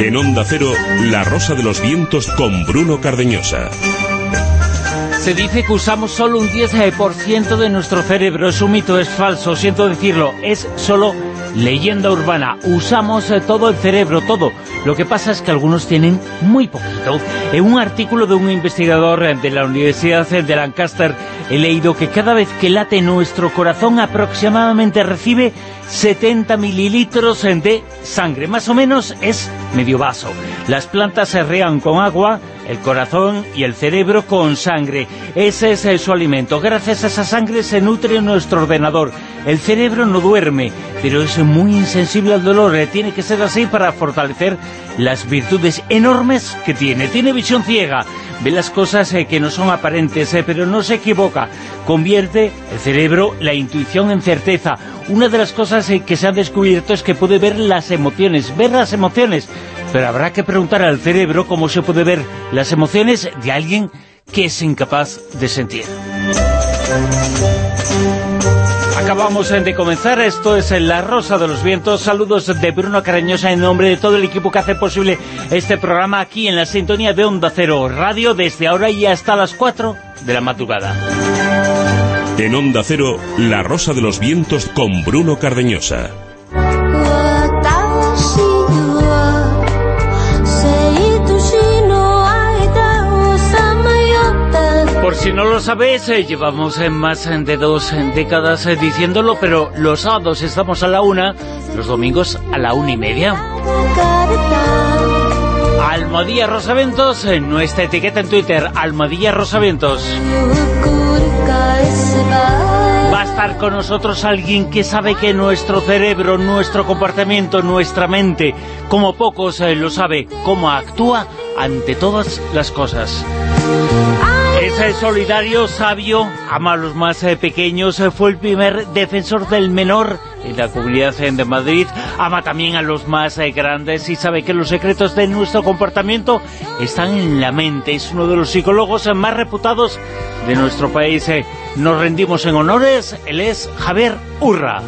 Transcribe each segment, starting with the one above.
En Onda Cero, La Rosa de los Vientos con Bruno Cardeñosa. Se dice que usamos solo un 10% de nuestro cerebro. Es un mito, es falso, siento decirlo. Es solo leyenda urbana. Usamos eh, todo el cerebro, todo. Lo que pasa es que algunos tienen muy poquito. En un artículo de un investigador eh, de la Universidad de Lancaster he leído que cada vez que late nuestro corazón aproximadamente recibe 70 mililitros eh, de sangre. Más o menos es medio vaso. Las plantas se rean con agua el corazón y el cerebro con sangre. Ese es su alimento. Gracias a esa sangre se nutre nuestro ordenador. El cerebro no duerme, pero es muy insensible al dolor. Eh, tiene que ser así para fortalecer las virtudes enormes que tiene. Tiene visión ciega, ve las cosas eh, que no son aparentes, eh, pero no se equivoca. Convierte el cerebro, la intuición en certeza. Una de las cosas que se ha descubierto es que puede ver las emociones, ver las emociones pero habrá que preguntar al cerebro cómo se puede ver las emociones de alguien que es incapaz de sentir. Acabamos de comenzar, esto es La Rosa de los Vientos. Saludos de Bruno Carañosa en nombre de todo el equipo que hace posible este programa aquí en la sintonía de Onda Cero Radio desde ahora y hasta las 4 de la madrugada. En Onda Cero, La Rosa de los Vientos con Bruno Cardeñosa. Si no lo sabéis, eh, llevamos en más de dos décadas eh, diciéndolo, pero los sábados estamos a la una, los domingos a la una y media. Almadía Rosaventos, en nuestra etiqueta en Twitter, Almadía Rosaventos. Va a estar con nosotros alguien que sabe que nuestro cerebro, nuestro comportamiento, nuestra mente, como pocos eh, lo sabe, cómo actúa ante todas las cosas. Es solidario, sabio, ama a los más eh, pequeños, eh, fue el primer defensor del menor en la comunidad de Madrid, ama también a los más eh, grandes y sabe que los secretos de nuestro comportamiento están en la mente. Es uno de los psicólogos más reputados de nuestro país. Nos rendimos en honores, él es Javier Urra.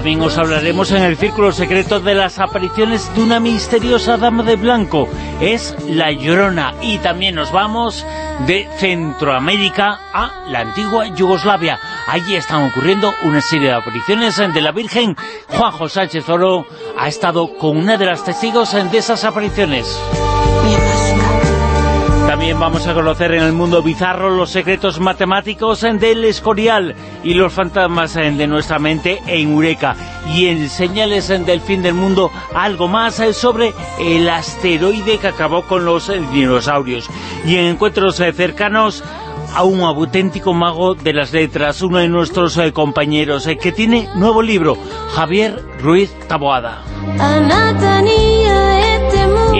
También os hablaremos en el Círculo Secreto de las apariciones de una misteriosa dama de blanco. Es La Llorona. Y también nos vamos de Centroamérica a la antigua Yugoslavia. Allí están ocurriendo una serie de apariciones de la Virgen. Juanjo Sánchez Oro ha estado con una de las testigos de esas apariciones. También vamos a conocer en el mundo bizarro los secretos matemáticos del Escorial y los fantasmas de nuestra mente en Eureka. Y en Señales del Fin del Mundo algo más sobre el asteroide que acabó con los dinosaurios. Y en encuentros cercanos a un auténtico mago de las letras, uno de nuestros eh, compañeros, eh, que tiene nuevo libro, Javier Ruiz Taboada.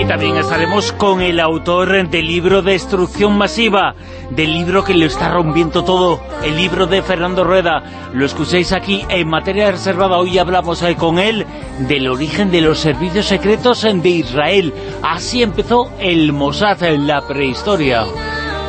Y también estaremos con el autor del libro Destrucción Masiva, del libro que lo está rompiendo todo, el libro de Fernando Rueda. Lo escucháis aquí en materia reservada. Hoy hablamos eh, con él del origen de los servicios secretos de Israel. Así empezó el Mossad en la prehistoria.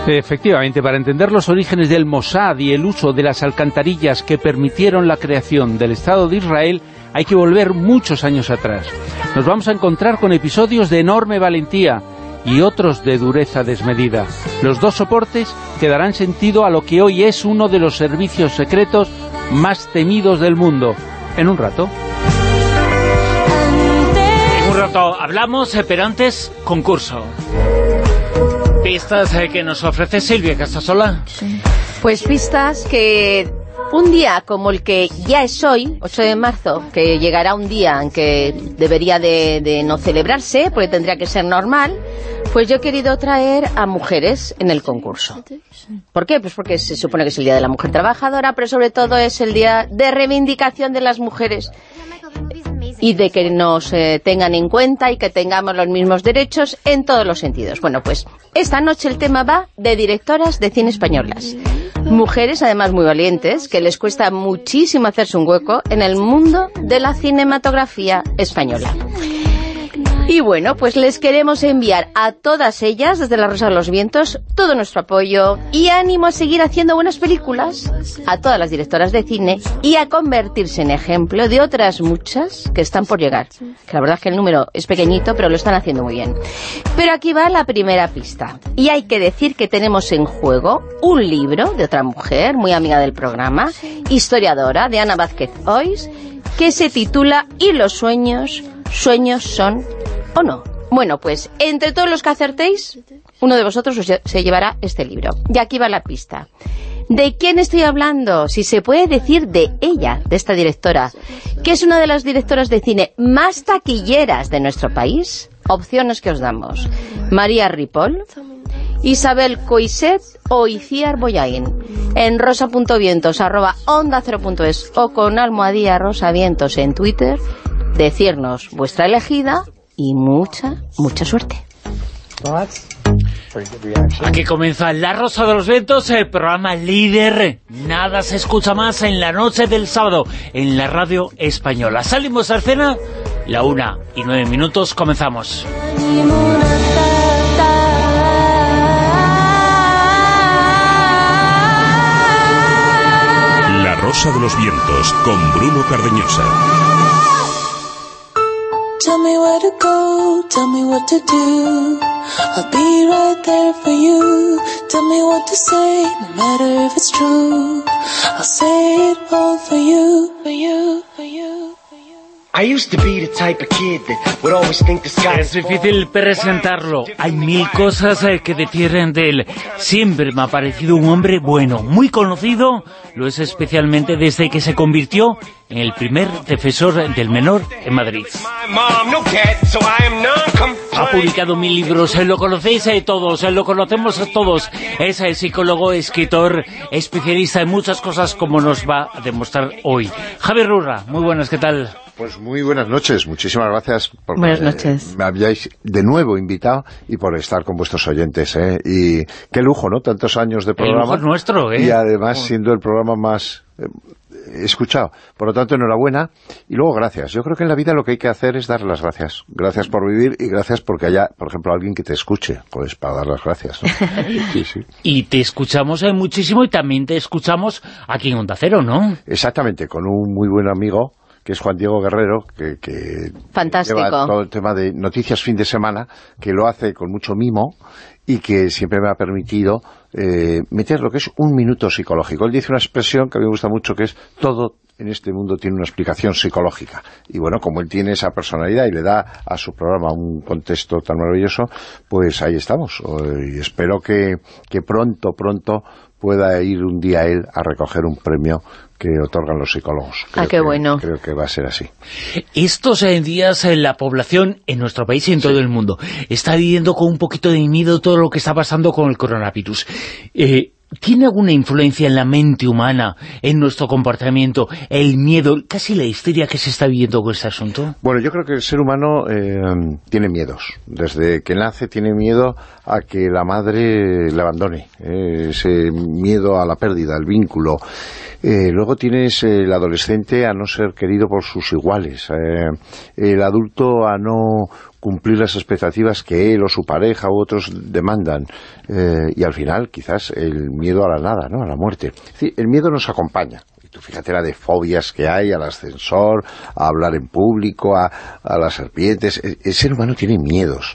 Efectivamente, para entender los orígenes del Mossad y el uso de las alcantarillas que permitieron la creación del Estado de Israel, hay que volver muchos años atrás. Nos vamos a encontrar con episodios de enorme valentía y otros de dureza desmedida. Los dos soportes que darán sentido a lo que hoy es uno de los servicios secretos más temidos del mundo. En un rato. En un rato hablamos, eh, pero antes, concurso. Pistas eh, que nos ofrece Silvia Castasola. Pues pistas que un día como el que ya es hoy, 8 de marzo, que llegará un día en que debería de, no celebrarse, porque tendría que ser normal, pues yo he querido traer a mujeres en el concurso. ¿Por qué? Pues porque se supone que es el Día de la Mujer Trabajadora, pero sobre todo es el Día de Reivindicación de las Mujeres y de que nos eh, tengan en cuenta y que tengamos los mismos derechos en todos los sentidos. Bueno, pues esta noche el tema va de directoras de cine españolas. Mujeres, además muy valientes, que les cuesta muchísimo hacerse un hueco en el mundo de la cinematografía española. Y bueno, pues les queremos enviar a todas ellas, desde La Rosa de los Vientos, todo nuestro apoyo y ánimo a seguir haciendo buenas películas, a todas las directoras de cine y a convertirse en ejemplo de otras muchas que están por llegar. Que la verdad es que el número es pequeñito, pero lo están haciendo muy bien. Pero aquí va la primera pista. Y hay que decir que tenemos en juego un libro de otra mujer, muy amiga del programa, historiadora, de Ana Vázquez Ois, que se titula Y los sueños, sueños son o no. Bueno, pues entre todos los que acertéis, uno de vosotros se llevará este libro. Y aquí va la pista. ¿De quién estoy hablando? Si se puede decir de ella, de esta directora, que es una de las directoras de cine más taquilleras de nuestro país. Opciones que os damos. María Ripoll, Isabel Coiset o Iciar Boyain. En rosa.vientos arroba onda 0.es o con almohadilla rosavientos en Twitter, decirnos vuestra elegida y mucha, mucha suerte. Aquí comienza La Rosa de los Vientos, el programa líder. Nada se escucha más en la noche del sábado en la radio española. Salimos a escena, la una y nueve minutos, comenzamos. Rosa de los Vientos con Bruno Cardeñosa. Tell me where to go, tell me what to do. I'll be right there for you. Tell me what to say, no matter if it's true. I'll say it all for you, for you, for you. Es difícil presentarlo. Hay mil cosas eh, que difieren de él. Siempre me ha parecido un hombre bueno, muy conocido. Lo es especialmente desde que se convirtió en el primer defensor del menor en Madrid. Ha publicado mil libros, eh, lo conocéis eh, todos, lo conocemos todos. Es el psicólogo, escritor, especialista en muchas cosas como nos va a demostrar hoy. Javier Rurra, muy buenas, ¿qué tal? Pues muy buenas noches, muchísimas gracias por buenas noches. me habíais de nuevo invitado y por estar con vuestros oyentes. ¿eh? Y qué lujo, ¿no? Tantos años de programa. El lujo es nuestro, ¿eh? Y además siendo el programa más eh, escuchado. Por lo tanto, enhorabuena. Y luego, gracias. Yo creo que en la vida lo que hay que hacer es dar las gracias. Gracias por vivir y gracias porque haya, por ejemplo, alguien que te escuche. Pues para dar las gracias. ¿no? Sí, sí. Y te escuchamos eh, muchísimo y también te escuchamos aquí en Onda Cero, ¿no? Exactamente, con un muy buen amigo que es Juan Diego Guerrero, que, que lleva todo el tema de noticias fin de semana, que lo hace con mucho mimo y que siempre me ha permitido eh, meter lo que es un minuto psicológico. Él dice una expresión que a mí me gusta mucho, que es todo en este mundo tiene una explicación psicológica. Y bueno, como él tiene esa personalidad y le da a su programa un contexto tan maravilloso, pues ahí estamos. Y espero que, que pronto, pronto pueda ir un día él a recoger un premio que otorgan los psicólogos. ah, qué bueno. Creo que va a ser así. Estos días en la población en nuestro país y en todo el mundo está viviendo con un poquito de miedo todo lo que está pasando con el coronavirus. Eh, ¿Tiene alguna influencia en la mente humana, en nuestro comportamiento, el miedo, casi la histeria que se está viviendo con este asunto? Bueno, yo creo que el ser humano eh, tiene miedos. Desde que nace tiene miedo a que la madre le abandone. Eh, ese miedo a la pérdida, el vínculo. Eh, luego tienes el adolescente a no ser querido por sus iguales. el adulto a no cumplir las expectativas que él o su pareja u otros demandan. Eh, y al final, quizás, el miedo a la nada, ¿no? a la muerte. el miedo nos acompaña. Y tú fíjate la de fobias que hay al ascensor, a hablar en público, a, las serpientes. El, ser humano tiene miedos.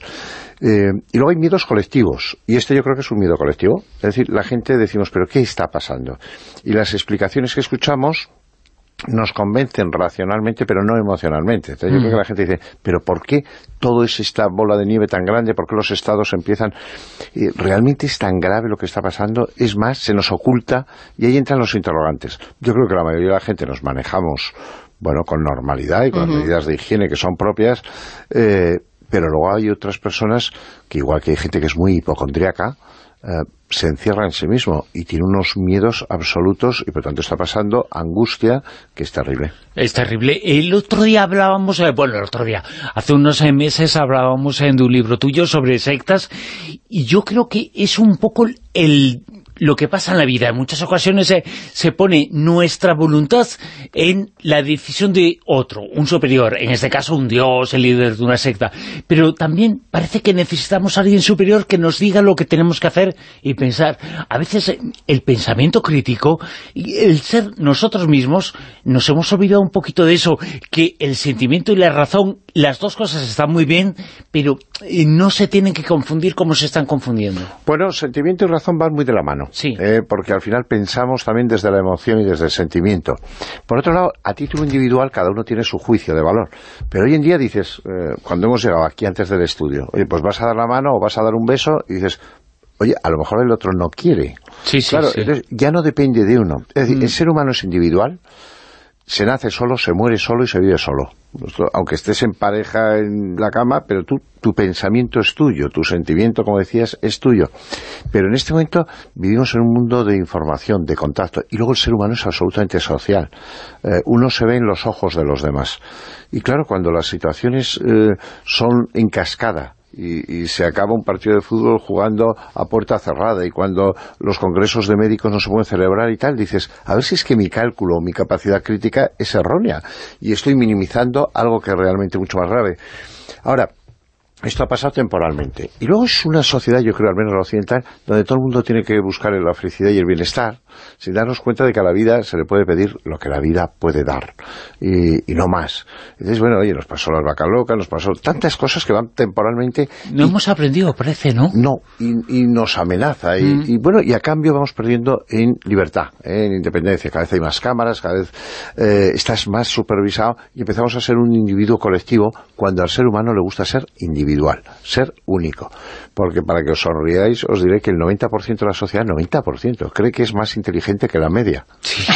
Eh, y luego hay miedos colectivos, y este yo creo que es un miedo colectivo. Es decir, la gente decimos, ¿pero qué está pasando? Y las explicaciones que escuchamos nos convencen racionalmente, pero no emocionalmente. Entonces yo creo que mm. la gente dice, ¿pero por qué todo es esta bola de nieve tan grande? ¿Por qué los estados empiezan...? ¿Realmente es tan grave lo que está pasando? Es más, se nos oculta y ahí entran los interrogantes. Yo creo que la mayoría de la gente nos manejamos, bueno, con normalidad y con medidas de higiene que son propias, eh, pero luego hay otras personas que igual que hay gente que es muy hipocondriaca, eh, se encierra en sí mismo y tiene unos miedos absolutos y por tanto está pasando angustia que es terrible. Es terrible. El otro día hablábamos, eh, bueno, el otro día, hace unos meses hablábamos de un libro tuyo sobre sectas y yo creo que es un poco el lo que pasa en la vida. En muchas ocasiones se pone nuestra voluntad en la decisión de otro, un superior, en este caso un dios, el líder de una secta. Pero también parece que necesitamos alguien superior que nos diga lo que tenemos que hacer y pensar. A veces eh, el pensamiento crítico, el ser nosotros mismos, nos hemos olvidado un poquito de eso, que el sentimiento y la razón, las dos cosas están muy bien, pero eh, no se tienen que confundir como se están confundiendo. Bueno, sentimiento y razón van muy de la mano. Sí. Eh, porque al final pensamos también desde la emoción y desde el sentimiento. Por otro lado, a título individual cada uno tiene su juicio de valor. Pero hoy en día dices, eh, cuando hemos llegado aquí antes del estudio, oye, pues vas a dar la mano o vas a dar un beso y dices, oye, a lo mejor el otro no quiere. Sí, sí, claro, sí. entonces ya no depende de uno. Es decir, Mm. el ser humano es individual, se nace solo, se muere solo y se vive solo. Aunque estés en pareja en la cama, pero tú, tu pensamiento es tuyo, tu sentimiento, como decías, es tuyo. Pero en este momento vivimos en un mundo de información, de contacto, y luego el ser humano es absolutamente social. Eh, uno se ve en los ojos de los demás. Y claro, cuando las situaciones eh, son en cascada, y, y se acaba un partido de fútbol jugando a puerta cerrada y cuando los congresos de médicos no se pueden celebrar y tal, dices, a ver si es que mi cálculo, mi capacidad crítica es errónea y estoy minimizando algo que es realmente mucho más grave. Ahora, esto ha pasado temporalmente. Y luego es una sociedad, yo creo, al menos la occidental, donde todo el mundo tiene que buscar la felicidad y el bienestar, sin darnos cuenta de que a la vida se le puede pedir lo que la vida puede dar, y, y no más. Entonces, bueno, oye, nos pasó las vacas locas, nos pasó tantas cosas que van temporalmente No hemos aprendido, parece, ¿no? no, y, y nos amenaza. Y, Mm. y bueno, y a cambio vamos perdiendo en libertad, ¿eh? en independencia. Cada vez hay más cámaras, cada vez eh, estás más supervisado y empezamos a ser un individuo colectivo cuando al ser humano le gusta ser individual, ser único. Porque para que os sonriáis, os diré que el 90% de la sociedad, 90%, cree que es más inteligente que la media.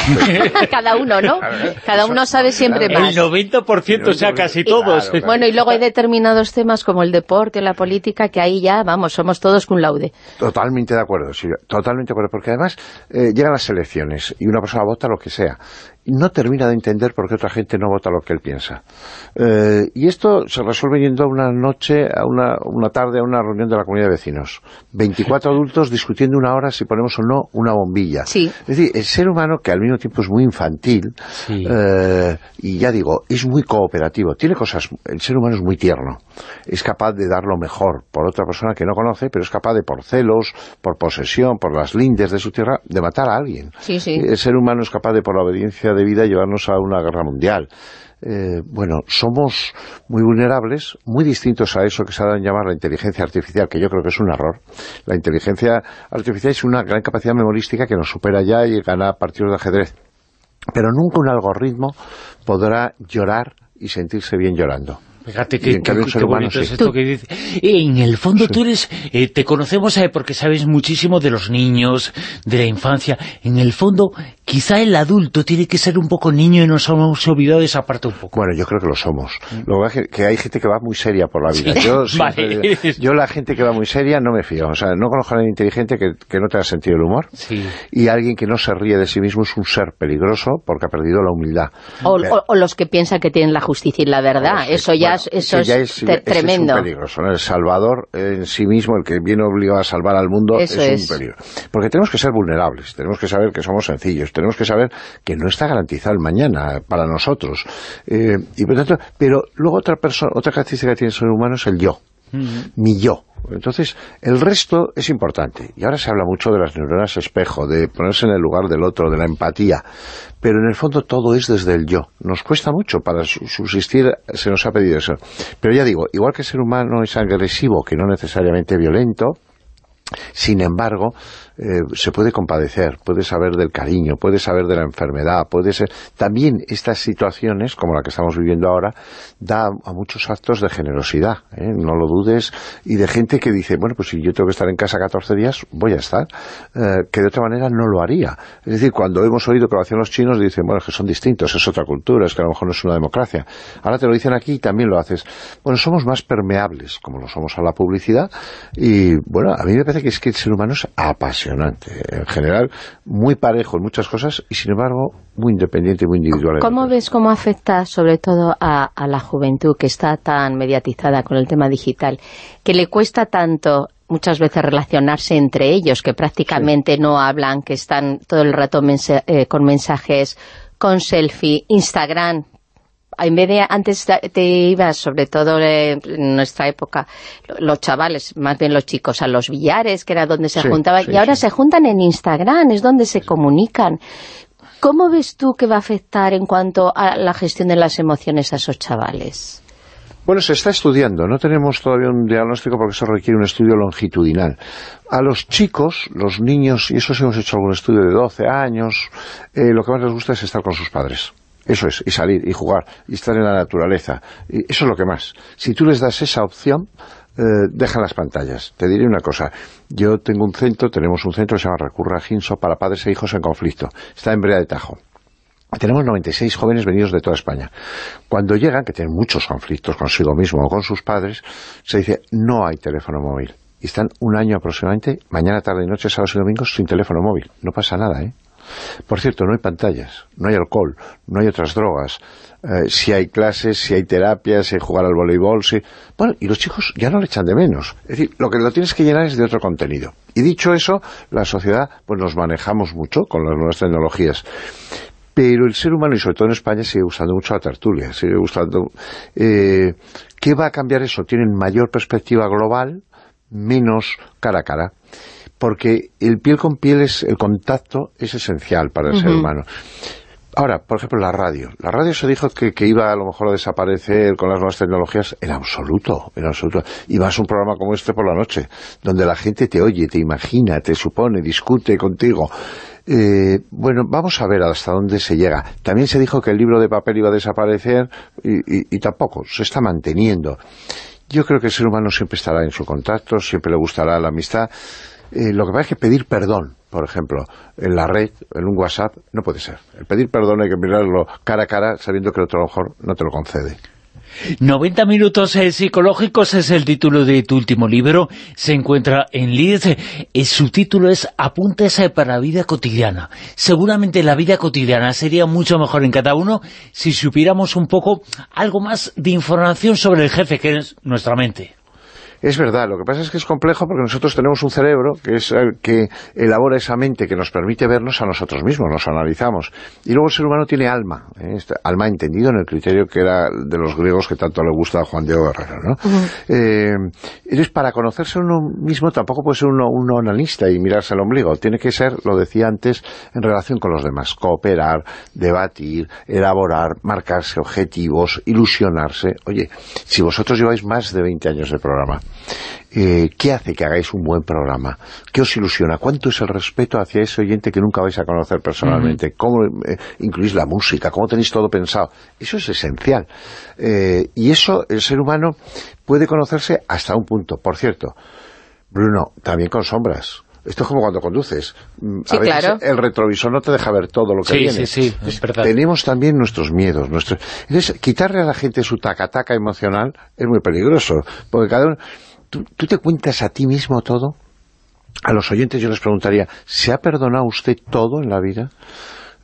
Cada uno, ¿no? Cada uno sabe siempre El más. 90%, o sea, casi todos. Claro, Bueno, y luego hay determinados temas como el deporte, la política, que ahí ya, vamos, somos todos cum laude. Totalmente de acuerdo, Silvia, totalmente de acuerdo, porque además eh, llegan las elecciones y una persona vota lo que sea. No termina de entender por qué otra gente no vota lo que él piensa. Eh, y esto se resuelve yendo una noche, a una, una tarde, a una reunión de la comunidad de vecinos. 24 adultos discutiendo una hora si ponemos o no una bombilla. Sí. Es decir, el ser humano, que al mismo tiempo es muy infantil, Sí. eh, y ya digo, es muy cooperativo, tiene cosas, el ser humano es muy tierno, es capaz de dar lo mejor por otra persona que no conoce, pero es capaz de, por celos, por posesión, por las lindes de su tierra, de matar a alguien. Sí, sí. El ser humano es capaz de, por la obediencia de vida, llevarnos a una guerra mundial. Eh, bueno, somos muy vulnerables, muy distintos a eso que se ha dado en llamar la inteligencia artificial, que yo creo que es un error. La inteligencia artificial es una gran capacidad memorística que nos supera ya y gana partidos de ajedrez. Pero nunca un algoritmo podrá llorar y sentirse bien llorando. Fíjate en qué humano bonito es esto que dice. En el fondo tú eres, eh, te conocemos eh, porque sabes muchísimo de los niños, de la infancia. En el fondo, quizá el adulto tiene que ser un poco niño y nos hemos olvidado de esa parte un poco. Bueno, yo creo que lo somos. Lo que pasa es que- que hay gente que va muy seria por la vida. Yo, siempre Vale. digo, yo la gente que va muy seria no me fío. O sea, no conozco a nadie inteligente que, que no tenga sentido del humor. Sí. Y alguien que no se ríe de sí mismo es un ser peligroso porque ha perdido la humildad. O, o- o los que piensan que tienen la justicia y la verdad. Eso ya bueno, es, eso ese ya es, es- te- ese tremendo. Es un peligro, ¿no? El salvador en sí mismo, el que viene obligado a salvar al mundo, Eso es, es. un peligro. Porque tenemos que ser vulnerables, tenemos que saber que somos sencillos, tenemos que saber que no está garantizado el mañana para nosotros. Eh, y por tanto, pero luego otra persona, otra característica que tiene el ser humano es el yo, mi yo. Entonces, el resto es importante. Y ahora se habla mucho de las neuronas espejo, de ponerse en el lugar del otro, de la empatía. Pero en el fondo todo es desde el yo. Nos cuesta mucho para su- subsistir, se nos ha pedido eso. Pero ya digo, igual que el ser humano es agresivo, que no necesariamente violento, sin embargo, eh, se puede compadecer, puede saber del cariño, puede saber de la enfermedad, puede ser... También estas situaciones, como la que estamos viviendo ahora, da a muchos actos de generosidad, ¿eh? no lo dudes, y de gente que dice, bueno, pues si yo tengo que estar en casa 14 días, voy a estar, eh, que de otra manera no lo haría. Es decir, cuando hemos oído que lo hacían los chinos, dicen, bueno, es que son distintos, es otra cultura, es que a lo mejor no es una democracia. Ahora te lo dicen aquí y también lo haces. Bueno, somos más permeables, como lo somos a la publicidad, y bueno, a mí me parece que es que el ser humano es apasionante, en general, muy parejo en muchas cosas, y sin embargo, muy independiente y muy individual. ¿Cómo ves cómo afecta sobre todo a, a la juventud que está tan mediatizada con el tema digital, que le cuesta tanto muchas veces relacionarse entre ellos, que prácticamente no hablan, que están todo el rato eh, con mensajes, con selfie, Instagram, en vez de antes te ibas, sobre todo en nuestra época, los chavales, más bien los chicos, a los billares, que era donde se juntaban, y ahora se juntan en Instagram, es donde se comunican. ¿Cómo ves tú que va a afectar en cuanto a la gestión de las emociones a esos chavales? Bueno, se está estudiando, no tenemos todavía un diagnóstico porque eso requiere un estudio longitudinal. A los chicos, los niños, y eso sí hemos hecho algún estudio de 12 años, eh, lo que más les gusta es estar con sus padres. Eso es, y salir, y jugar, y estar en la naturaleza. Y eso es lo que más. Si tú les das esa opción, eh, dejan las pantallas. Te diré una cosa. Yo tengo un centro, tenemos un centro que se llama Recurra Ginso para padres e hijos en conflicto. Está en Brea de Tajo. Tenemos 96 jóvenes venidos de toda España. Cuando llegan, que tienen muchos conflictos consigo mismo o con sus padres, se dice, no hay teléfono móvil. Y están un año aproximadamente, mañana, tarde y noche, sábados y domingos, sin teléfono móvil. No pasa nada, ¿eh? Por cierto, no hay pantallas, no hay alcohol, no hay otras drogas. Eh, si hay clases, si hay terapias, si hay jugar al voleibol, si... Bueno, y los chicos ya no le echan de menos. Es decir, lo que lo tienes que llenar es de otro contenido. Y dicho eso, la sociedad, pues nos manejamos mucho con las nuevas tecnologías. Pero el ser humano, y sobre todo en España, sigue usando mucho la tertulia, sigue gustando... Eh, ¿Qué va a cambiar eso? Tienen mayor perspectiva global, menos cara a cara porque el piel con piel, es el contacto es esencial para el ser humano. Ahora, por ejemplo, la radio. La radio se dijo que, iba a lo mejor a desaparecer con las nuevas tecnologías. En absoluto, en absoluto. Y vas a un programa como este por la noche, donde la gente te oye, te imagina, te supone, discute contigo. Eh, bueno, vamos a ver hasta dónde se llega. También se dijo que el libro de papel iba a desaparecer y tampoco, se está manteniendo. Yo creo que el ser humano siempre estará en su contacto, siempre le gustará la amistad. Eh, lo que pasa es que pedir perdón, por ejemplo, en la red, en un WhatsApp, no puede ser. El pedir perdón hay que mirarlo cara a cara sabiendo que el otro a lo mejor no te lo concede. 90 minutos eh, psicológicos es el título de tu último libro, se encuentra en Leeds, eh, su título es Apuntes para la vida cotidiana. Seguramente la vida cotidiana sería mucho mejor en cada uno si supiéramos un poco algo más de información sobre el jefe, que es nuestra mente. Es verdad, lo que pasa es que es complejo porque nosotros tenemos un cerebro que es el que elabora esa mente que nos permite vernos a nosotros mismos, nos analizamos. Y luego el ser humano tiene alma, ¿eh? este alma entendido en el criterio que era de los griegos que tanto le gusta a Juan Diego Guerrero. ¿no? Eh, entonces, para conocerse uno mismo tampoco puede ser uno, uno analista y mirarse al ombligo. Tiene que ser, lo decía antes, en relación con los demás. Cooperar, debatir, elaborar, marcarse objetivos, ilusionarse. Oye, si vosotros lleváis más de 20 años de programa, eh, ¿qué hace que hagáis un buen programa? ¿Qué os ilusiona? ¿Cuánto es el respeto hacia ese oyente que nunca vais a conocer personalmente? ¿Cómo eh, incluís la música? ¿Cómo tenéis todo pensado? Eso es esencial. Eh, y eso, el ser humano puede conocerse hasta un punto. Por cierto, Bruno, también con sombras. Esto es como cuando conduces. Mm, a veces el retrovisor no te deja ver todo lo que viene. Sí, sí, es verdad. Tenemos también nuestros miedos. Nuestros... Entonces, quitarle a la gente su tacataca emocional es muy peligroso. Porque cada uno... ¿Tú, te cuentas a ti mismo todo? A los oyentes yo les preguntaría, ¿se ha perdonado usted todo en la vida?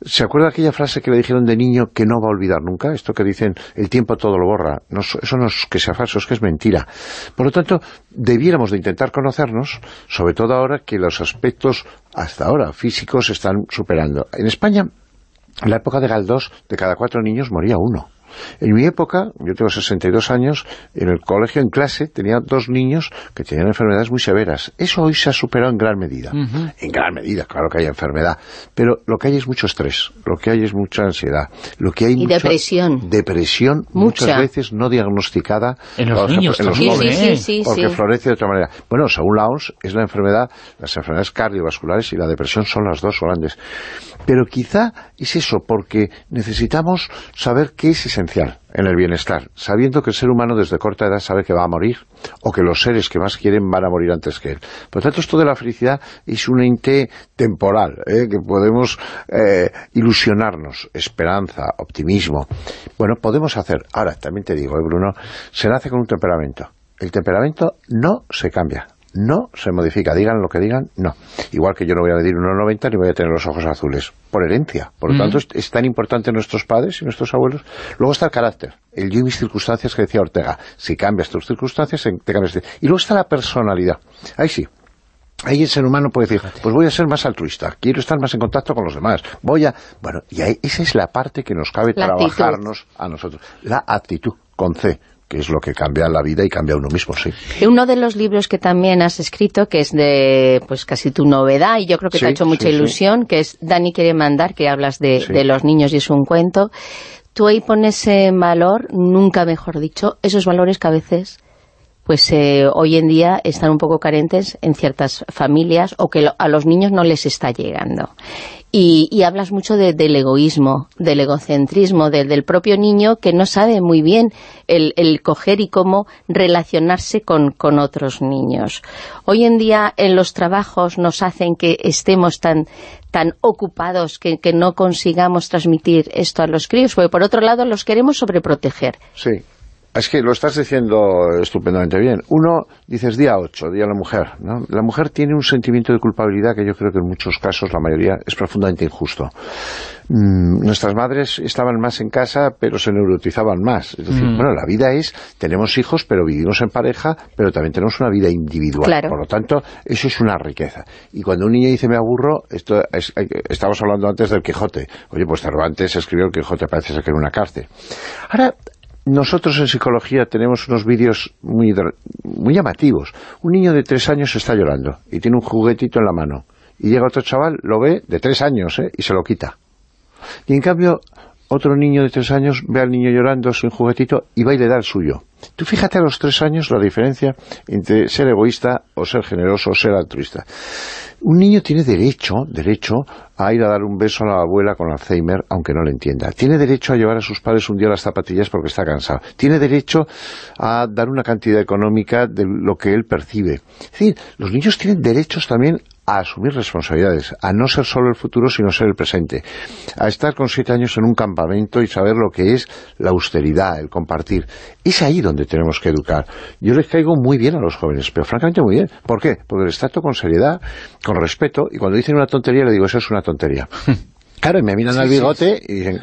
¿Se acuerda aquella frase que le dijeron de niño que no va a olvidar nunca? Esto que dicen, el tiempo todo lo borra. eso no es que sea falso, es que es mentira. Por lo tanto, debiéramos de intentar conocernos, sobre todo ahora que los aspectos, hasta ahora, físicos, se están superando. En España, en la época de Galdós, de cada cuatro niños moría uno. En mi época, yo tengo 62 años, en el colegio, en clase, tenía dos niños que tenían enfermedades muy severas. Eso hoy se ha superado en gran medida. En gran medida, claro que hay enfermedad. Pero lo que hay es mucho estrés, lo que hay es mucha ansiedad. Lo que hay y depresión. Depresión, muchas veces no diagnosticada. En los niños, en los jóvenes, porque florece de otra manera. Bueno, según la OMS, es la enfermedad, las enfermedades cardiovasculares y la depresión son las dos grandes. Pero quizá es eso, porque necesitamos saber qué es esencial en el bienestar, sabiendo que el ser humano desde corta edad sabe que va a morir, o que los seres que más quieren van a morir antes que él. Por lo tanto, esto de la felicidad es un ente temporal, ¿eh? que podemos eh, ilusionarnos, esperanza, optimismo. Bueno, podemos hacer, ahora también te digo, ¿eh, Bruno, se nace con un temperamento. El temperamento no se cambia, no se modifica, digan lo que digan, no. Igual que yo no voy a medir 1,90 ni voy a tener los ojos azules, por herencia. Por lo tanto, es, tan importante nuestros padres y nuestros abuelos. Luego está el carácter, el yo y mis circunstancias que decía Ortega. Si cambias tus circunstancias, te cambias. Y luego está la personalidad. Ahí sí, Ahí el ser humano puede decir, pues voy a ser más altruista, quiero estar más en contacto con los demás, voy a... Bueno, y ahí, esa es la parte que nos cabe trabajarnos a nosotros. La actitud, con C, que es lo que cambia la vida y cambia uno mismo, sí. Uno de los libros que también has escrito, que es de, pues casi tu novedad, y yo creo que te ha hecho mucha ilusión, que es Dani quiere mandar, que hablas de, de los niños y es un cuento. Tú ahí pones en valor, nunca mejor dicho, esos valores que a veces pues eh, hoy en día están un poco carentes en ciertas familias o que a los niños no les está llegando. Y, hablas mucho del egoísmo, del egocentrismo, del propio niño que no sabe muy bien el, coger y cómo relacionarse con, otros niños. Hoy en día en los trabajos nos hacen que estemos tan tan ocupados que, que no consigamos transmitir esto a los críos, porque por otro lado los queremos sobreproteger. Sí, es que lo estás diciendo estupendamente bien. Uno, dices día 8, día de la mujer. ¿no? La mujer tiene un sentimiento de culpabilidad que yo creo que en muchos casos, la mayoría, es profundamente injusto. Mm, nuestras madres estaban más en casa, pero se neurotizaban más. Es decir, mm. bueno, la vida es, tenemos hijos, pero vivimos en pareja, pero también tenemos una vida individual. Por lo tanto, eso es una riqueza. Y cuando un niño dice me aburro, esto es, estamos hablando antes del Quijote. Oye, pues Cervantes escribió el Quijote, parece ser que en una cárcel. Ahora, nosotros en psicología tenemos unos vídeos muy, muy llamativos. Un niño de tres años está llorando y tiene un juguetito en la mano. Y llega otro chaval, lo ve, de tres años, ¿eh? y se lo quita. Y en cambio, otro niño de tres años ve al niño llorando sin juguetito y va y le da el suyo. Tú fíjate a los tres años la diferencia entre ser egoísta o ser generoso o ser altruista. Un niño tiene derecho, derecho a ir a dar un beso a la abuela con Alzheimer, aunque no le entienda. Tiene derecho a llevar a sus padres un día las zapatillas porque está cansado. Tiene derecho a dar una cantidad económica de lo que él percibe. Es decir, los niños tienen derechos también a asumir responsabilidades, a no ser solo el futuro, sino ser el presente, a estar con siete años en un campamento y saber lo que es la austeridad, el compartir. Es ahí donde tenemos que educar. Yo les caigo muy bien a los jóvenes, pero francamente muy bien. ¿Por qué? Porque les trato con seriedad, con respeto, y cuando dicen una tontería le digo, eso es una tontería. Claro, y me miran al bigote y dicen,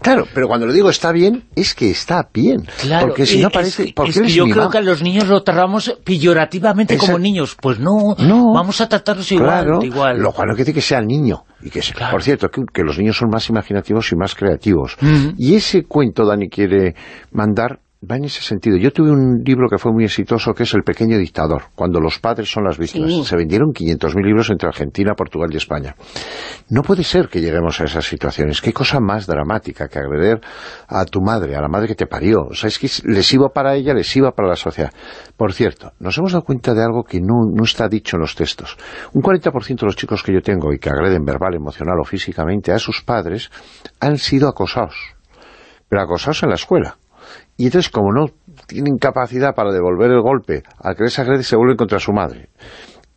claro, pero cuando lo digo está bien, es que está bien. Claro, porque si no parece... Es, que yo creo que a los niños lo tratamos peyorativamente como niños. Pues no, no, vamos a tratarlos igual. igual. Lo cual no quiere decir que sea niño. Y que, Por cierto, que, los niños son más imaginativos y más creativos. Y ese cuento Dani quiere mandar va en ese sentido. Yo tuve un libro que fue muy exitoso, que es El pequeño dictador, cuando los padres son las víctimas. Se vendieron 500.000 libros entre Argentina, Portugal y España. No puede ser que lleguemos a esas situaciones. Qué cosa más dramática que agredir a tu madre, a la madre que te parió. O sea, es que es lesivo para ella, lesiva para la sociedad. Por cierto, nos hemos dado cuenta de algo que no, no está dicho en los textos. Un 40% de los chicos que yo tengo y que agreden verbal, emocional o físicamente a sus padres han sido acosados. Pero acosados en la escuela y entonces, como no tienen capacidad para devolver el golpe al que les agrede, se vuelven contra su madre.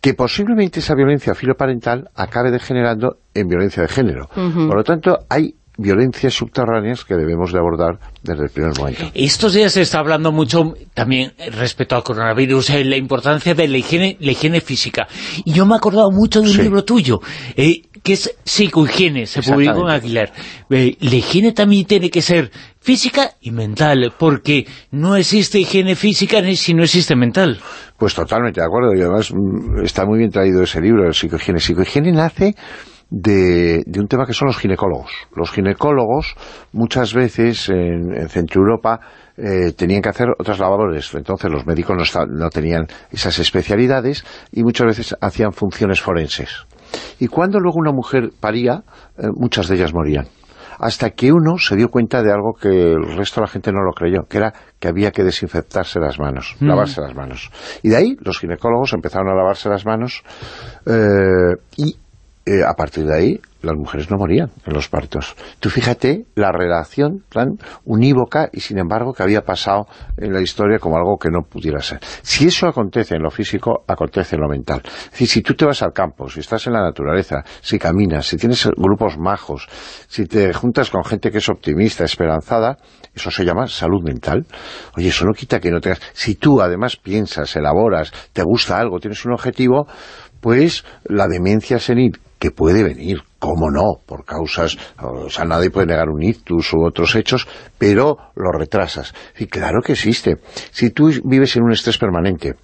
Que posiblemente esa violencia filoparental acabe degenerando en violencia de género. Por lo tanto, hay violencias subterráneas que debemos de abordar desde el primer momento. Estos días se está hablando mucho también respecto al coronavirus, eh, la importancia de la higiene, la higiene física. Y yo me he acordado mucho de un libro tuyo, eh, que es Psicohigiene, se publicó en Aguilar. Eh, la higiene también tiene que ser física y mental, porque no existe higiene física ni si no existe mental. Pues totalmente de acuerdo, y además mm, está muy bien traído ese libro, el Psicohigiene. Psicohigiene nace de, un tema que son los ginecólogos. Los ginecólogos muchas veces en, Centro Europa eh, tenían que hacer otras labores, entonces los médicos no, tenían esas especialidades y muchas veces hacían funciones forenses. Y cuando luego una mujer paría, eh, muchas de ellas morían hasta que uno se dio cuenta de algo que el resto de la gente no lo creyó, que era que había que desinfectarse las manos, mm. lavarse las manos. Y de ahí los ginecólogos empezaron a lavarse las manos eh, y eh, a partir de ahí las mujeres no morían en los partos. Tú fíjate la relación tan unívoca y sin embargo que había pasado en la historia como algo que no pudiera ser. Si eso acontece en lo físico, acontece en lo mental. Es decir, si tú te vas al campo, si estás en la naturaleza, si caminas, si tienes grupos majos, si te juntas con gente que es optimista, esperanzada, eso se llama salud mental. Oye, eso no quita que no tengas... Si tú además piensas, elaboras, te gusta algo, tienes un objetivo, pues la demencia senil que puede venir, cómo no, por causas, o sea, nadie puede negar un ictus u otros hechos, pero lo retrasas. Y claro que existe. Si tú vives en un estrés permanente,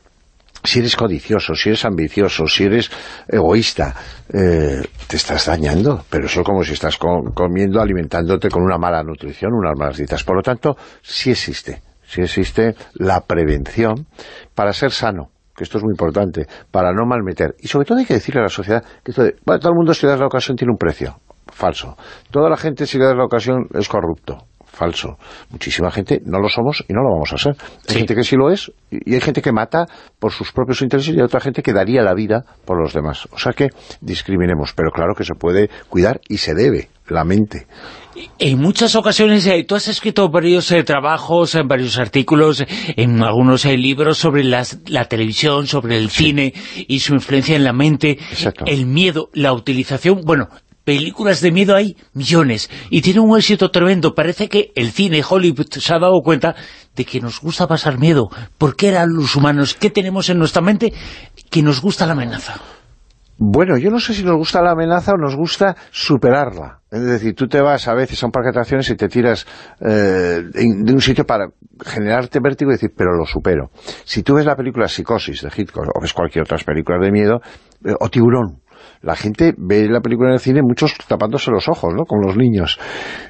si eres codicioso, si eres ambicioso, si eres egoísta, eh, te estás dañando, pero eso es como si estás comiendo, alimentándote con una mala nutrición, unas malas dietas. Por lo tanto, sí existe, sí existe la prevención para ser sano, que esto es muy importante, para no malmeter. Y sobre todo hay que decirle a la sociedad que esto de, bueno, todo el mundo si le das la ocasión tiene un precio. Falso. Toda la gente si le das la ocasión es corrupto. Falso. Muchísima gente no lo somos y no lo vamos a ser. Hay gente que sí lo es y hay gente que mata por sus propios intereses y hay otra gente que daría la vida por los demás. O sea que discriminemos, pero claro que se puede cuidar y se debe la mente. En muchas ocasiones eh, tú has escrito varios eh, trabajos, en varios artículos, en algunos eh, libros sobre las, la televisión, sobre el cine y su influencia en la mente, el miedo, la utilización, bueno, películas de miedo hay millones y tiene un éxito tremendo. Parece que el cine, Hollywood, se ha dado cuenta de que nos gusta pasar miedo. ¿Por qué eran los humanos? ¿Qué tenemos en nuestra mente que nos gusta la amenaza? Bueno, yo no sé si nos gusta la amenaza o nos gusta superarla. Es decir, tú te vas a veces a un parque de atracciones y te tiras eh, de un sitio para generarte vértigo y decir, pero lo supero. Si tú ves la película Psicosis de Hitchcock o ves cualquier otra película de miedo, eh, o Tiburón, la gente ve la película en el cine, muchos tapándose los ojos, ¿no?, como los niños.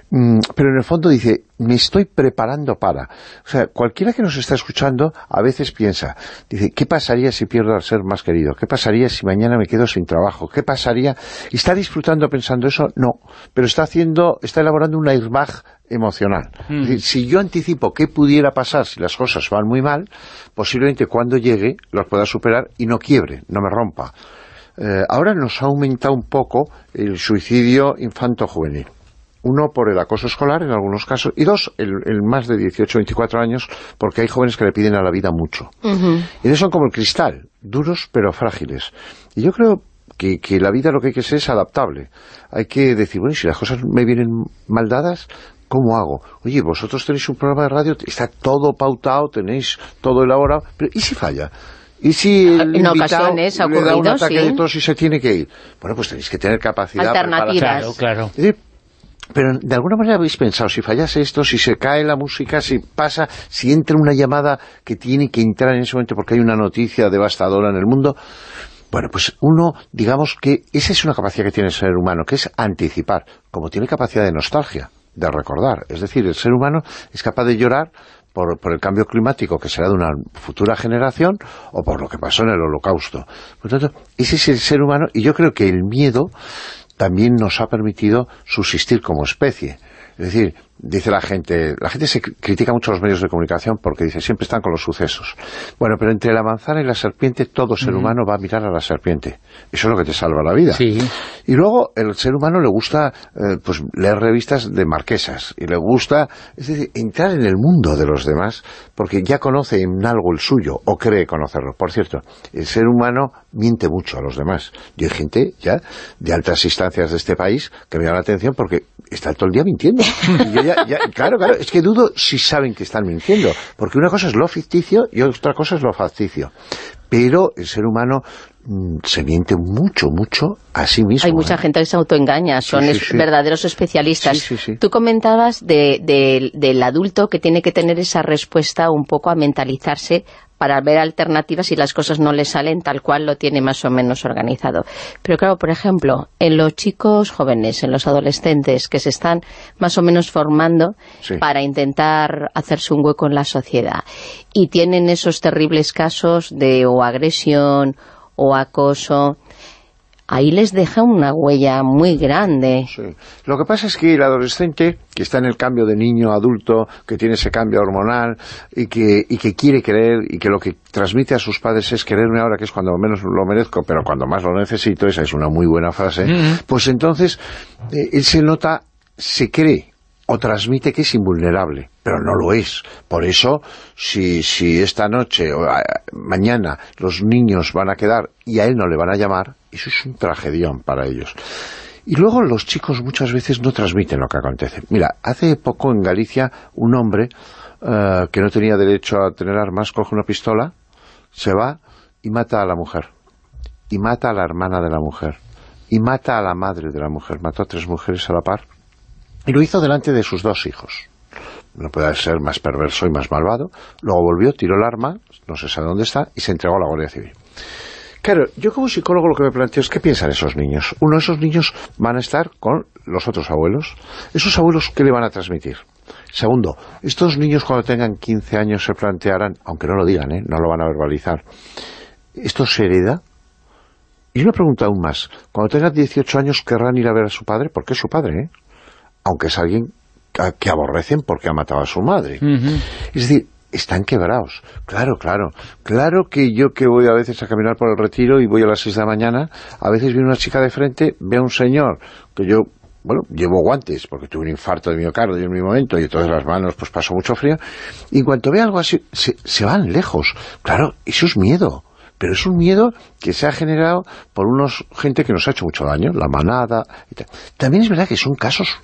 Mm, pero en el fondo dice, me estoy preparando para. O sea, cualquiera que nos está escuchando a veces piensa, dice, ¿qué pasaría si pierdo al ser más querido? ¿Qué pasaría si mañana me quedo sin trabajo? ¿Qué pasaría? ¿Y está disfrutando pensando eso? No. Pero está haciendo, está elaborando un airbag emocional. Mm. Es decir, si yo anticipo qué pudiera pasar si las cosas van muy mal, posiblemente cuando llegue los pueda superar y no quiebre, no me rompa. Eh, ahora nos ha aumentado un poco el suicidio infanto-juvenil. Uno, por el acoso escolar en algunos casos, y dos, el, más de 18 24 años, porque hay jóvenes que le piden a la vida mucho. Y ellos son como el cristal, duros pero frágiles. Y yo creo que, que, la vida lo que hay que ser es adaptable. Hay que decir, bueno, si las cosas me vienen mal dadas, ¿cómo hago? Oye, vosotros tenéis un programa de radio, está todo pautado, tenéis todo elaborado, pero ¿y si falla? ¿Y si el en ocasiones ha ocurrido, un ataque sí. de tos y se tiene que ir? Bueno, pues tenéis que tener capacidad... Alternativas. Claro, claro. pero de alguna manera habéis pensado, si fallase esto, si se cae la música, si pasa, si entra una llamada que tiene que entrar en ese momento porque hay una noticia devastadora en el mundo... Bueno, pues uno, digamos que esa es una capacidad que tiene el ser humano, que es anticipar, como tiene capacidad de nostalgia, de recordar. Es decir, el ser humano es capaz de llorar por, el cambio climático que será de una futura generación o por lo que pasó en el holocausto. Por tanto, ese es el ser humano y yo creo que el miedo también nos ha permitido subsistir como especie. Es decir, dice la gente, la gente se critica mucho los medios de comunicación porque dice, siempre están con los sucesos. Bueno, pero entre la manzana y la serpiente, todo ser humano va a mirar a la serpiente. Eso es lo que te salva la vida. Y luego, el ser humano le gusta eh, pues leer revistas de marquesas, y le gusta, es decir, entrar en el mundo de los demás, porque ya conoce en algo el suyo, o cree conocerlo. Por cierto, el ser humano miente mucho a los demás. Y hay gente ya de altas instancias de este país que me da la atención porque está todo el día mintiendo. Y claro, claro, es que dudo si saben que están mintiendo, porque una cosa es lo ficticio y otra cosa es lo facticio. Pero el ser humano mm, se miente mucho, mucho a sí mismo. Hay mucha ¿eh? gente que se autoengaña, son verdaderos especialistas. Tú comentabas del adulto que tiene que tener esa respuesta un poco a mentalizarse para ver alternativas y las cosas no le salen tal cual lo tiene más o menos organizado. Pero claro, por ejemplo, en los chicos jóvenes, en los adolescentes que se están más o menos formando para intentar hacerse un hueco en la sociedad y tienen esos terribles casos de o agresión o acoso, ahí les deja una huella muy grande. Sí. Lo que pasa es que el adolescente, que está en el cambio de niño a adulto, que tiene ese cambio hormonal y que, y que quiere creer y que lo que transmite a sus padres es quererme ahora, que es cuando menos lo merezco, pero cuando más lo necesito, esa es una muy buena frase, pues entonces eh, él se nota, se cree o transmite que es invulnerable, pero no lo es. Por eso, si, si esta noche o mañana los niños van a quedar y a él no le van a llamar, eso es un tragedión para ellos. Y luego los chicos muchas veces no transmiten lo que acontece. Mira, hace poco en Galicia un hombre eh, que no tenía derecho a tener armas coge una pistola, se va y mata a la mujer. Y mata a la hermana de la mujer. Y mata a la madre de la mujer. Mató a tres mujeres a la par y lo hizo delante de sus dos hijos. No puede ser más perverso y más malvado. Luego volvió, tiró el arma, no se sabe dónde está, y se entregó a la Guardia Civil. Claro, yo como psicólogo lo que me planteo es qué piensan esos niños. Uno de esos niños van a estar con los otros abuelos. ¿Esos abuelos qué le van a transmitir? Segundo, estos niños cuando tengan 15 años se plantearán, aunque no lo digan, ¿eh? no lo van a verbalizar, ¿esto se hereda? Y una pregunta aún más, cuando tengan 18 años querrán ir a ver a su padre, porque es su padre, ¿eh? aunque es alguien que aborrecen porque ha matado a su madre. Es decir, están quebrados. Claro, claro. Claro que yo que voy a veces a caminar por el retiro y voy a las seis de la mañana, a veces viene una chica de frente, ve a un señor que yo, bueno, llevo guantes porque tuve un infarto de miocardio en mi momento y todas las manos pues pasó mucho frío, y en cuanto ve algo así, se, se van lejos. Claro, eso es miedo pero es un miedo que se ha generado por unos gente que nos ha hecho mucho daño, la manada. También es verdad que son casos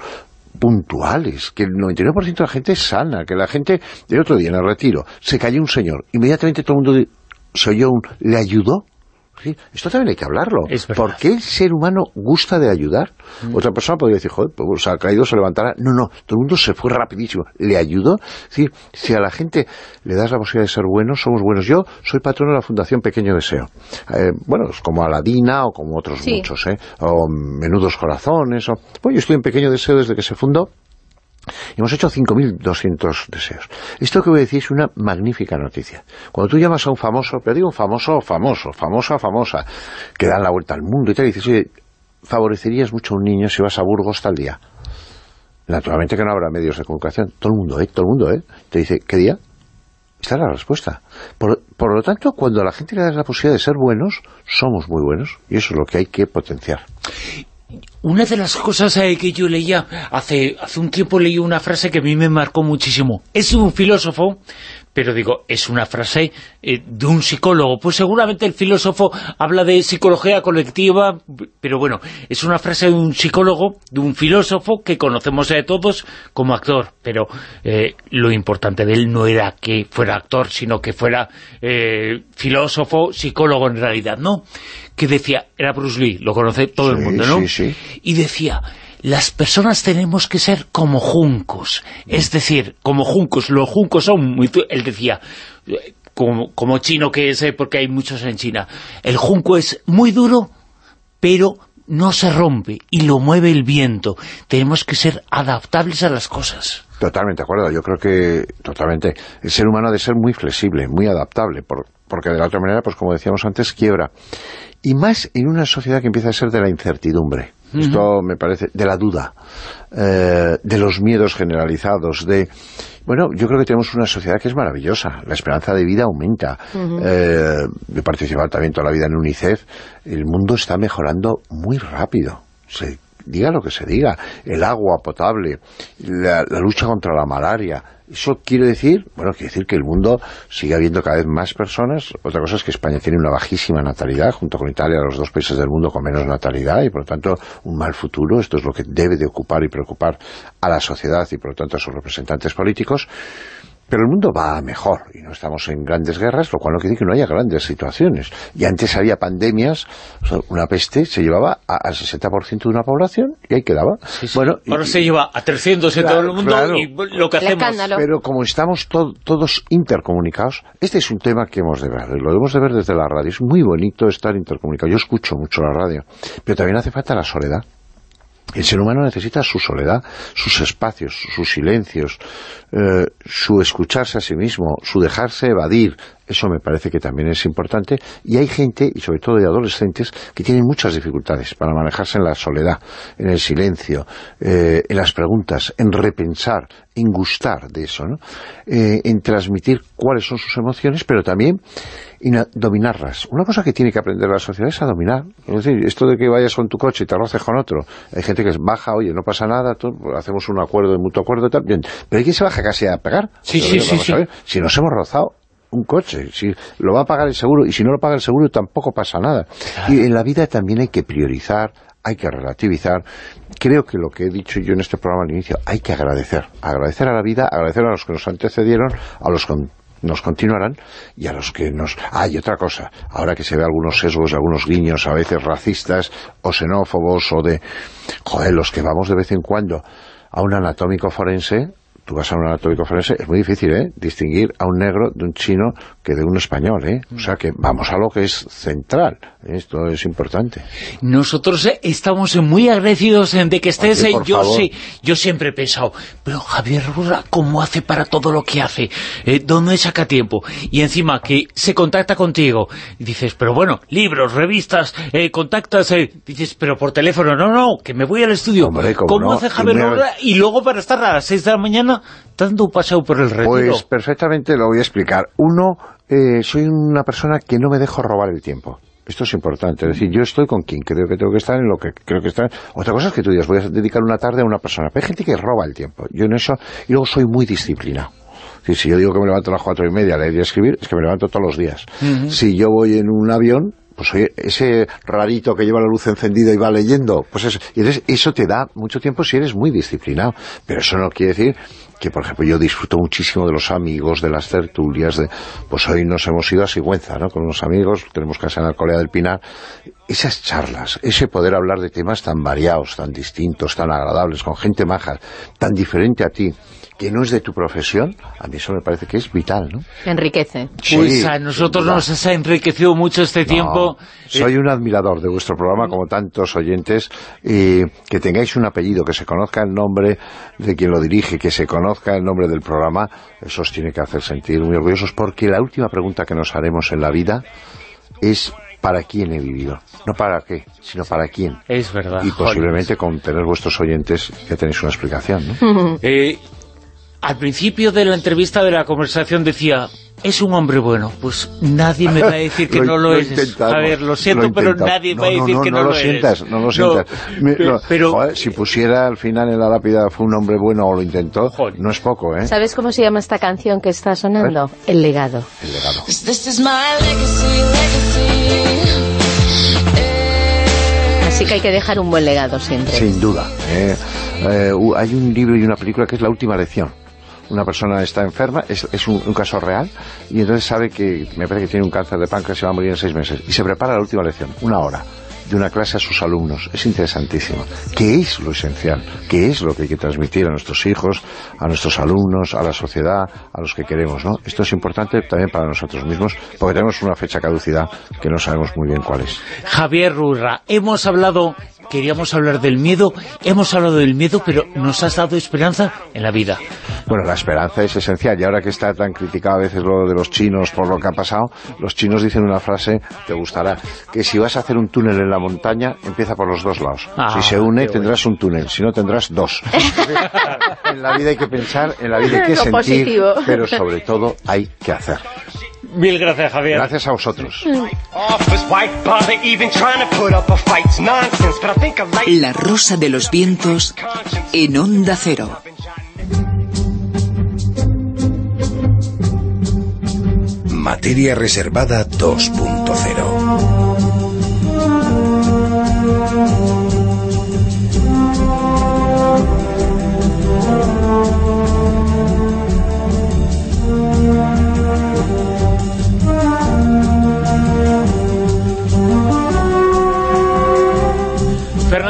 puntuales, que el 99% de la gente es sana, que la gente, el otro día en el retiro, se cayó un señor, inmediatamente todo el mundo se oyó un, ¿le ayudó? Esto también hay que hablarlo. ¿Por qué el ser humano gusta de ayudar? Mm. Otra persona podría decir, joder, pues se ha caído, se levantará. No, no, todo el mundo se fue rapidísimo. ¿Le ayudó? Es si a la gente le das la posibilidad de ser buenos, somos buenos. Yo soy patrono de la Fundación Pequeño Deseo. Eh, bueno, es como Aladina o como otros muchos, ¿eh? O Menudos Corazones. O... Bueno, yo estoy en Pequeño Deseo desde que se fundó Hemos hecho 5.200 deseos. Esto que voy a decir es una magnífica noticia. Cuando tú llamas a un famoso, pero digo un famoso famoso, famosa famosa, que dan la vuelta al mundo y y dices, oye, favorecerías mucho a un niño si vas a Burgos tal día. Naturalmente que no habrá medios de comunicación. Todo el mundo, ¿eh? Todo el mundo, ¿eh? Te dice, ¿qué día? Esta es la respuesta. Por, por, lo tanto, cuando a la gente le da la posibilidad de ser buenos, somos muy buenos. Y eso es lo que hay que potenciar. Una de las cosas que yo leía, hace, hace un tiempo leí una frase que a mí me marcó muchísimo. Es un filósofo, pero digo, es una frase eh, de un psicólogo. Pues seguramente el filósofo habla de psicología colectiva, pero bueno, es una frase de un psicólogo, de un filósofo que conocemos de todos como actor. Pero eh, lo importante de él no era que fuera actor, sino que fuera filósofo, psicólogo en realidad, ¿no? que decía, era Bruce Lee, lo conoce todo el mundo, ¿no? Y decía, las personas tenemos que ser como juncos, es decir, como juncos, los juncos son muy... Él decía, como, chino que es, eh, porque hay muchos en China, el junco es muy duro, pero no se rompe y lo mueve el viento. Tenemos que ser adaptables a las cosas. Totalmente de acuerdo. Yo creo que, totalmente, el ser humano ha de ser muy flexible, muy adaptable, porque de la otra manera, pues como decíamos antes, quiebra y más en una sociedad que empieza a ser de la incertidumbre. Esto me parece, de la duda, eh, de los miedos generalizados, de... Bueno, yo creo que tenemos una sociedad que es maravillosa, la esperanza de vida aumenta. Eh, he participado también toda la vida en UNICEF, el mundo está mejorando muy rápido. Se diga lo que se diga, el agua potable, la lucha contra la malaria, ¿Eso quiere decir? Bueno, quiere decir que el mundo sigue habiendo cada vez más personas. Otra cosa es que España tiene una bajísima natalidad, junto con Italia, los dos países del mundo con menos natalidad, y por lo tanto un mal futuro. Esto es lo que debe de ocupar y preocupar a la sociedad y por lo tanto a sus representantes políticos. Pero el mundo va mejor y no estamos en grandes guerras, lo cual no quiere decir que no haya grandes situaciones. Y antes había pandemias, una peste se llevaba al 60% de una población y ahí quedaba. Bueno, Ahora se lleva a 300 en todo el mundo y lo que hacemos... Pero como estamos todos intercomunicados, este es un tema que hemos de ver, lo debemos de ver desde la radio. Es muy bonito estar intercomunicado. Yo escucho mucho la radio, pero también hace falta la soledad. El ser humano necesita su soledad, sus espacios, sus silencios, eh, su escucharse a sí mismo, su dejarse evadir, Eso me parece que también es importante. Y hay gente, y sobre todo de adolescentes, que tienen muchas dificultades para manejarse en la soledad, en el silencio, eh, en las preguntas, en repensar, en gustar de eso, ¿no? Eh, en transmitir cuáles son sus emociones, pero también en dominarlas. Una cosa que tiene que aprender la sociedad es a dominar. Es decir, esto de que vayas con tu coche y te roces con otro, hay gente que es baja, oye, no pasa nada, hacemos un acuerdo de mutuo acuerdo, también. Pero hay quien se baja casi a pegar. Sí, sí, sí, Si nos hemos rozado, un coche, si lo va a pagar el seguro y si no lo paga el seguro tampoco pasa nada. Y en la vida también hay que priorizar, hay que relativizar. Creo que lo que he dicho yo en este programa al inicio, hay que agradecer. Agradecer a la vida, agradecer a los que nos antecedieron, a los que nos continuarán y a los que nos... Hay otra cosa, ahora que se ve algunos sesgos, algunos guiños a veces racistas o xenófobos o de... Joder, los que vamos de vez en cuando a un anatómico forense tú vas a un anatómico forense, es muy difícil, ¿eh? Distinguir a un negro de un chino que de un español, ¿eh? O sea que vamos a lo que es central. Esto es importante. Nosotros eh, estamos muy agradecidos de que estés... Oye, yo sí, yo siempre he pensado, pero Javier Rura, ¿cómo hace para todo lo que hace? Eh, ¿Dónde saca tiempo? Y encima que se contacta contigo. Y dices, pero bueno, libros, revistas, eh, contactas... Eh, dices, pero por teléfono, no, no, que me voy al estudio. ¿Cómo, hace Javier Rura? Y luego para estar a las 6 de la mañana dando un paseo por el retiro? Pues perfectamente lo voy a explicar. Uno, eh, soy una persona que no me dejo robar el tiempo. Esto es importante, es decir, yo estoy con quien creo que tengo que estar, en lo que creo que estar. Otra cosa es que tú digas, voy a dedicar una tarde a una persona, pero hay gente que roba el tiempo. Yo en eso, y luego soy muy disciplinado. si yo digo que me levanto a las cuatro y media a leer y escribir, es que me levanto todos los días. Si yo voy en un avión, pues oye, ese rarito que lleva la luz encendida y va leyendo, pues eso, y eso te da mucho tiempo si eres muy disciplinado, pero eso no quiere decir que, por ejemplo, yo disfruto muchísimo de los amigos, de las tertulias, de, pues hoy nos hemos ido a Sigüenza, ¿no?, con los amigos, tenemos casa en Alcolea del Pinar, esas charlas, ese poder hablar de temas tan variados, tan distintos, tan agradables, con gente maja, tan diferente a ti, que no es de tu profesión, a mí eso me parece que es vital, ¿no? Enriquece. pues a nosotros nos ha enriquecido mucho este tiempo. Soy un admirador de vuestro programa, como tantos oyentes, y que tengáis un apellido, que se conozca el nombre de quien lo dirige, que se conozca el nombre del programa, eso os tiene que hacer sentir muy orgullosos, porque la última pregunta que nos haremos en la vida es para quién he vivido. No para qué, sino para quién. Es verdad. Y posiblemente con tener vuestros oyentes ya tenéis una explicación, ¿no? eh, al principio de la entrevista de la conversación decía es un hombre bueno, pues nadie me va a decir que no lo, es. A ver, lo siento, pero nadie va a decir que no, lo, lo sientas, No lo sientas, pero, si pusiera al final en la lápida fue un hombre bueno o lo intentó, no es poco, ¿eh? ¿Sabes cómo se llama esta canción que está sonando? El legado. El legado. Así que hay que dejar un buen legado siempre. Sin duda. ¿eh? Eh, hay un libro y una película que es La última lección una persona está enferma, es, un, caso real, y entonces sabe que, me parece que tiene un cáncer de páncreas y va a morir en seis meses, y se prepara la última lección, una hora, de una clase a sus alumnos. Es interesantísimo. ¿Qué es lo esencial? ¿Qué es lo que hay que transmitir a nuestros hijos, a nuestros alumnos, a la sociedad, a los que queremos? ¿no? Esto es importante también para nosotros mismos, porque tenemos una fecha caducidad que no sabemos muy bien cuál es. Javier Rurra, hemos hablado queríamos hablar del miedo, hemos hablado del miedo, pero nos has dado esperanza en la vida. Bueno, la esperanza es esencial, y ahora que está tan criticado a veces lo de los chinos por lo que ha pasado, los chinos dicen una frase, te gustará, que si vas a hacer un túnel en la montaña, empieza por los dos lados. Ah, si se une, tendrás un túnel, si no, tendrás dos. en la vida hay que pensar, en la vida hay que sentir, pero sobre todo hay que hacer. Mil gracias, Javier. Gracias a vosotros. La Rosa de los Vientos en Onda Cero. Materia Reservada 2.0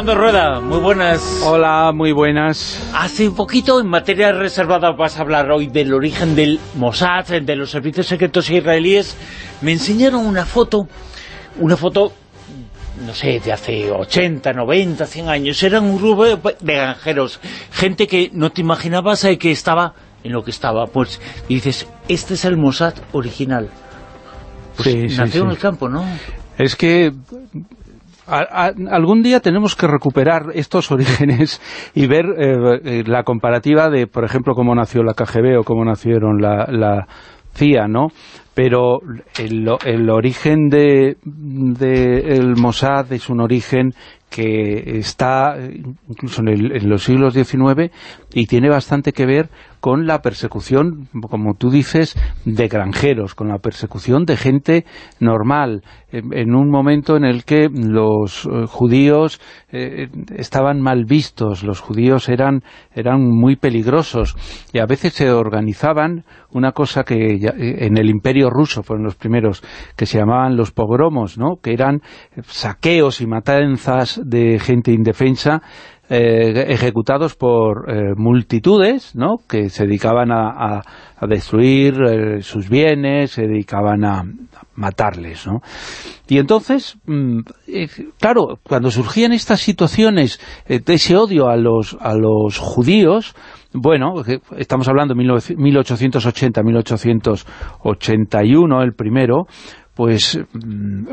Fernando Rueda, muy buenas. Hola, muy buenas. Hace un poquito, en materia reservada, vas a hablar hoy del origen del Mossad, de los servicios secretos israelíes. Me enseñaron una foto, una foto no sé, de hace 80, 90, 100 años, eran un grupo de granjeros, gente que no te imaginabas eh, que estaba en lo que estaba. Pues dices, este es el Mossad original. Pues nació en el campo, ¿no? Es que algún día tenemos que recuperar estos orígenes y ver eh, eh, la comparativa de, por ejemplo, cómo nació la KGB o cómo nacieron la, la CIA, ¿no? Pero el, el origen de, el Mossad es un origen que está incluso en, los siglos XIX y tiene bastante que ver con la persecución, como tú dices, de granjeros, con la persecución de gente normal, en un momento en el que los eh, judíos eh, estaban mal vistos, los judíos eran, eran muy peligrosos y a veces se organizaban una cosa que eh, en el imperio ruso fueron los primeros, que se llamaban los pogromos, ¿no? que eran saqueos y matanzas de gente indefensa eh, ejecutados por eh, multitudes ¿no? que se dedicaban a, destruir eh, sus bienes, se dedicaban a matarles. ¿no? Y entonces, mm, claro, cuando surgían estas situaciones de ese odio a los, a los judíos, bueno, estamos hablando de 1880-1881, el primero, pues mm,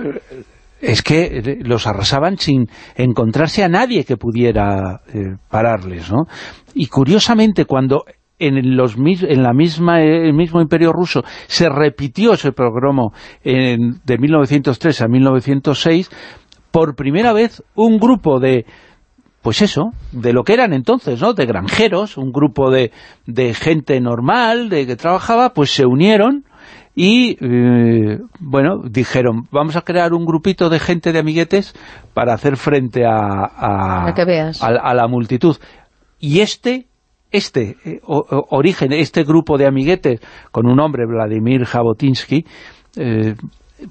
es que los arrasaban sin encontrarse a nadie que pudiera eh, pararles, ¿no? Y curiosamente, cuando en, los, en la misma, el mismo imperio ruso se repitió ese programa de 1903 a 1906, por primera vez un grupo de pues eso, de lo que eran entonces, ¿no? De granjeros, un grupo de, de gente normal, de que trabajaba, pues se unieron y eh, bueno, dijeron, vamos a crear un grupito de gente de amiguetes para hacer frente a, a, la multitud. Y este, este eh, origen, este grupo de amiguetes, con un hombre, Vladimir Jabotinsky, eh,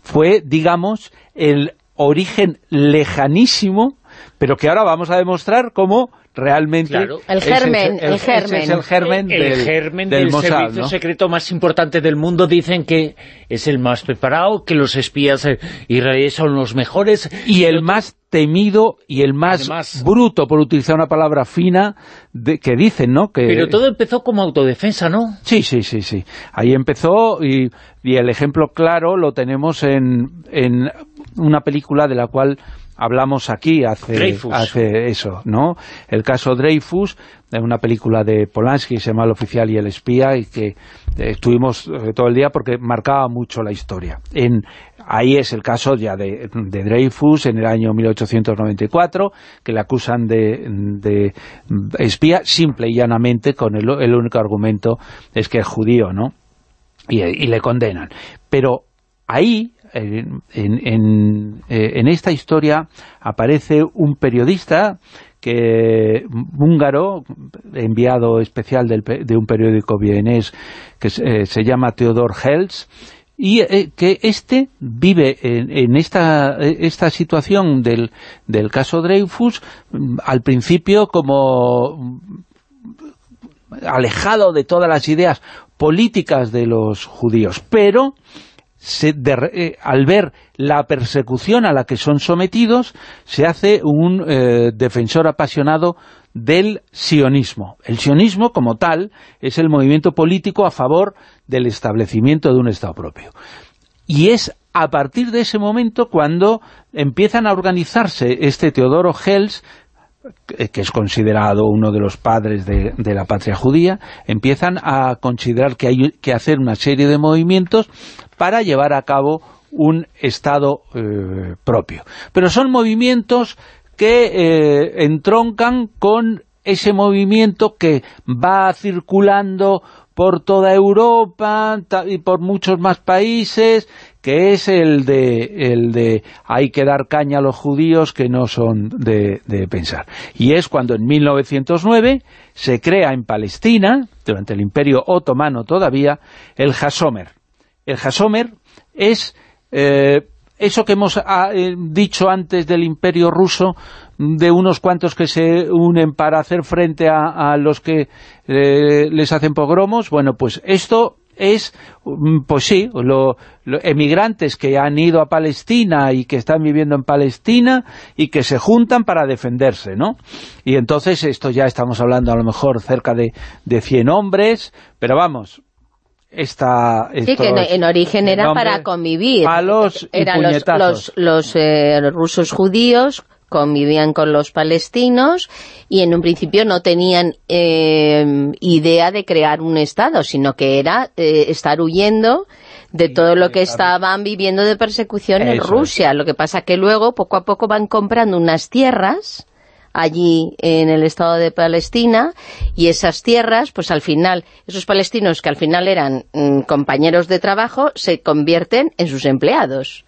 fue, digamos, el origen lejanísimo, pero que ahora vamos a demostrar cómo realmente el germen, el, germen, es el germen del, servicio secreto más importante del mundo. Dicen que es el más preparado, que los espías eh, israelíes son los mejores. Y el más temido y el más bruto, por utilizar una palabra fina, de, que dicen, ¿no? Que, Pero todo empezó como autodefensa, ¿no? Sí, sí, sí, sí. Ahí empezó y, y el ejemplo claro lo tenemos en, en una película de la cual hablamos aquí hace, hace eso, ¿no? El caso Dreyfus, de una película de Polanski que se llama El oficial y el espía y que eh, estuvimos eh, todo el día porque marcaba mucho la historia. En, ahí es el caso ya de, Dreyfus en el año 1894, que le acusan de, espía simple y llanamente con el, único argumento es que es judío, ¿no? Y, y le condenan. Pero ahí en, eh, en, esta historia aparece un periodista que húngaro, enviado especial de un periódico vienés que se, eh, llama Theodor Hels, y eh, que este vive en, esta, esta situación del, del caso Dreyfus mm, al principio como mm, alejado de todas las ideas políticas de los judíos, pero eh, al ver la persecución a la que son sometidos, se hace un eh, defensor apasionado del sionismo. El sionismo, como tal, es el movimiento político a favor del establecimiento de un Estado propio. Y es a partir de ese momento cuando empiezan a organizarse este Teodoro Hels, que es considerado uno de los padres de, la patria judía, empiezan a considerar que hay que hacer una serie de movimientos para llevar a cabo un Estado eh, propio. Pero son movimientos que eh, entroncan con ese movimiento que va circulando por toda Europa y por muchos más países, que es el de, el de hay que dar caña a los judíos que no son de, pensar. Y es cuando en 1909 se crea en Palestina, durante el Imperio Otomano todavía, el Hasomer. El Hasomer es eh, eso que hemos ah, eh, dicho antes del Imperio Ruso, de unos cuantos que se unen para hacer frente a, los que eh, les hacen pogromos, bueno, pues esto es, mm, pues sí, lo, emigrantes que han ido a Palestina y que están viviendo en Palestina y que se juntan para defenderse, ¿no? Y entonces esto ya estamos hablando a lo mejor cerca de, de 100 hombres, pero vamos, esta... Sí, que en, origen era para convivir. Palos y Eran los, los, los eh, rusos judíos convivían con los palestinos y en un principio no tenían eh, idea de crear un Estado, sino que era eh, estar huyendo de todo lo que estaban viviendo de persecución en Rusia. Lo que pasa que luego, poco a poco, van comprando unas tierras allí en el Estado de Palestina y esas tierras, pues al final, esos palestinos que al final eran mm, compañeros de trabajo, se convierten en sus empleados.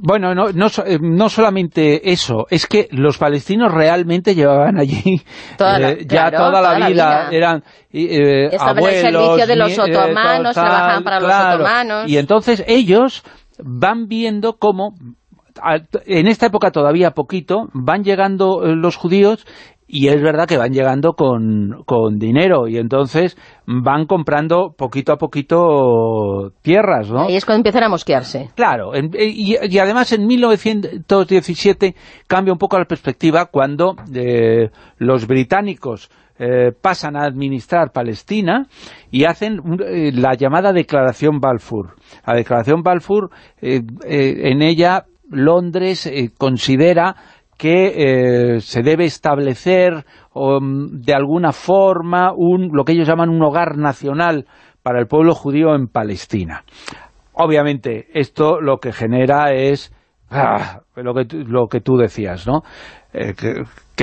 Bueno, no, no, eh, no, solamente eso, es que los palestinos realmente llevaban allí eh, ya toda, la, vida, eran eh, Estaban al servicio de los otomanos, trabajaban para los otomanos. Y entonces ellos van viendo cómo en esta época todavía poquito, van llegando los judíos y es verdad que van llegando con, con, dinero y entonces van comprando poquito a poquito tierras, ¿no? Y es cuando empiezan a mosquearse. Claro, y, además en 1917 cambia un poco la perspectiva cuando eh, los británicos eh, pasan a administrar Palestina y hacen eh, la llamada Declaración Balfour. La Declaración Balfour, en ella Londres considera que eh, se debe establecer um, de alguna forma un, lo que ellos llaman un hogar nacional para el pueblo judío en Palestina. Obviamente, esto lo que genera es ah, lo, que, lo que tú decías, ¿no? Eh,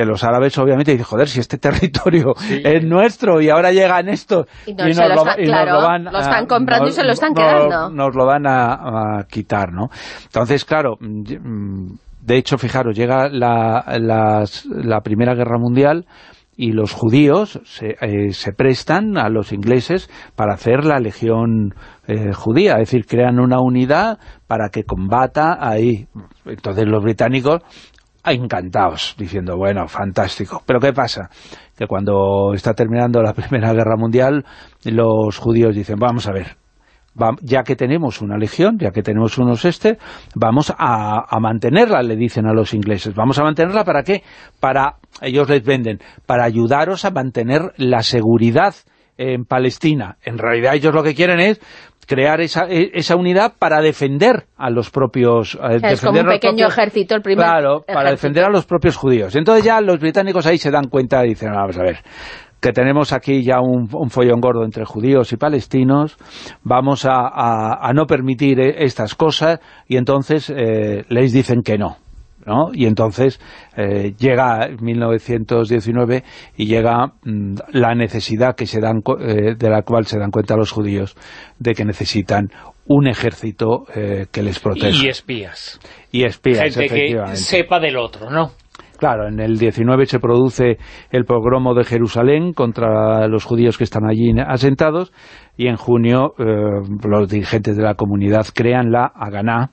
los árabes obviamente dicen, joder, si este territorio es nuestro y ahora llegan estos y, nos, lo, van lo están comprando y se lo están quedando. Nos lo van a, quitar, ¿no? Entonces, claro, mm, de hecho, fijaros, llega la, la Primera Guerra Mundial y los judíos se, eh, se, prestan a los ingleses para hacer la legión eh, judía, es decir, crean una unidad para que combata ahí. Entonces los británicos encantados, diciendo, bueno, fantástico. Pero ¿qué pasa? Que cuando está terminando la Primera Guerra Mundial, los judíos dicen, vamos a ver, ya que tenemos una legión, ya que tenemos unos este, vamos a, mantenerla, le dicen a los ingleses. ¿Vamos a mantenerla para qué? Para, ellos les venden, para ayudaros a mantener la seguridad en Palestina. En realidad ellos lo que quieren es crear esa, e, esa unidad para defender a los propios... es como un pequeño ejército el primer Claro, para defender a los propios judíos. Entonces ya los británicos ahí se dan cuenta y dicen, vamos a ver, que tenemos aquí ya un, follón gordo entre judíos y palestinos, vamos a, no permitir e, estas cosas y entonces eh, les dicen que no. ¿No? Y entonces eh, llega 1919 y llega mm, la necesidad que se dan eh, de la cual se dan cuenta los judíos de que necesitan un ejército que les proteja. Y espías. Y espías, Gente que sepa del otro, ¿no? Claro, en el 19 se produce el pogromo de Jerusalén contra los judíos que están allí asentados y en junio eh, los dirigentes de la comunidad crean la Haganá,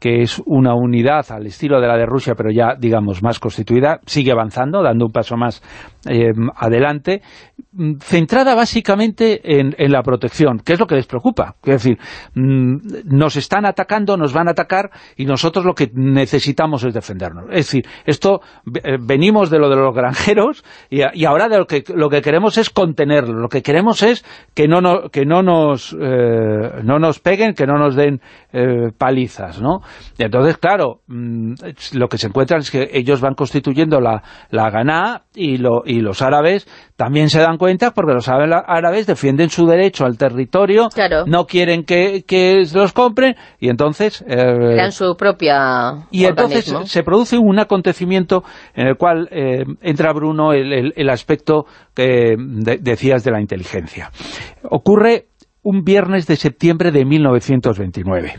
que es una unidad al estilo de la de Rusia, pero ya, digamos, más constituida, sigue avanzando, dando un paso más eh, adelante, mm, centrada básicamente en, la protección, que es lo que les preocupa. Es decir, mm, nos están atacando, nos van a atacar, y nosotros lo que necesitamos es defendernos. Es decir, esto eh, venimos de lo de los granjeros, y, ahora de lo que, lo que queremos es contenerlo, lo que queremos es que no, no, que no, nos, eh, no nos peguen, que no nos den palizas, ¿no? Y entonces, claro, mm, lo que se encuentran es que ellos van constituyendo la, la Ganá y, lo, y los árabes también se dan cuenta porque los árabes defienden su derecho al territorio, no quieren que, que, los compren y entonces... Eh, su propia Y entonces se produce un acontecimiento en el cual eh, entra Bruno el, el, aspecto que decías de la inteligencia. Ocurre un viernes de septiembre de 1929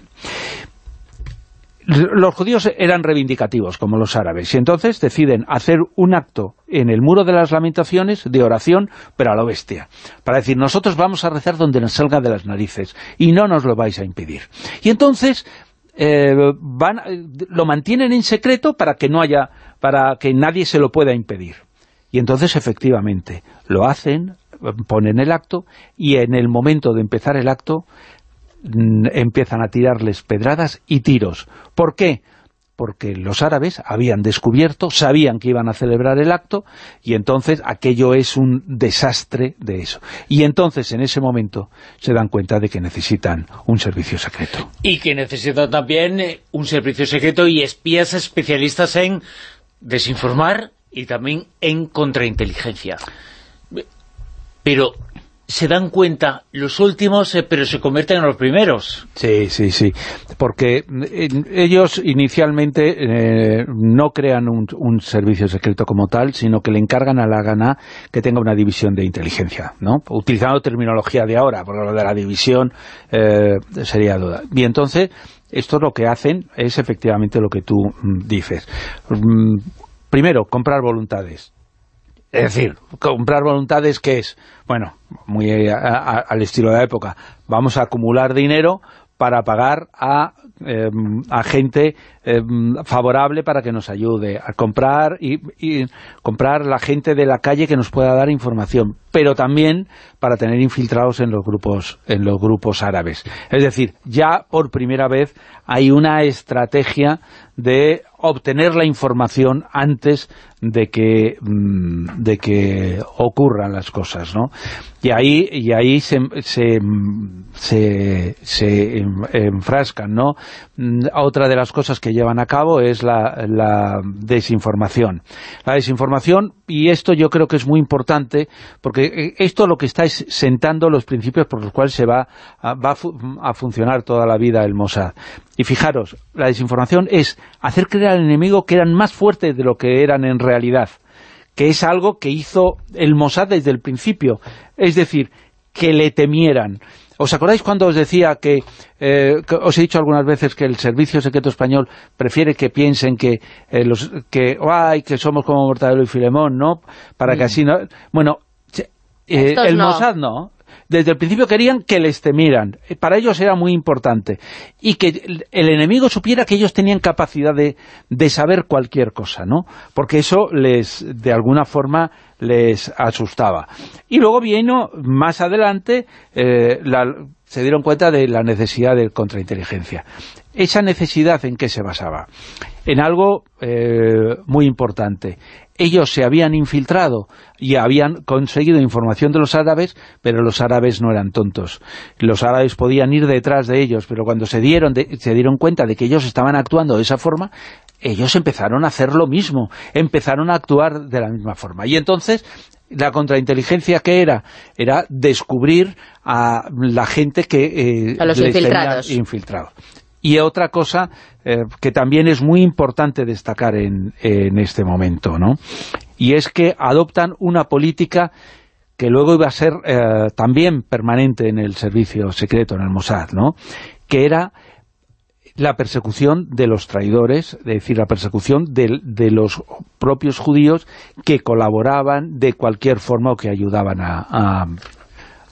los judíos eran reivindicativos, como los árabes, y entonces deciden hacer un acto en el Muro de las Lamentaciones de oración, pero a lo bestia, para decir, nosotros vamos a rezar donde nos salga de las narices, y no nos lo vais a impedir. Y entonces eh, van, lo mantienen en secreto para que no haya, para que nadie se lo pueda impedir. Y entonces, efectivamente, lo hacen, ponen el acto, y en el momento de empezar el acto, Mm, empiezan a tirarles pedradas y tiros. ¿Por qué? porque los árabes habían descubierto, sabían que iban a celebrar el acto, y entonces aquello es un desastre de eso. Y entonces, en ese momento, se dan cuenta de que necesitan un servicio secreto. Y que necesitan también eh, un servicio secreto y espías especialistas en desinformar y también en contrainteligencia. Pero se dan cuenta los últimos, eh, pero se convierten en los primeros. Sí, sí, sí, porque eh, ellos inicialmente eh, no crean un, un, servicio secreto como tal, sino que le encargan a la gana que tenga una división de inteligencia, ¿no? Utilizando terminología de ahora, porque lo de la división sería duda. Y entonces, esto lo que hacen es efectivamente lo que tú mm, dices. Mm, primero, comprar voluntades es decir, comprar voluntades, ¿qué es? Bueno, muy eh, al estilo de la época. Vamos a acumular dinero para pagar a, eh, a gente eh, favorable para que nos ayude a comprar y, comprar la gente de la calle que nos pueda dar información, pero también para tener infiltrados en los grupos en los grupos árabes. Es decir, ya por primera vez hay una estrategia de obtener la información antes de que, mm, de que ocurran las cosas, ¿no? Y ahí, y ahí se, se, se, enfrascan, ¿no? Mm, otra de las cosas que llevan a cabo es la, desinformación. La desinformación, y esto yo creo que es muy importante, porque eh, esto lo que está es sentando los principios por los cuales se va a, va a, funcionar toda la vida el Mossad. Y fijaros, la desinformación es hacer creer al enemigo que eran más fuertes de lo que eran en realidad, que es algo que hizo el Mossad desde el principio, es decir, que le temieran. ¿Os acordáis cuando os decía que, eh, que, os he dicho algunas veces que el Servicio Secreto Español prefiere que piensen que eh, los que ay, que somos como Mortadelo y Filemón, ¿no? Para que así no... Bueno, eh, el no. Mossad no. Desde el principio querían que les temieran. Para ellos era muy importante. Y que el enemigo supiera que ellos tenían capacidad de, de saber cualquier cosa, ¿no? Porque eso les, de alguna forma, les asustaba. Y luego vino, más adelante, eh, la, se dieron cuenta de la necesidad de contrainteligencia. ¿Esa necesidad en qué se basaba? En algo eh, muy importante. Ellos se habían infiltrado y habían conseguido información de los árabes, pero los árabes no eran tontos. Los árabes podían ir detrás de ellos, pero cuando se dieron, de, se dieron cuenta de que ellos estaban actuando de esa forma, ellos empezaron a hacer lo mismo, empezaron a actuar de la misma forma. Y entonces la contrainteligencia que era era descubrir a la gente que eh, a los infiltrados. infiltrado. Y otra cosa eh, que también es muy importante destacar en, en este momento, ¿no? Y es que adoptan una política que luego iba a ser eh, también permanente en el servicio secreto, en el Mossad, ¿no? Que era la persecución de los traidores, es decir, la persecución de, los propios judíos que colaboraban de cualquier forma o que ayudaban a,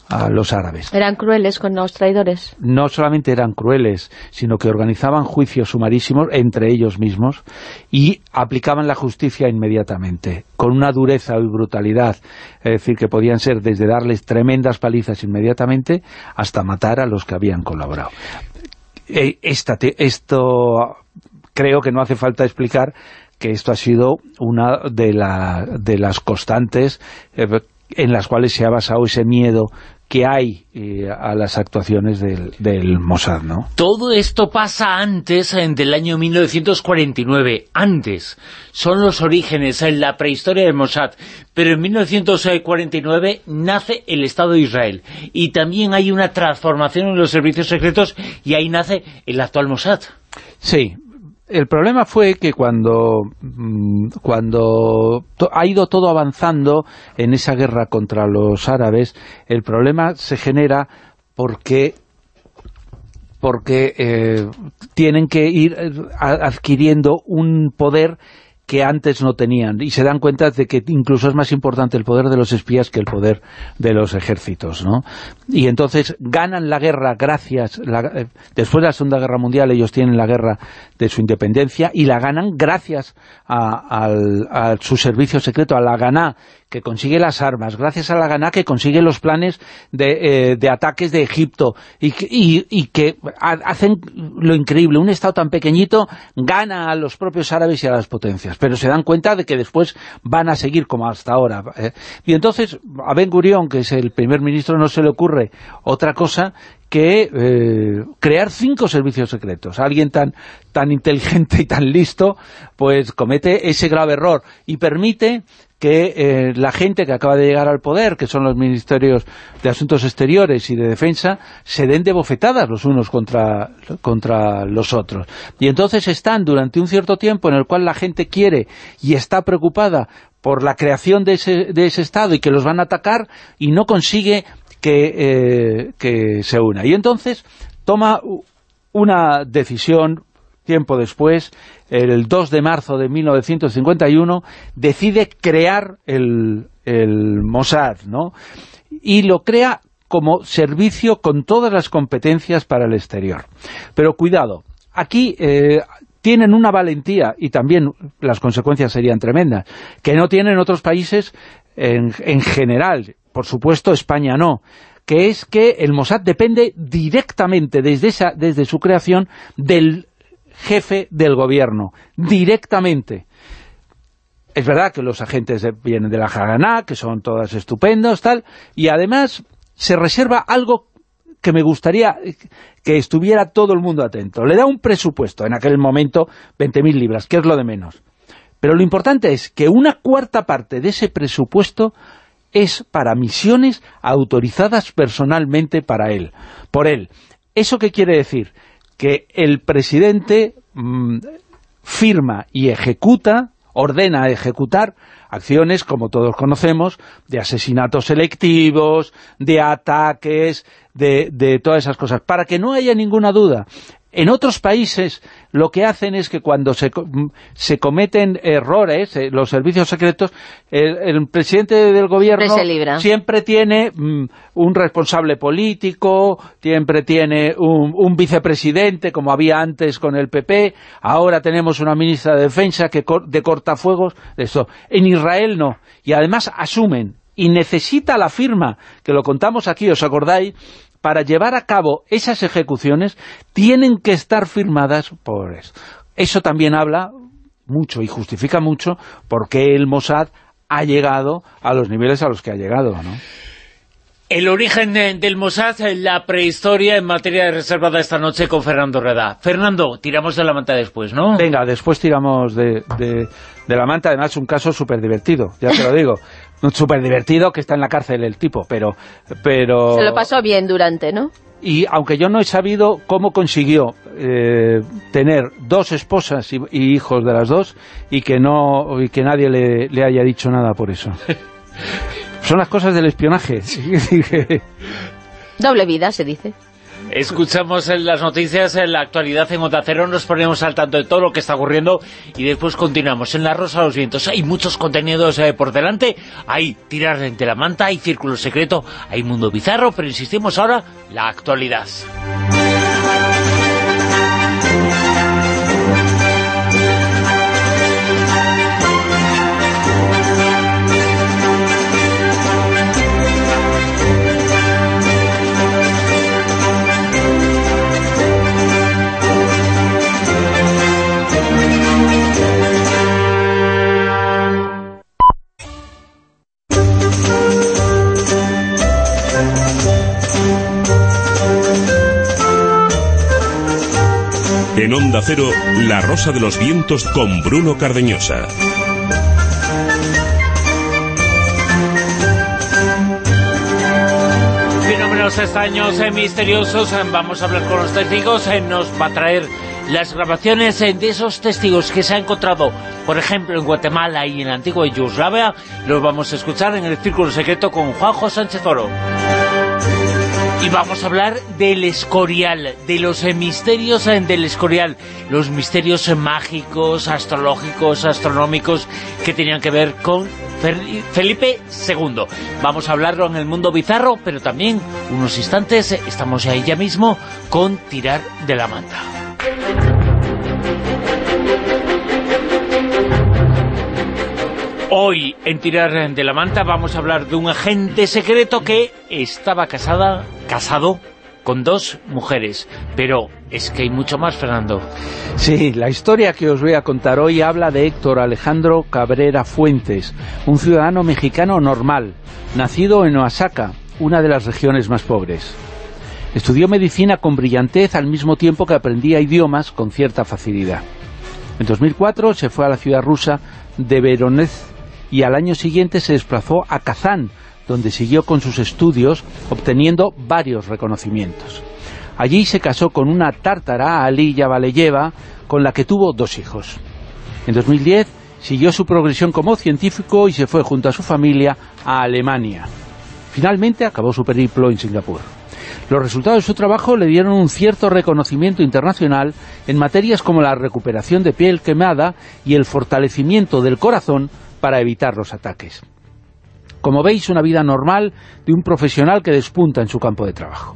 a, los árabes. ¿Eran crueles con los traidores? No solamente eran crueles, sino que organizaban juicios sumarísimos entre ellos mismos y aplicaban la justicia inmediatamente, con una dureza y brutalidad, es decir, que podían ser desde darles tremendas palizas inmediatamente hasta matar a los que habían colaborado esta, esto creo que no hace falta explicar que esto ha sido una de, la, de las constantes eh, en las cuales se ha basado ese miedo que hay eh, a las actuaciones del, del, Mossad, ¿no? Todo esto pasa antes del año 1949, antes. Son los orígenes, en la prehistoria del Mossad. Pero en 1949 nace el Estado de Israel. Y también hay una transformación en los servicios secretos y ahí nace el actual Mossad. Sí, el problema fue que cuando, cuando ha ido todo avanzando en esa guerra contra los árabes, el problema se genera porque porque eh, tienen que ir adquiriendo un poder que antes no tenían y se dan cuenta de que incluso es más importante el poder de los espías que el poder de los ejércitos, ¿no? Y entonces ganan la guerra gracias, la, eh, después de la Segunda Guerra Mundial ellos tienen la guerra de su independencia y la ganan gracias a, su servicio secreto, a la Ganá, que consigue las armas, gracias a la Haganah que consigue los planes de, eh, ataques de Egipto y, que hacen lo increíble. Un Estado tan pequeñito gana a los propios árabes y a las potencias, pero se dan cuenta de que después van a seguir como hasta ahora. ¿eh? Y entonces a Ben Gurion, que es el primer ministro, no se le ocurre otra cosa que eh, crear cinco servicios secretos. Alguien tan, tan inteligente y tan listo, pues comete ese grave error y permite que eh, la gente que acaba de llegar al poder, que son los ministerios de Asuntos Exteriores y de Defensa, se den de bofetadas los unos contra, contra los otros. Y entonces están durante un cierto tiempo en el cual la gente quiere y está preocupada por la creación de ese, de ese Estado y que los van a atacar y no consigue que, eh, se una. Y entonces toma una decisión tiempo después, el 2 de marzo de 1951, decide crear el, el Mossad, ¿no? Y lo crea como servicio con todas las competencias para el exterior. Pero cuidado, aquí eh, tienen una valentía, y también las consecuencias serían tremendas, que no tienen otros países en, en general, por supuesto España no, que es que el Mossad depende directamente desde, esa, desde su creación del jefe del gobierno, directamente. Es verdad que los agentes vienen de la Haganá, que son todas estupendos, tal, y además se reserva algo que me gustaría que estuviera todo el mundo atento. Le da un presupuesto, en aquel momento 20.000 libras, que es lo de menos. Pero lo importante es que una cuarta parte de ese presupuesto es para misiones autorizadas personalmente para él, por él. ¿Eso qué quiere decir? Que el presidente mm, firma y ejecuta, ordena ejecutar acciones, como todos conocemos, de asesinatos selectivos, de ataques, de, de todas esas cosas, para que no haya ninguna duda. En otros países lo que hacen es que cuando se, se cometen errores, eh, los servicios secretos, el, presidente del gobierno siempre tiene mm, un responsable político, siempre tiene un, vicepresidente, como había antes con el PP, ahora tenemos una ministra de Defensa que de cortafuegos, eso. En Israel no, y además asumen, y necesita la firma, que lo contamos aquí, ¿os acordáis?, para llevar a cabo esas ejecuciones tienen que estar firmadas por eso. Eso también habla mucho y justifica mucho por qué el Mossad ha llegado a los niveles a los que ha llegado, ¿no? El origen del Mossad, la prehistoria en materia de reservada esta noche con Fernando Reda. Fernando, tiramos de la manta después, ¿no? Venga, después tiramos de, de, de la manta, además un caso súper divertido, ya te lo digo. súper divertido que está en la cárcel el tipo, pero, pero... Se lo pasó bien durante, ¿no? Y aunque yo no he sabido cómo consiguió eh, tener dos esposas y, hijos de las dos y que no y que nadie le, le haya dicho nada por eso. Son las cosas del espionaje. Doble vida, se dice. Escuchamos en las noticias, en la actualidad en Onda nos ponemos al tanto de todo lo que está ocurriendo y después continuamos en La Rosa de los Vientos. Hay muchos contenidos eh, por delante, hay tirar de la manta, hay círculo secreto, hay mundo bizarro, pero insistimos ahora, la actualidad. En Onda Cero, La Rosa de los Vientos con Bruno Cardeñosa. Fenómenos extraños, y misteriosos, vamos a hablar con los testigos, nos va a traer las grabaciones de esos testigos que se han encontrado, por ejemplo, en Guatemala y en la antigua Yugoslavia, los vamos a escuchar en el Círculo Secreto con Juanjo Sánchez Oro. Y vamos a hablar del Escorial, de los misterios del Escorial, los misterios mágicos, astrológicos, astronómicos que tenían que ver con Felipe II. Vamos a hablarlo en el mundo bizarro, pero también unos instantes, estamos ahí ya mismo, con tirar de la manta. Hoy, en Tirar de la Manta, vamos a hablar de un agente secreto que estaba casada, casado con dos mujeres. Pero es que hay mucho más, Fernando. Sí, la historia que os voy a contar hoy habla de Héctor Alejandro Cabrera Fuentes, un ciudadano mexicano normal, nacido en Oaxaca, una de las regiones más pobres. Estudió medicina con brillantez al mismo tiempo que aprendía idiomas con cierta facilidad. En 2004 se fue a la ciudad rusa de Veronez y al año siguiente se desplazó a Kazán, donde siguió con sus estudios obteniendo varios reconocimientos. Allí se casó con una tártara, Aliyah Valeyeva, con la que tuvo dos hijos. En 2010 siguió su progresión como científico y se fue junto a su familia a Alemania. Finalmente acabó su periplo en Singapur. Los resultados de su trabajo le dieron un cierto reconocimiento internacional en materias como la recuperación de piel quemada y el fortalecimiento del corazón para evitar los ataques. Como veis, una vida normal de un profesional que despunta en su campo de trabajo.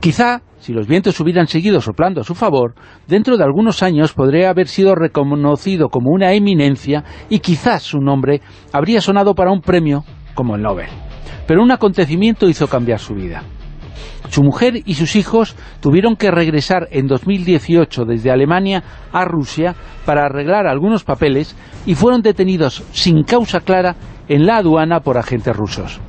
Quizá, si los vientos hubieran seguido soplando a su favor, dentro de algunos años podría haber sido reconocido como una eminencia y quizás su nombre habría sonado para un premio como el Nobel. Pero un acontecimiento hizo cambiar su vida. Su mujer y sus hijos tuvieron que regresar en 2018 desde Alemania a Rusia para arreglar algunos papeles y fueron detenidos sin causa clara en la aduana por agentes rusos.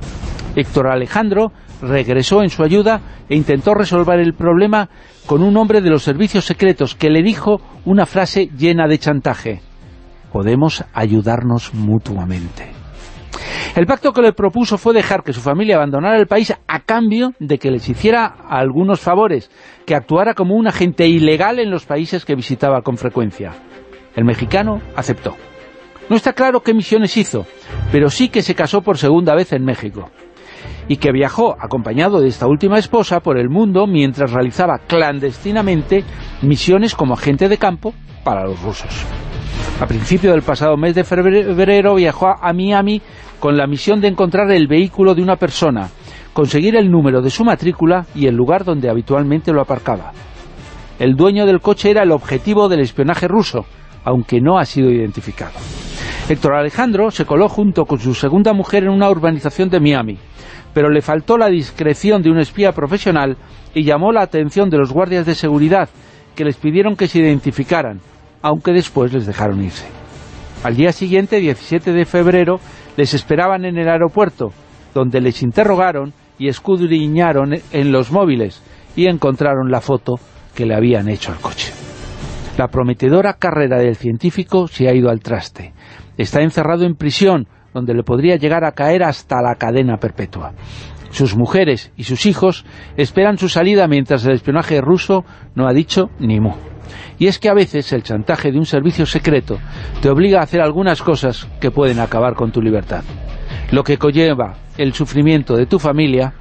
Héctor Alejandro regresó en su ayuda e intentó resolver el problema con un hombre de los servicios secretos que le dijo una frase llena de chantaje. Podemos ayudarnos mutuamente. El pacto que le propuso fue dejar que su familia abandonara el país a cambio de que les hiciera algunos favores, que actuara como un agente ilegal en los países que visitaba con frecuencia. El mexicano aceptó. No está claro qué misiones hizo, pero sí que se casó por segunda vez en México y que viajó acompañado de esta última esposa por el mundo mientras realizaba clandestinamente misiones como agente de campo para los rusos. A principio del pasado mes de febrero viajó a Miami con la misión de encontrar el vehículo de una persona, conseguir el número de su matrícula y el lugar donde habitualmente lo aparcaba. El dueño del coche era el objetivo del espionaje ruso, aunque no ha sido identificado. Héctor Alejandro se coló junto con su segunda mujer en una urbanización de Miami, pero le faltó la discreción de un espía profesional y llamó la atención de los guardias de seguridad, que les pidieron que se identificaran, aunque después les dejaron irse. Al día siguiente, 17 de febrero, les esperaban en el aeropuerto, donde les interrogaron y escudriñaron en los móviles y encontraron la foto que le habían hecho al coche. La prometedora carrera del científico se ha ido al traste. Está encerrado en prisión, donde le podría llegar a caer hasta la cadena perpetua. Sus mujeres y sus hijos esperan su salida mientras el espionaje ruso no ha dicho ni mu. Y es que a veces el chantaje de un servicio secreto te obliga a hacer algunas cosas que pueden acabar con tu libertad. Lo que conlleva el sufrimiento de tu familia,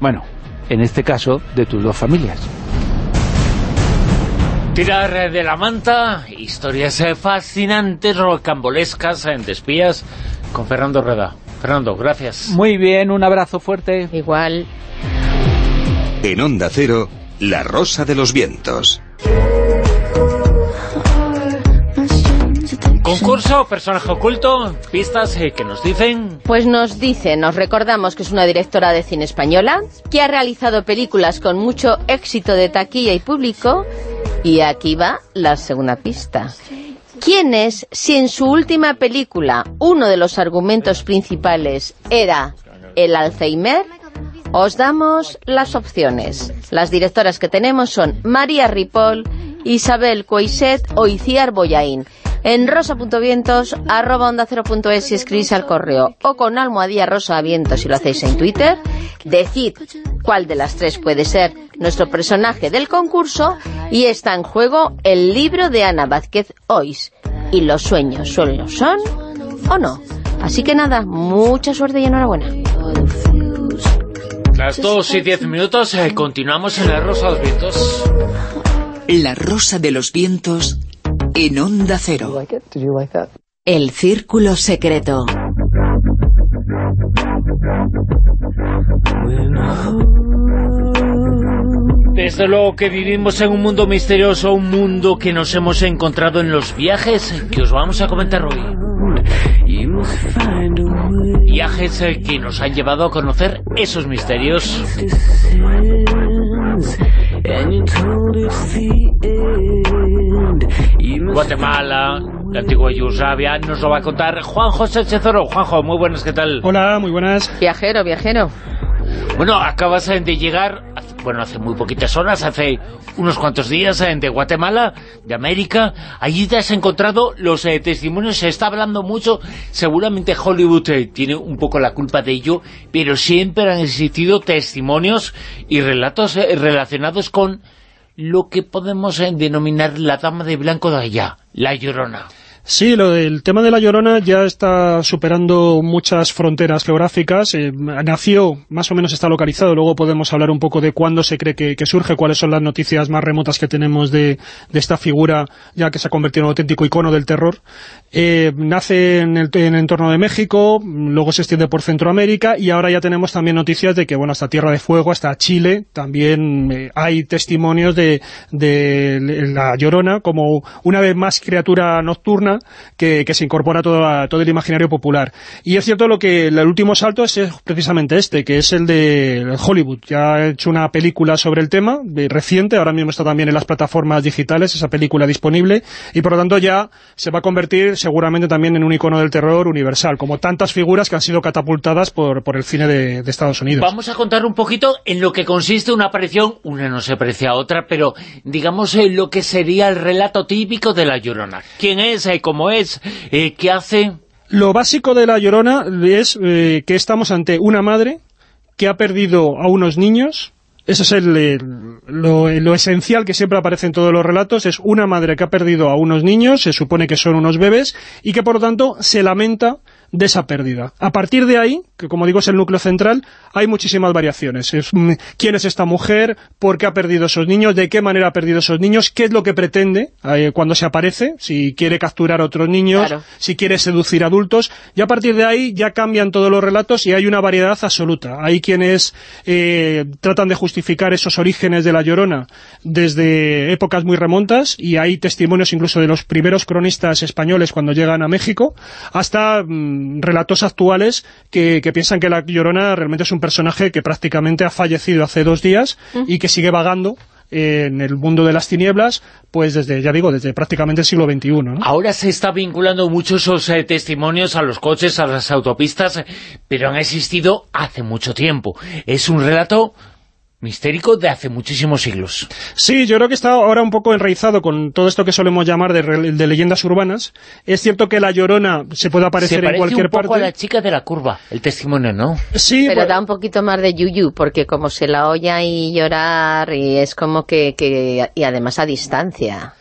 bueno, en este caso, de tus dos familias. Tirar de la manta, historias fascinantes, rocambolescas, de espías, con Fernando Reda. Fernando, gracias. Muy bien, un abrazo fuerte. Igual. En Onda Cero, La Rosa de los Vientos. Concurso, personaje oculto, pistas eh, que nos dicen... Pues nos dicen, nos recordamos que es una directora de cine española, que ha realizado películas con mucho éxito de taquilla y público, y aquí va la segunda pista. ¿Quién es si en su última película uno de los argumentos principales era el Alzheimer? Os damos las opciones. Las directoras que tenemos son María Ripoll, Isabel Coiset o Iciar Boyaín. En rosa.vientos, arroba onda cero.es si escribís al correo o con almohadilla rosa vientos si lo hacéis en Twitter. Decid cuál de las tres puede ser nuestro personaje del concurso y está en juego el libro de Ana Vázquez Ois. Y los sueños, ¿sueños son o no? Así que nada, mucha suerte y enhorabuena. Las dos y diez minutos, eh, continuamos en la Rosa de los Vientos. La Rosa de los Vientos en Onda Cero. El Círculo Secreto. Desde luego que vivimos en un mundo misterioso, un mundo que nos hemos encontrado en los viajes que os vamos a comentar hoy. Viajes eh, que nos han llevado a conocer esos misterios. Guatemala, la antigua Yugoslavia, nos lo va a contar Juan José Chezoro. Juanjo, muy buenas, ¿qué tal? Hola, muy buenas. Viajero, viajero. Bueno, acabas de llegar, bueno, hace muy poquitas horas, hace unos cuantos días, eh, de Guatemala, de América. Allí te has encontrado los eh, testimonios, se está hablando mucho, seguramente Hollywood tiene un poco la culpa de ello, pero siempre han existido testimonios y relatos relacionados con lo que podemos denominar la dama de blanco de allá, la Llorona. Sí, lo del tema de La Llorona ya está superando muchas fronteras geográficas. Eh, nació, más o menos está localizado, luego podemos hablar un poco de cuándo se cree que, surge, cuáles son las noticias más remotas que tenemos de, esta figura, ya que se ha convertido en un auténtico icono del terror. Eh, nace en el, entorno de México, luego se extiende por Centroamérica y ahora ya tenemos también noticias de que, bueno, hasta Tierra de Fuego, hasta Chile, también eh, hay testimonios de, de La Llorona como una vez más criatura nocturna que, se incorpora a todo, el imaginario popular. Y es cierto lo que el último salto es, precisamente este, que es el de Hollywood. Ya ha hecho una película sobre el tema, reciente, ahora mismo está también en las plataformas digitales, esa película disponible, y por lo tanto ya se va a convertir seguramente también en un icono del terror universal, como tantas figuras que han sido catapultadas por, el cine de, Estados Unidos. Vamos a contar un poquito en lo que consiste una aparición, una no se aprecia a otra, pero digamos en lo que sería el relato típico de La Llorona. ¿Quién es? Eh, como es, eh, ¿qué hace? Lo básico de La Llorona es eh, que estamos ante una madre que ha perdido a unos niños, eso es el, lo, lo, esencial que siempre aparece en todos los relatos, es una madre que ha perdido a unos niños, se supone que son unos bebés, y que por lo tanto se lamenta de esa pérdida. A partir de ahí, que como digo es el núcleo central, hay muchísimas variaciones. Mm, ¿Quién es esta mujer? ¿Por qué ha perdido esos niños? ¿De qué manera ha perdido esos niños? ¿Qué es lo que pretende eh, cuando se aparece? Si quiere capturar a otros niños, si quiere seducir adultos. Y a partir de ahí ya cambian todos los relatos y hay una variedad absoluta. Hay quienes eh, tratan de justificar esos orígenes de la Llorona desde épocas muy remontas y hay testimonios incluso de los primeros cronistas españoles cuando llegan a México, hasta... Mm, relatos actuales que, piensan que la Llorona realmente es un personaje que prácticamente ha fallecido hace dos días y que sigue vagando en el mundo de las tinieblas, pues desde, ya digo, desde prácticamente el siglo XXI. Ahora se está vinculando mucho esos eh, testimonios a los coches, a las autopistas, pero han existido hace mucho tiempo. Es un relato mistérico de hace muchísimos siglos. Sí, yo creo que está ahora un poco enraizado con todo esto que solemos llamar de, leyendas urbanas. Es cierto que la Llorona se puede aparecer en cualquier parte. Se parece un poco a la chica de la curva, el testimonio, ¿no? Sí. Pero da un poquito más de yuyu, porque como se la oye ahí llorar y es como que, que... y además a distancia.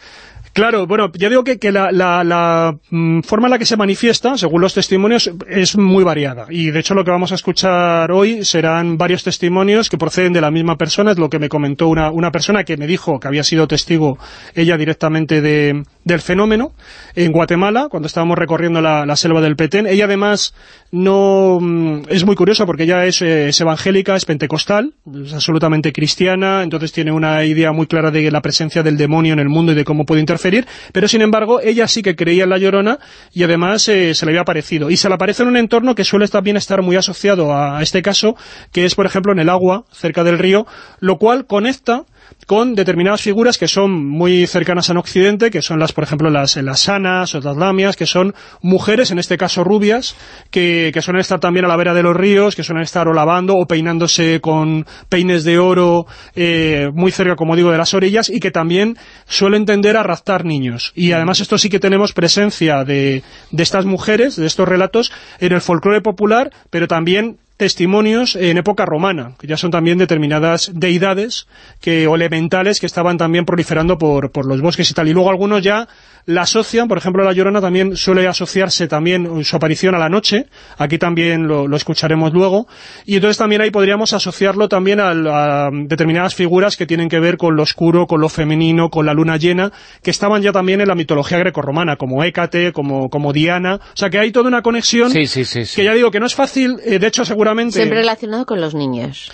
Claro, bueno, yo digo que, la, mm, forma en la que se manifiesta, según los testimonios, es muy variada. Y de hecho lo que vamos a escuchar hoy serán varios testimonios que proceden de la misma persona, es lo que me comentó una, persona que me dijo que había sido testigo ella directamente de, del fenómeno en Guatemala, cuando estábamos recorriendo la, selva del Petén. Ella además no mm, es muy curiosa porque ella es, es, evangélica, es pentecostal, es absolutamente cristiana, entonces tiene una idea muy clara de la presencia del demonio en el mundo y de cómo puede interferir pero sin embargo ella sí que creía en la Llorona y además eh, se le había aparecido. Y se le aparece en un entorno que suele también estar muy asociado a este caso, que es por ejemplo en el agua, cerca del río, lo cual conecta con determinadas figuras que son muy cercanas a Occidente, que son las, por ejemplo, las, las sanas o las lamias, que son mujeres, en este caso rubias, que, que suelen estar también a la vera de los ríos, que suelen estar o lavando o peinándose con peines de oro eh, muy cerca, como digo, de las orillas, y que también suelen tender a raptar niños. Y además esto sí que tenemos presencia de, de estas mujeres, de estos relatos, en el folclore popular, pero también testimonios en época romana, que ya son también determinadas deidades que, o elementales que estaban también proliferando por, por los bosques y tal. Y luego algunos ya la asocian, por ejemplo, la Llorona también suele asociarse también su aparición a la noche, aquí también lo, escucharemos luego, y entonces también ahí podríamos asociarlo también a, determinadas figuras que tienen que ver con lo oscuro, con lo femenino, con la luna llena, que estaban ya también en la mitología grecorromana, como Hécate, como, como Diana, o sea que hay toda una conexión sí, sí, sí, que ya digo que no es fácil, eh, de hecho seguramente... Siempre relacionado con los niños.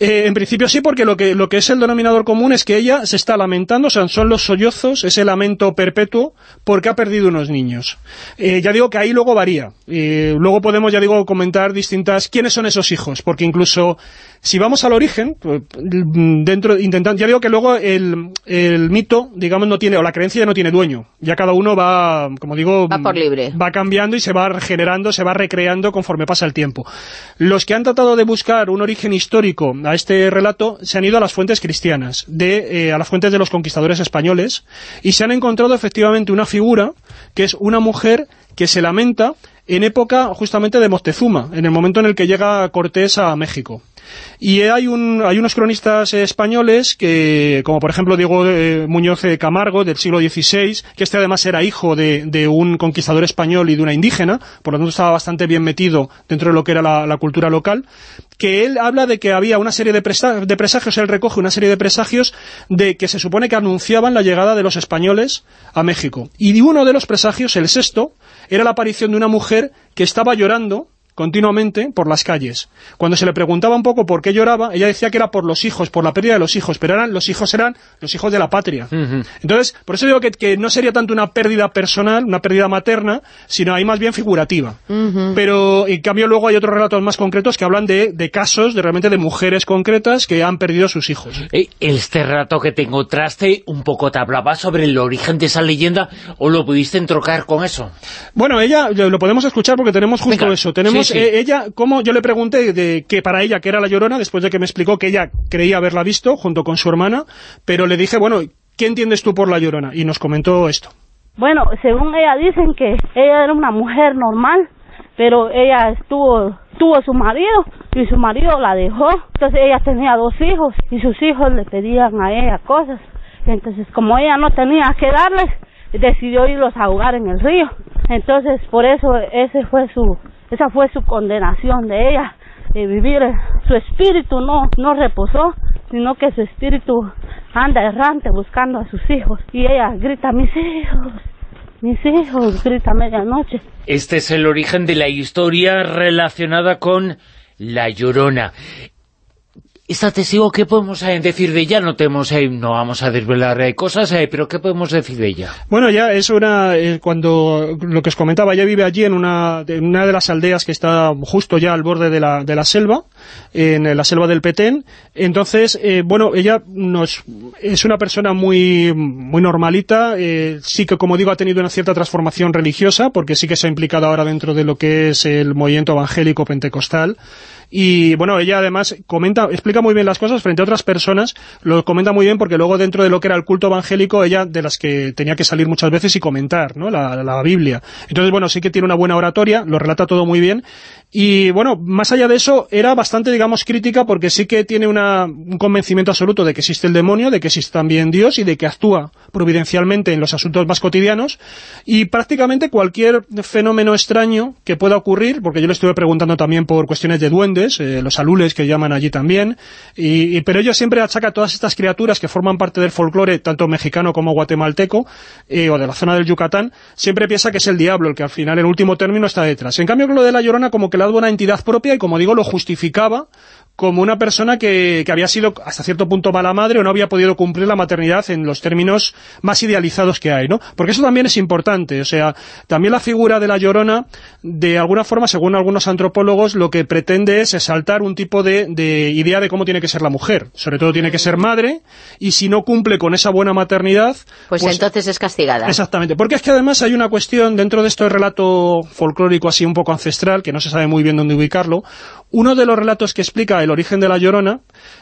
Eh, en principio sí, porque lo que, lo que es el denominador común es que ella se está lamentando, o sea, son los sollozos, ese lamento perpetuo, porque ha perdido unos niños. Eh, ya digo que ahí luego varía. Eh, luego podemos, ya digo, comentar distintas... ¿Quiénes son esos hijos? Porque incluso si vamos al origen, pues, dentro intentando, ya digo que luego el, el, mito, digamos, no tiene, o la creencia no tiene dueño. Ya cada uno va, como digo, va por libre. Va cambiando y se va regenerando, se va recreando conforme pasa el tiempo. Los que han tratado de buscar un origen histórico a este relato se han ido a las fuentes cristianas, de, eh, a las fuentes de los conquistadores españoles, y se han encontrado efectivamente una figura que es una mujer que se lamenta en época justamente de Moctezuma, en el momento en el que llega Cortés a México. Y hay, un, hay unos cronistas españoles, que como por ejemplo Diego eh, Muñoz de Camargo, del siglo XVI, que este además era hijo de, un conquistador español y de una indígena, por lo tanto estaba bastante bien metido dentro de lo que era la, la cultura local, que él habla de que había una serie de, de presagios, él recoge una serie de presagios de que se supone que anunciaban la llegada de los españoles a México. Y uno de los presagios, el sexto, era la aparición de una mujer que estaba llorando continuamente por las calles. Cuando se le preguntaba un poco por qué lloraba, ella decía que era por los hijos, por la pérdida de los hijos, pero eran los hijos eran los hijos de la patria. Entonces, por eso digo que, no sería tanto una pérdida personal, una pérdida materna, sino ahí más bien figurativa. Pero, en cambio, luego hay otros relatos más concretos que hablan de, casos, de realmente de mujeres concretas que han perdido sus hijos. Eh, este relato que tengo traste un poco te hablaba sobre el origen de esa leyenda, ¿o lo pudiste entrocar con eso? Bueno, ella, lo podemos escuchar porque tenemos justo eso. Tenemos eh, ella, como yo le pregunté de que para ella que era la Llorona, después de que me explicó que ella creía haberla visto junto con su hermana, pero le dije, bueno, ¿qué entiendes tú por la Llorona? Y nos comentó esto. Bueno, según ella dicen que ella era una mujer normal, pero ella estuvo tuvo su marido y su marido la dejó. Entonces ella tenía dos hijos y sus hijos le pedían a ella cosas. Entonces como ella no tenía que darles, decidió irlos a ahogar en el río. Entonces por eso ese fue su esa fue su condenación de ella, de vivir, su espíritu no, no reposó, sino que su espíritu anda errante buscando a sus hijos. Y ella grita, mis hijos, mis hijos, grita medianoche. Este es el origen de la historia relacionada con La Llorona esta testigo, ¿qué podemos eh, decir de ella? No tenemos, eh, no vamos a desvelar eh, cosas, pero ¿qué podemos decir de ella? Bueno, ya es una, cuando lo que os comentaba, ella vive allí en una, en una de las aldeas que está justo ya al borde de la, de la selva, en la selva del Petén. Entonces, bueno, ella nos, es una persona muy, muy normalita, sí que, como digo, ha tenido una cierta transformación religiosa, porque sí que se ha implicado ahora dentro de lo que es el movimiento evangélico pentecostal, y bueno, ella además comenta, explica muy bien las cosas frente a otras personas, lo comenta muy bien porque luego dentro de lo que era el culto evangélico, ella de las que tenía que salir muchas veces y comentar, ¿no? La, la Biblia. Entonces, bueno, sí que tiene una buena oratoria, lo relata todo muy bien, y bueno, más allá de eso, era bastante, digamos, crítica porque sí que tiene una, un convencimiento absoluto de que existe el demonio, de que existe también Dios y de que actúa providencialmente en los asuntos más cotidianos y prácticamente cualquier fenómeno extraño que pueda ocurrir, porque yo le estuve preguntando también por cuestiones de duendes, eh, los alules que llaman allí también, y, pero ella siempre achaca a todas estas criaturas que forman parte del folclore, tanto mexicano como guatemalteco, eh, o de la zona del Yucatán, siempre piensa que es el diablo el que al final, en último término, está detrás. En cambio, lo de la Llorona, como que la una entidad propia y, como digo, lo justificaba como una persona que, que, había sido hasta cierto punto mala madre o no había podido cumplir la maternidad en los términos más idealizados que hay, ¿no? Porque eso también es importante, o sea, también la figura de la Llorona, de alguna forma, según algunos antropólogos, lo que pretende es exaltar un tipo de, de idea de cómo tiene que ser la mujer. Sobre todo tiene que ser madre, y si no cumple con esa buena maternidad... Pues, pues entonces es castigada. Exactamente, porque es que además hay una cuestión dentro de este relato folclórico así un poco ancestral, que no se sabe muy bien dónde ubicarlo, uno de los relatos que explica el origen de la Llorona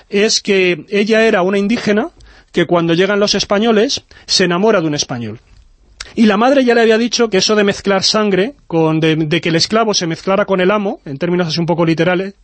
es que ella era una indígena que cuando llegan los españoles se enamora de un español. Y la madre ya le había dicho que eso de mezclar sangre, con de, que el esclavo se mezclara con el amo, en términos así un poco literales,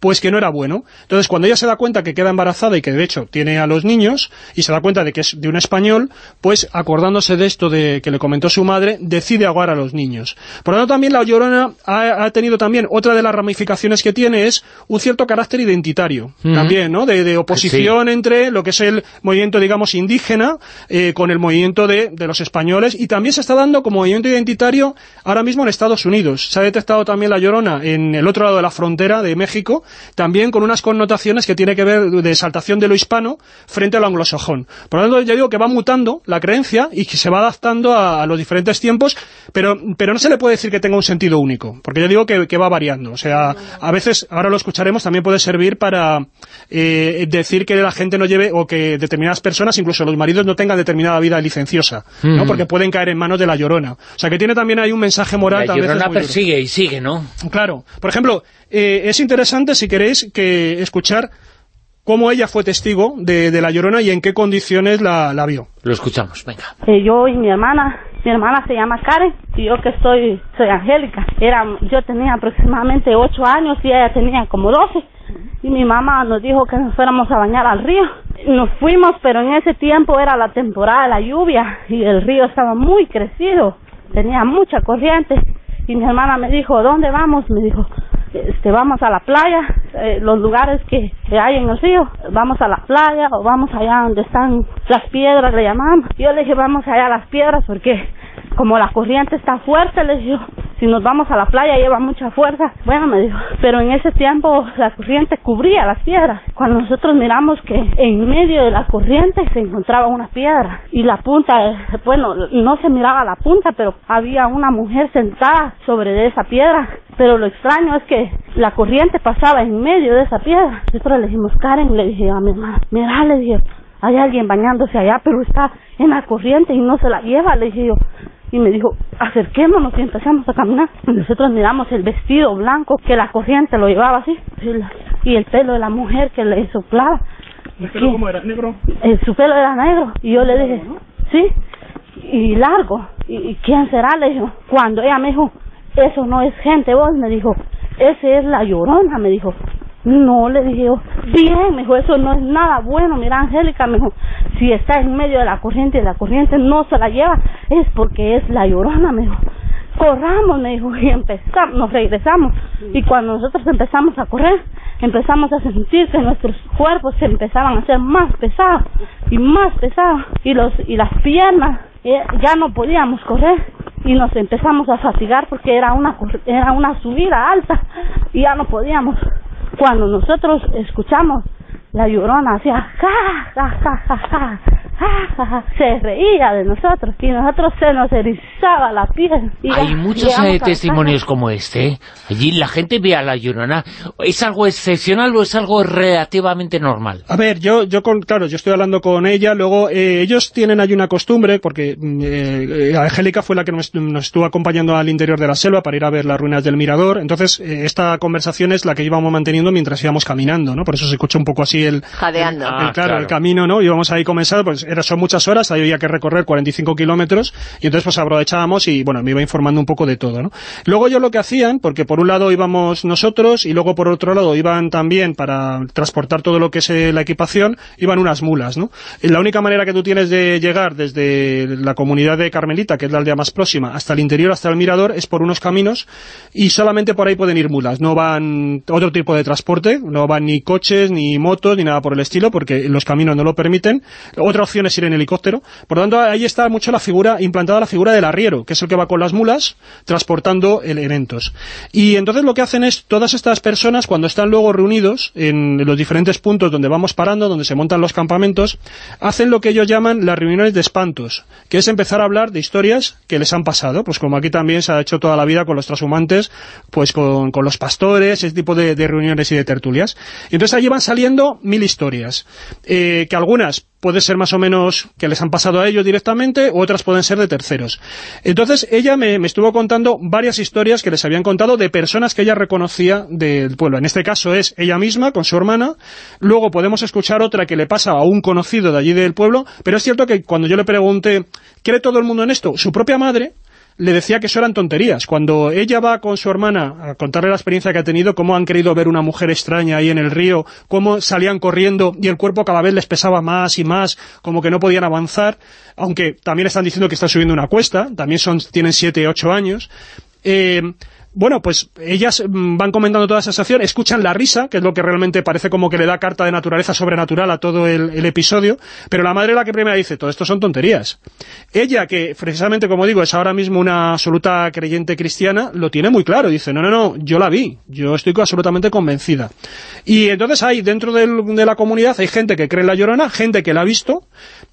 pues que no era bueno. Entonces, cuando ella se da cuenta que queda embarazada y que de hecho tiene a los niños, y se da cuenta de que es de un español, pues acordándose de esto de que le comentó su madre, decide ahogar a los niños. Por lo tanto, también la Llorona ha, tenido también, otra de las ramificaciones que tiene es un cierto carácter identitario, también, ¿no? De, oposición entre lo que es el movimiento, digamos, indígena, eh, con el movimiento de, de los españoles, y también también se está dando como movimiento identitario ahora mismo en Estados Unidos. Se ha detectado también la Llorona en el otro lado de la frontera de México, también con unas connotaciones que tiene que ver de exaltación de lo hispano frente a lo anglosajón. Por lo tanto, yo digo que va mutando la creencia y que se va adaptando a, los diferentes tiempos, pero, pero no se le puede decir que tenga un sentido único, porque yo digo que, que va variando. O sea, a veces, ahora lo escucharemos, también puede servir para eh, decir que la gente no lleve, o que determinadas personas, incluso los maridos, no tengan determinada vida licenciosa, ¿no? porque pueden caer en manos de la llorona. O sea, que tiene también ahí un mensaje moral. La llorona persigue y sigue, ¿no? Claro. Por ejemplo, eh, es interesante, si queréis, que escuchar cómo ella fue testigo de, La Llorona y en qué condiciones la, vio. Lo escuchamos, venga. Eh, yo y mi hermana, mi hermana se llama Karen y yo que estoy, soy Angélica. Era, yo tenía aproximadamente 8 años y ella tenía como 12 y mi mamá nos dijo que nos fuéramos a bañar al río. Nos fuimos, pero en ese tiempo era la temporada de la lluvia y el río estaba muy crecido, tenía mucha corriente y mi hermana me dijo, ¿dónde vamos? Me dijo, este, vamos a la playa, eh, los lugares que, hay en el río, vamos a la playa o vamos allá donde están las piedras, le llamamos. Yo le dije, vamos allá a las piedras porque como la corriente está fuerte, le dije, si nos vamos a la playa lleva mucha fuerza. Bueno, me dijo, pero en ese tiempo la corriente cubría las piedras. Cuando nosotros miramos que en medio de la corriente se encontraba una piedra y la punta, bueno, no se miraba la punta, pero había una mujer sentada sobre esa piedra. Pero lo extraño es que la corriente pasaba en medio de esa piedra. Nosotros le dijimos, Karen, le dije a mi hermana, mira, le dije, hay alguien bañándose allá, pero está en la corriente y no se la lleva, le dije yo y me dijo, acerquémonos y empezamos a caminar. nosotros miramos el vestido blanco que la corriente lo llevaba así, y el pelo de la mujer que le soplaba. ¿El pelo cómo era? ¿Negro? su pelo era negro, y yo le dije, sí, y largo. ¿Y, quién será? Le dijo, cuando ella me dijo, eso no es gente, vos, me dijo, ese es la llorona, me dijo. No, le dije yo, bien, me dijo, eso no es nada bueno, mira Angélica, me dijo, si está en medio de la corriente y la corriente no se la lleva, es porque es la llorona, me dijo. Corramos, me dijo, y empezamos, nos regresamos. Y cuando nosotros empezamos a correr, empezamos a sentir que nuestros cuerpos se empezaban a hacer más pesados y más pesados. Y, los, y las piernas eh, ya no podíamos correr y nos empezamos a fatigar porque era una, era una subida alta y ya no podíamos cuando nosotros escuchamos la llorona hacía ja, ja, ja, ja, ja, se reía de nosotros y nosotros se nos erizaba la piel. Hay muchos eh, testimonios como este. Allí la gente ve a la llorona. ¿Es algo excepcional o es algo relativamente normal? A ver, yo, yo con, claro, yo estoy hablando con ella, luego eh, ellos tienen ahí una costumbre, porque mm, eh, Angélica fue la que nos, estuvo acompañando al interior de la selva para ir a ver las ruinas del Mirador, entonces esta conversación es la que íbamos manteniendo mientras íbamos caminando, ¿no? Por eso se escucha un poco así el... Jadeando. claro, claro, el camino, ¿no? Íbamos ahí comenzando, pues era, son muchas horas, había que recorrer 45 kilómetros, y entonces pues aprovechábamos y, bueno, me iba informando un poco de todo, ¿no? Luego ellos lo que hacían, porque por un lado íbamos nosotros, y luego por otro lado iban también para transportar todo lo que es eh, la equipación, iban unas mulas, ¿no? La única manera que tú tienes de llegar desde la comunidad de Carmelita, que es la aldea más próxima, hasta el interior, hasta el mirador, es por unos caminos, y solamente por ahí pueden ir mulas, no van otro tipo de transporte, no van ni coches, ni motos, ni nada por el estilo, porque los caminos no lo permiten. Otra opción es ir en helicóptero. Por lo tanto, ahí está mucho la figura, implantada la figura del arriero, que es el que va con las mulas transportando elementos. Y entonces lo que hacen es, todas estas personas, cuando están luego reunidos en los diferentes puntos donde vamos parando, donde se montan los campamentos, hacen lo que ellos llaman las reuniones de espantos, que es empezar a hablar de historias que les han pasado, pues como aquí también se ha hecho toda la vida con los transhumantes, pues con, los pastores, ese tipo de, de reuniones y de tertulias. Y entonces allí van saliendo mil historias, eh, que algunas puede ser más o menos que les han pasado a ellos directamente, u otras pueden ser de terceros. Entonces ella me, estuvo contando varias historias que les habían contado de personas que ella reconocía del pueblo. En este caso es ella misma con su hermana, luego podemos escuchar otra que le pasa a un conocido de allí del pueblo, pero es cierto que cuando yo le pregunté, ¿cree todo el mundo en esto? Su propia madre le decía que eso eran tonterías. Cuando ella va con su hermana a contarle la experiencia que ha tenido, cómo han querido ver una mujer extraña ahí en el río, cómo salían corriendo y el cuerpo cada vez les pesaba más y más, como que no podían avanzar, aunque también están diciendo que están subiendo una cuesta, también son tienen siete, ocho años, eh, bueno, pues ellas mm, van comentando toda esa sensación, escuchan la risa, que es lo que realmente parece como que le da carta de naturaleza sobrenatural a todo el, episodio, pero la madre la que primero dice, todo esto son tonterías. Ella, que precisamente, como digo, es ahora mismo una absoluta creyente cristiana, lo tiene muy claro, dice, no, no, no, yo la vi, yo estoy absolutamente convencida. Y entonces hay, dentro de la comunidad, hay gente que cree en la Llorona, gente que la ha visto,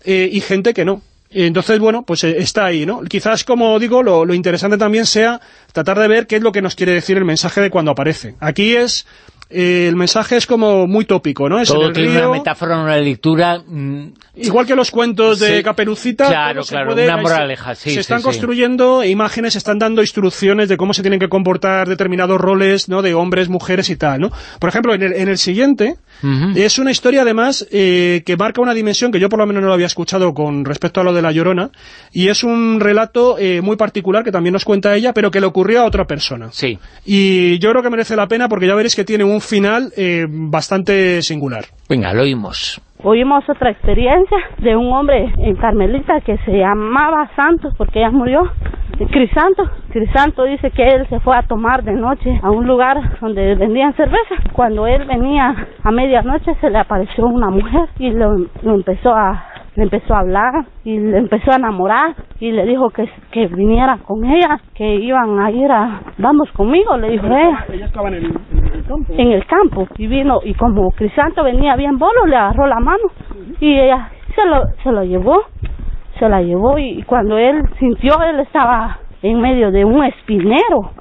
eh, y gente que no. Entonces, bueno, pues eh, está ahí, ¿no? Quizás, como digo, lo, lo interesante también sea tratar de ver qué es lo que nos quiere decir el mensaje de cuando aparece. Aquí es... eh, el mensaje es como muy tópico, ¿no? Es en Todo el tiene río, una metáfora, una lectura... mm, Igual que los cuentos de Sí. Caperucita, Claro, claro, puede- una moraleja, sí, Se sí, están construyendo imágenes, se están dando instrucciones de cómo se tienen que comportar determinados roles, ¿no? De hombres, mujeres y tal, ¿no? Por ejemplo, en el, en el siguiente, es una historia además eh, que marca una dimensión que yo por lo menos no lo había escuchado con respecto a lo de La Llorona, y es un relato eh, muy particular que también nos cuenta ella, pero que le ocurrió a otra persona. Sí. Y yo creo que merece la pena porque ya veréis que tiene un final eh, bastante singular. Venga, lo oímos. Oímos otra experiencia de un hombre en Carmelita que se llamaba Santos porque ella murió. Crisanto. Crisanto dice que él se fue a tomar de noche a un lugar donde vendían cerveza. Cuando él venía a medianoche se le apareció una mujer y lo, lo empezó a le empezó a hablar y le empezó a enamorar y le dijo que, que viniera con ella, que iban a ir a, vamos conmigo, le dijo ella Ella. estaba en el, campo. en el campo. Y vino y como Crisanto venía bien bolo le agarró la mano. Y ella se lo se lo llevó se la llevó. Y cuando él sintió él estaba en medio de un espinero.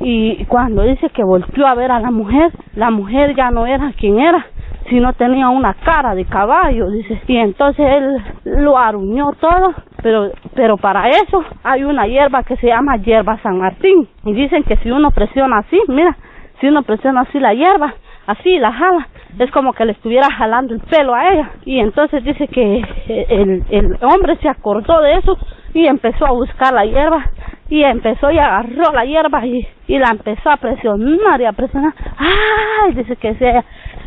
Y cuando dice que volvió a ver a la mujer la mujer ya no era quien era sino tenía una cara de caballo dice y entonces él lo aruñó todo pero pero para eso hay una hierba que se llama hierba San Martín y dicen que si uno presiona así mira si uno presiona así la hierba, así la jala, es como que le estuviera jalando el pelo a ella. Y entonces dice que el, el hombre se acordó de eso y empezó a buscar la hierba y empezó y agarró la hierba y, y la empezó a presionar y a presionar. ¡Ay! Dice que se...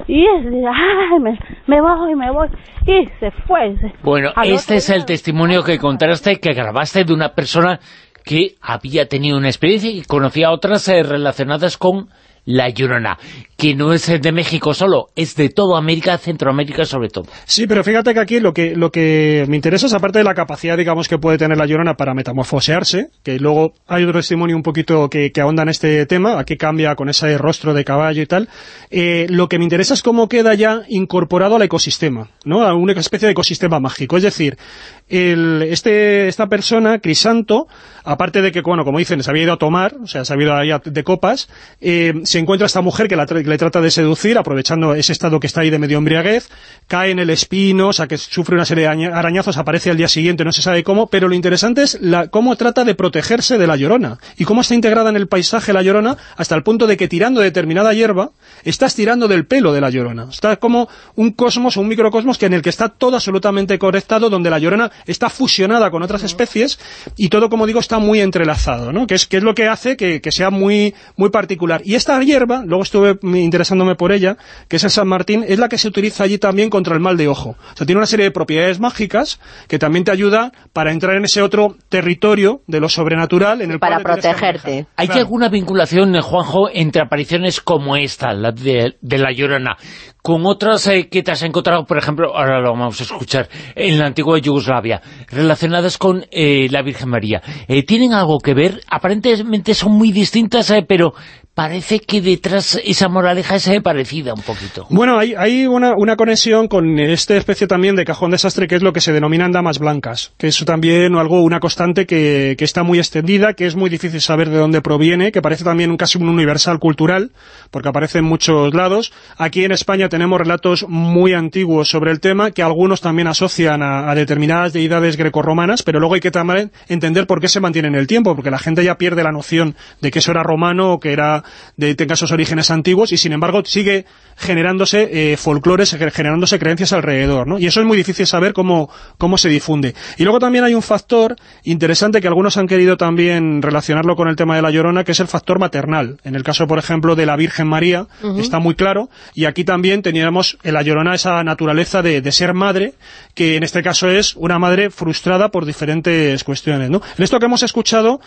Y es, ¡ay! Me, me voy, me voy. Y se fue. Bueno, este es el testimonio que contaste, que grabaste de una persona que había tenido una experiencia y conocía otras eh, relacionadas con La Llorona, que no es de México solo, es de toda América, Centroamérica sobre todo. Sí, pero fíjate que aquí lo que, lo que me interesa es aparte de la capacidad, digamos, que puede tener la Llorona para metamorfosearse, que luego hay otro testimonio un poquito que, que ahonda en este tema, aquí cambia con ese rostro de caballo y tal, eh, lo que me interesa es cómo queda ya incorporado al ecosistema, ¿no? A una especie de ecosistema mágico, es decir, el, este, esta persona, Crisanto, aparte de que, bueno, como dicen, se había ido a tomar, o sea, se había ido de copas, eh, se encuentra esta mujer que la tra- que le trata de seducir, aprovechando ese estado que está ahí de medio embriaguez, cae en el espino, o sea, que sufre una serie de aña- arañazos, aparece al día siguiente, no se sabe cómo, pero lo interesante es la, cómo trata de protegerse de la llorona, y cómo está integrada en el paisaje la llorona, hasta el punto de que tirando determinada hierba, estás tirando del pelo de la llorona. Está como un cosmos, un microcosmos, que en el que está todo absolutamente conectado, donde la llorona está fusionada con otras especies, y todo, como digo, está muy entrelazado, ¿no? Que es, que es lo que hace que, que sea muy, muy particular. Y esta hierba, luego estuve interesándome por ella, que es el San Martín, es la que se utiliza allí también contra el mal de ojo. O sea, tiene una serie de propiedades mágicas que también te ayuda para entrar en ese otro territorio de lo sobrenatural en el Para cual protegerte. ¿Hay Claro. alguna vinculación, eh, Juanjo, entre apariciones como esta, la de, de La Llorona, con otras eh, que te has encontrado, por ejemplo, ahora lo vamos a escuchar, en la antigua Yugoslavia, relacionadas con eh, la Virgen María? Eh, ¿Tienen algo que ver? Aparentemente son muy distintas, eh, pero parece que detrás esa moraleja es parecida un poquito. Bueno, hay, hay una, una conexión con esta especie también de cajón desastre que es lo que se denominan damas blancas, que es también algo, una constante que, que está muy extendida, que es muy difícil saber de dónde proviene, que parece también casi un universal cultural, porque aparece en muchos lados. Aquí en España tenemos relatos muy antiguos sobre el tema, que algunos también asocian a, a determinadas deidades grecorromanas, pero luego hay que también entender por qué se mantiene en el tiempo, porque la gente ya pierde la noción de que eso era romano o que era de tenga esos orígenes antiguos y sin embargo sigue generándose eh, folclores, generándose creencias alrededor, ¿no? Y eso es muy difícil saber cómo, cómo se difunde. Y luego también hay un factor interesante que algunos han querido también relacionarlo con el tema de la Llorona, que es el factor maternal. En el caso, por ejemplo, de la Virgen María, está muy claro, y aquí también teníamos en la Llorona esa naturaleza de, de ser madre, que en este caso es una madre frustrada por diferentes cuestiones, ¿no? En esto que hemos escuchado,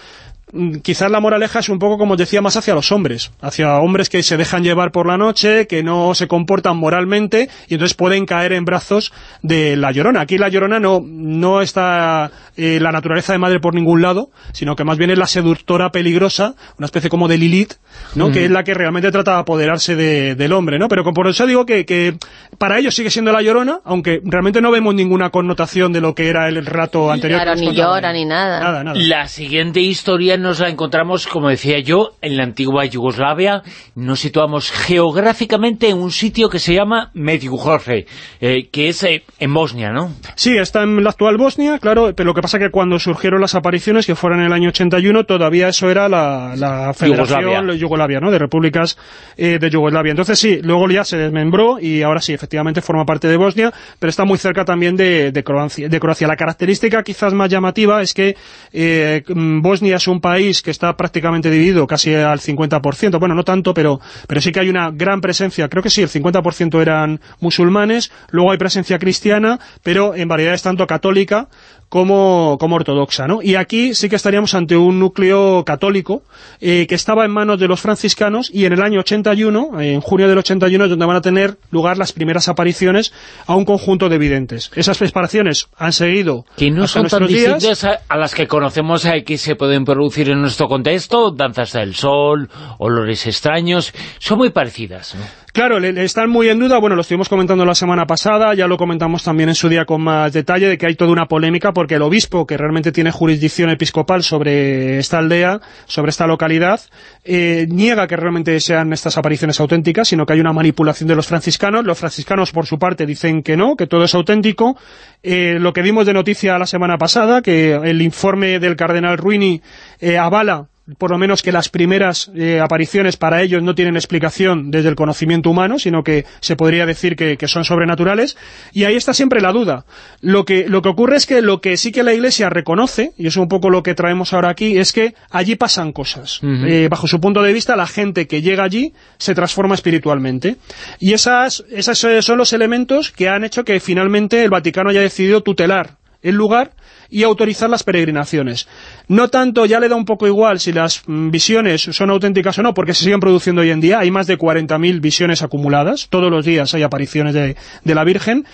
quizás la moraleja es un poco, como decía, más hacia los hombres, hacia hombres que se dejan llevar por la noche, que no se comportan moralmente y entonces pueden caer en brazos de la Llorona. Aquí la Llorona no, no está eh, la naturaleza de madre por ningún lado, sino que más bien es la seductora peligrosa, una especie como de Lilith, ¿no? que es la que realmente trata de apoderarse del hombre, ¿no? Pero por eso digo que, que para ellos sigue siendo la Llorona, aunque realmente no vemos ninguna connotación de lo que era el rato anterior. Claro, ni llora, ni nada. Nada, nada. La siguiente historia nos la encontramos, como decía yo, en la antigua Yugoslavia. Nos situamos geográficamente en un sitio que se llama Medjugorje, eh, que es eh, en Bosnia, ¿no? Sí, está en la actual Bosnia, claro, pero lo que pasa que cuando surgieron las apariciones, que fueron en el año 81, todavía eso era la, la Federación Yugoslavia. Yugoslavia, ¿no? De repúblicas eh, de Yugoslavia. Entonces sí, luego ya se desmembró y ahora sí, efectivamente forma parte de Bosnia, pero está muy cerca también de, de Croacia, de Croacia. La característica quizás más llamativa es que eh, mm, Bosnia es un país que está prácticamente dividido casi al 50%, bueno, no tanto, pero, pero sí que hay una gran presencia, creo que sí, el 50% eran musulmanes, luego hay presencia cristiana, pero en variedades tanto católica como, como ortodoxa, ¿no? Y aquí sí que estaríamos ante un núcleo católico eh, que estaba en manos de los franciscanos y en el año 81, en junio del 81, es donde van a tener lugar las primeras apariciones a un conjunto de videntes. Esas apariciones han seguido Que no hasta son tan nuestros días. distintas a, a las que conocemos eh, que se pueden producir en nuestro contexto, danzas del sol, olores extraños, son muy parecidas, ¿no? Claro, le, están muy en duda, bueno, lo estuvimos comentando la semana pasada, ya lo comentamos también en su día con más detalle, de que hay toda una polémica porque el obispo, que realmente tiene jurisdicción episcopal sobre esta aldea, sobre esta localidad, eh, niega que realmente sean estas apariciones auténticas, sino que hay una manipulación de los franciscanos. Los franciscanos, por su parte, dicen que no, que todo es auténtico. Eh, lo que vimos de noticia la semana pasada, que el informe del cardenal Ruini eh, avala por lo menos que las primeras eh, apariciones para ellos no tienen explicación desde el conocimiento humano, sino que se podría decir que, que son sobrenaturales, y ahí está siempre la duda. Lo que, lo que ocurre es que lo que sí que la Iglesia reconoce, y eso es un poco lo que traemos ahora aquí, es que allí pasan cosas. Eh, bajo su punto de vista, la gente que llega allí se transforma espiritualmente. Y esas, esas son los elementos que han hecho que finalmente el Vaticano haya decidido tutelar el lugar y autorizar las peregrinaciones. No tanto, ya le da un poco igual si las mm, visiones son auténticas o no, porque se siguen produciendo hoy en día, hay más de 40.000 visiones acumuladas, todos los días hay apariciones de, de la Virgen,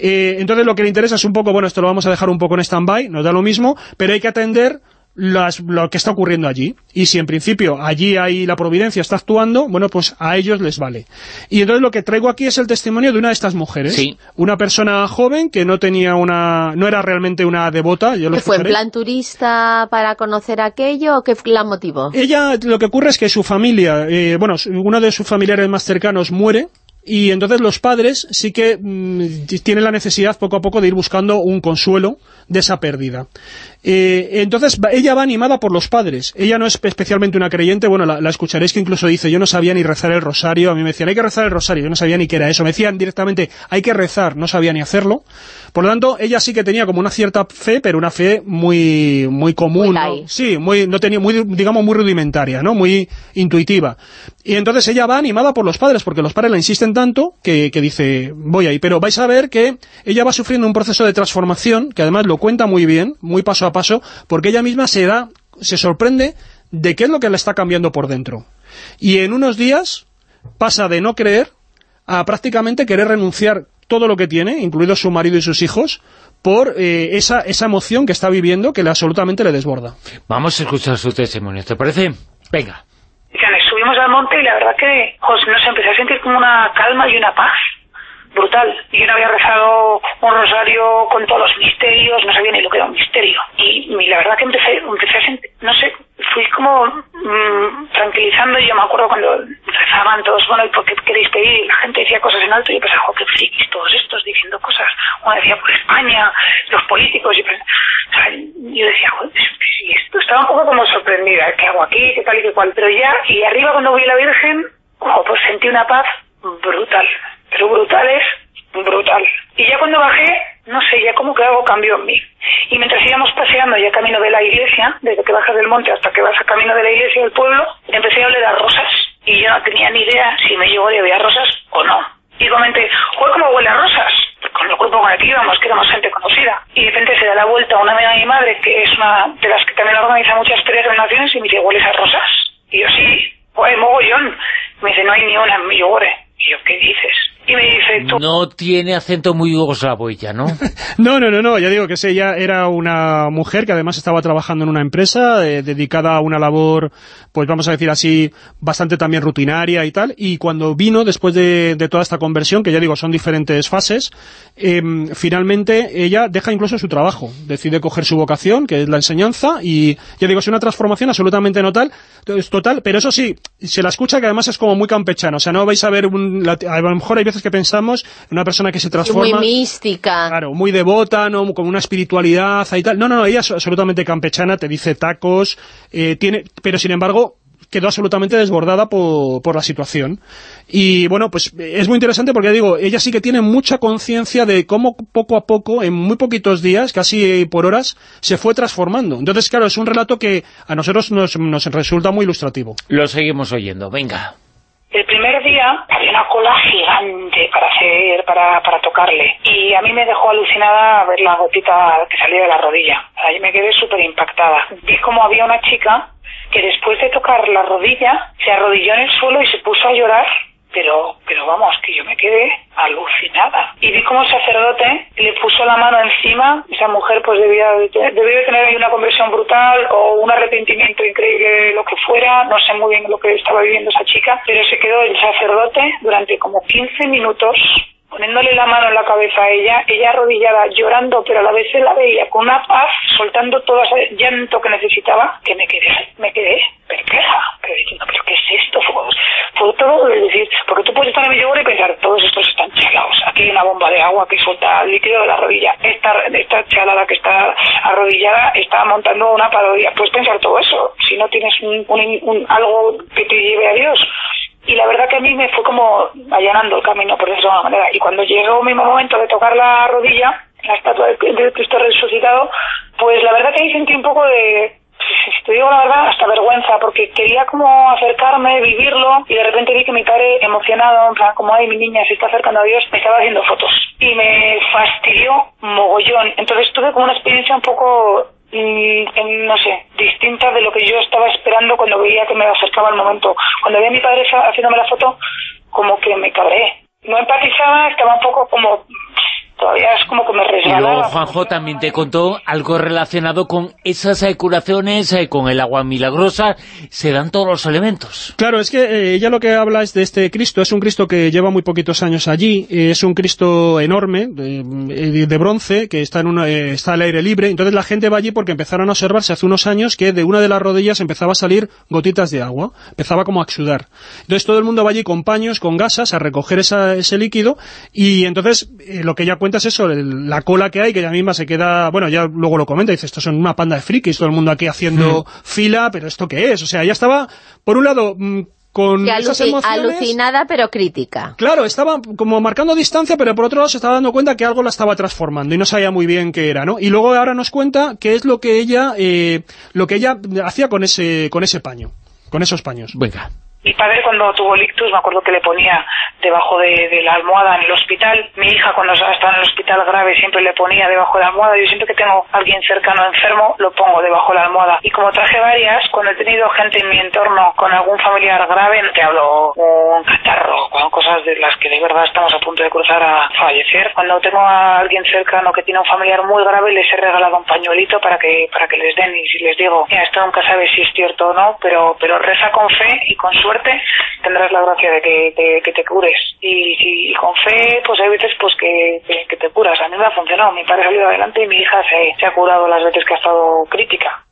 Eh, entonces lo que le interesa es un poco, bueno, esto lo vamos a dejar un poco en stand-by, nos da lo mismo, pero hay que atender las- lo que está ocurriendo allí. Y si en principio allí hay la providencia, está actuando, bueno, pues a ellos les vale. Y entonces lo que traigo aquí es el testimonio de una de estas mujeres. Sí. Una persona joven que no tenía una... no era realmente una devota, yo lo ¿Que fue en plan turista para conocer aquello o qué la motivó? Ella, lo que ocurre es que su familia, eh, bueno, uno de sus familiares más cercanos muere, y entonces los padres sí que mm, tienen la necesidad poco a poco de ir buscando un consuelo de esa pérdida. Eh, entonces ella va animada por los padres. Ella no es especialmente una creyente, bueno, la, la escucharéis que incluso dice, yo no sabía ni rezar el rosario, a mí me decían, hay que rezar el rosario, yo no sabía ni qué era eso, me decían directamente, hay que rezar, no sabía ni hacerlo. Por lo tanto, ella sí que tenía como una cierta fe, pero una fe muy muy común, Muy ¿no? Sí, muy, no tenía, muy, digamos, muy rudimentaria, ¿no? Muy intuitiva. Y entonces ella va animada por los padres, porque los padres la insisten tanto que, que dice, voy ahí. Pero vais a ver que ella va sufriendo un proceso de transformación, que además lo cuenta muy bien, muy paso a paso, porque ella misma se da, se sorprende de qué es lo que le está cambiando por dentro. Y en unos días pasa de no creer a prácticamente querer renunciar todo lo que tiene, incluido su marido y sus hijos, por eh, esa, esa emoción que está viviendo que le, absolutamente le desborda. Vamos a escuchar su testimonio, ¿te parece? Venga. Dicen, subimos al monte y la verdad que, no sé, empecé a sentir como una calma y una paz brutal. Yo no había rezado un rosario con todos los misterios, no sabía ni lo que era un misterio. Y, y la verdad que empecé, empecé a sentir, no sé, fui como mm, tranquilizando y yo me acuerdo cuando rezaban todos, bueno, ¿y por qué queréis pedir? La gente decía cosas en alto y yo pensaba, jo, qué frikis todos estos diciendo cosas. Uno decía por España, los políticos, y, pues, o sea, yo decía, joder, si esto estaba un poco como sorprendida, ¿qué hago aquí? ¿Qué tal y qué cual? Pero ya, y arriba cuando vi a la Virgen, ojo, pues sentí una paz brutal, pero brutal es brutal. Y ya cuando bajé, no sé, ya como que algo cambió en mí. Y mientras íbamos paseando ya camino de la iglesia, desde que bajas del monte hasta que vas a camino de la iglesia del pueblo, empecé a oler a rosas. Y yo no tenía ni idea si me llegó de había rosas o no. Y comenté, joder, ¿cómo huele a rosas? Con el cuerpo con el que íbamos, que éramos gente conocida. Y de repente se da la vuelta una amiga de mi madre, que es una de las que también organiza muchas ferias de y me dice, ¿hueles a rosas? Y yo, sí, pues mogollón. Me dice, no hay ni una en mi. Y yo, ¿qué dices? Y me dice, tú... No tiene acento muy yugoslavo ella, ¿no? no, no, no, no, ya digo que sí, ella era una mujer que además estaba trabajando en una empresa eh, dedicada a una labor, pues vamos a decir así, bastante también rutinaria y tal, y cuando vino, después de, de toda esta conversión, que ya digo, son diferentes fases, eh, finalmente ella deja incluso su trabajo, decide coger su vocación, que es la enseñanza, y ya digo, es una transformación absolutamente total, total, pero eso sí, se la escucha que además es como muy campechana, o sea, no vais a ver, un, a lo mejor hay veces que pensamos en una persona que se transforma... Muy mística. Claro, muy devota, ¿no? con una espiritualidad y tal. No, no, no, ella es absolutamente campechana, te dice tacos, eh, tiene, pero sin embargo quedó absolutamente desbordada por, por, la situación. Y bueno, pues es muy interesante porque digo, ella sí que tiene mucha conciencia de cómo poco a poco, en muy poquitos días, casi por horas, se fue transformando. Entonces, claro, es un relato que a nosotros nos, nos resulta muy ilustrativo. Lo seguimos oyendo, venga. El primer día había una cola gigante para hacer, para, para tocarle. Y a mí me dejó alucinada ver la gotita que salía de la rodilla. Ahí me quedé súper impactada. Vi como había una chica que después de tocar la rodilla se arrodilló en el suelo y se puso a llorar pero pero vamos, que yo me quedé alucinada. Y vi como el sacerdote le puso la mano encima, esa mujer pues debía de, debía de tener una conversión brutal o un arrepentimiento increíble, lo que fuera, no sé muy bien lo que estaba viviendo esa chica, pero se quedó el sacerdote durante como 15 minutos poniéndole la mano en la cabeza a ella, ella arrodillada, llorando, pero a la vez se la veía con una paz, soltando todo ese llanto que necesitaba, que me quedé, me quedé perpleja, pero diciendo, ¿pero qué es esto? Fue, fue todo, es decir, porque tú puedes estar en yogur y pensar, todos estos están chalados, aquí hay una bomba de agua que suelta líquido de la rodilla, esta, esta chalada que está arrodillada está montando una parodia, puedes pensar todo eso, si no tienes un, un algo que te lleve a Dios, y la verdad que a mí me fue como allanando el camino, por decirlo de alguna manera. Y cuando llegó mi momento de tocar la rodilla, la estatua de, Cristo resucitado, pues la verdad que ahí sentí un poco de, si te digo la verdad, hasta vergüenza, porque quería como acercarme, vivirlo, y de repente vi que mi padre, emocionado, en plan, como, ay, mi niña se está acercando a Dios, me estaba haciendo fotos. Y me fastidió mogollón. Entonces tuve como una experiencia un poco no sé, distinta de lo que yo estaba esperando cuando veía que me acercaba el momento. Cuando veía a mi padre haciéndome la foto, como que me cabré. No empatizaba, estaba un poco como todavía es como que me resbalaba. Y luego Juanjo también te contó algo relacionado con esas curaciones, eh, con el agua milagrosa, se dan todos los elementos. Claro, es que eh, ella lo que habla es de este Cristo, es un Cristo que lleva muy poquitos años allí, eh, es un Cristo enorme, de, de bronce, que está, en una, está al aire libre, entonces la gente va allí porque empezaron a observarse hace unos años que de una de las rodillas empezaba a salir gotitas de agua, empezaba como a exudar. Entonces todo el mundo va allí con paños, con gasas, a recoger esa, ese líquido, y entonces lo que ella cuenta es eso, la cola que hay, que ella misma se queda, bueno, ya luego lo comenta, dice, esto son una panda de frikis, todo el mundo aquí haciendo hmm. fila, pero ¿esto qué es? O sea, ella estaba, por un lado, mm, con esas emociones... Alucinada, pero crítica. Claro, estaba como marcando distancia, pero por otro lado se estaba dando cuenta que algo la estaba transformando y no sabía muy bien qué era, ¿no? Y luego ahora nos cuenta qué es lo que ella, eh, lo que ella hacía con ese, con ese paño, con esos paños. Venga. Mi padre cuando tuvo el me acuerdo que le ponía debajo de, la almohada en el hospital. Mi hija cuando estaba en el hospital grave siempre le ponía debajo de la almohada. Yo siempre que tengo a alguien cercano enfermo, lo pongo debajo de la almohada. Y como traje varias, cuando he tenido gente en mi entorno con algún familiar grave, te hablo un catarro, con cosas de las que de verdad estamos a punto de cruzar a fallecer. Cuando tengo a alguien cercano que tiene un familiar muy grave, les he regalado un pañuelito para que para que les den. Y si les digo, mira, esto nunca sabes si es cierto o no, pero, pero reza con fe y con suerte tendrás la gracia de que, que te cures y, con fe pues hay veces pues que, que, te curas. A mí me ha funcionado, mi padre ha salido adelante y mi hija se, se ha curado las veces que ha estado crítica.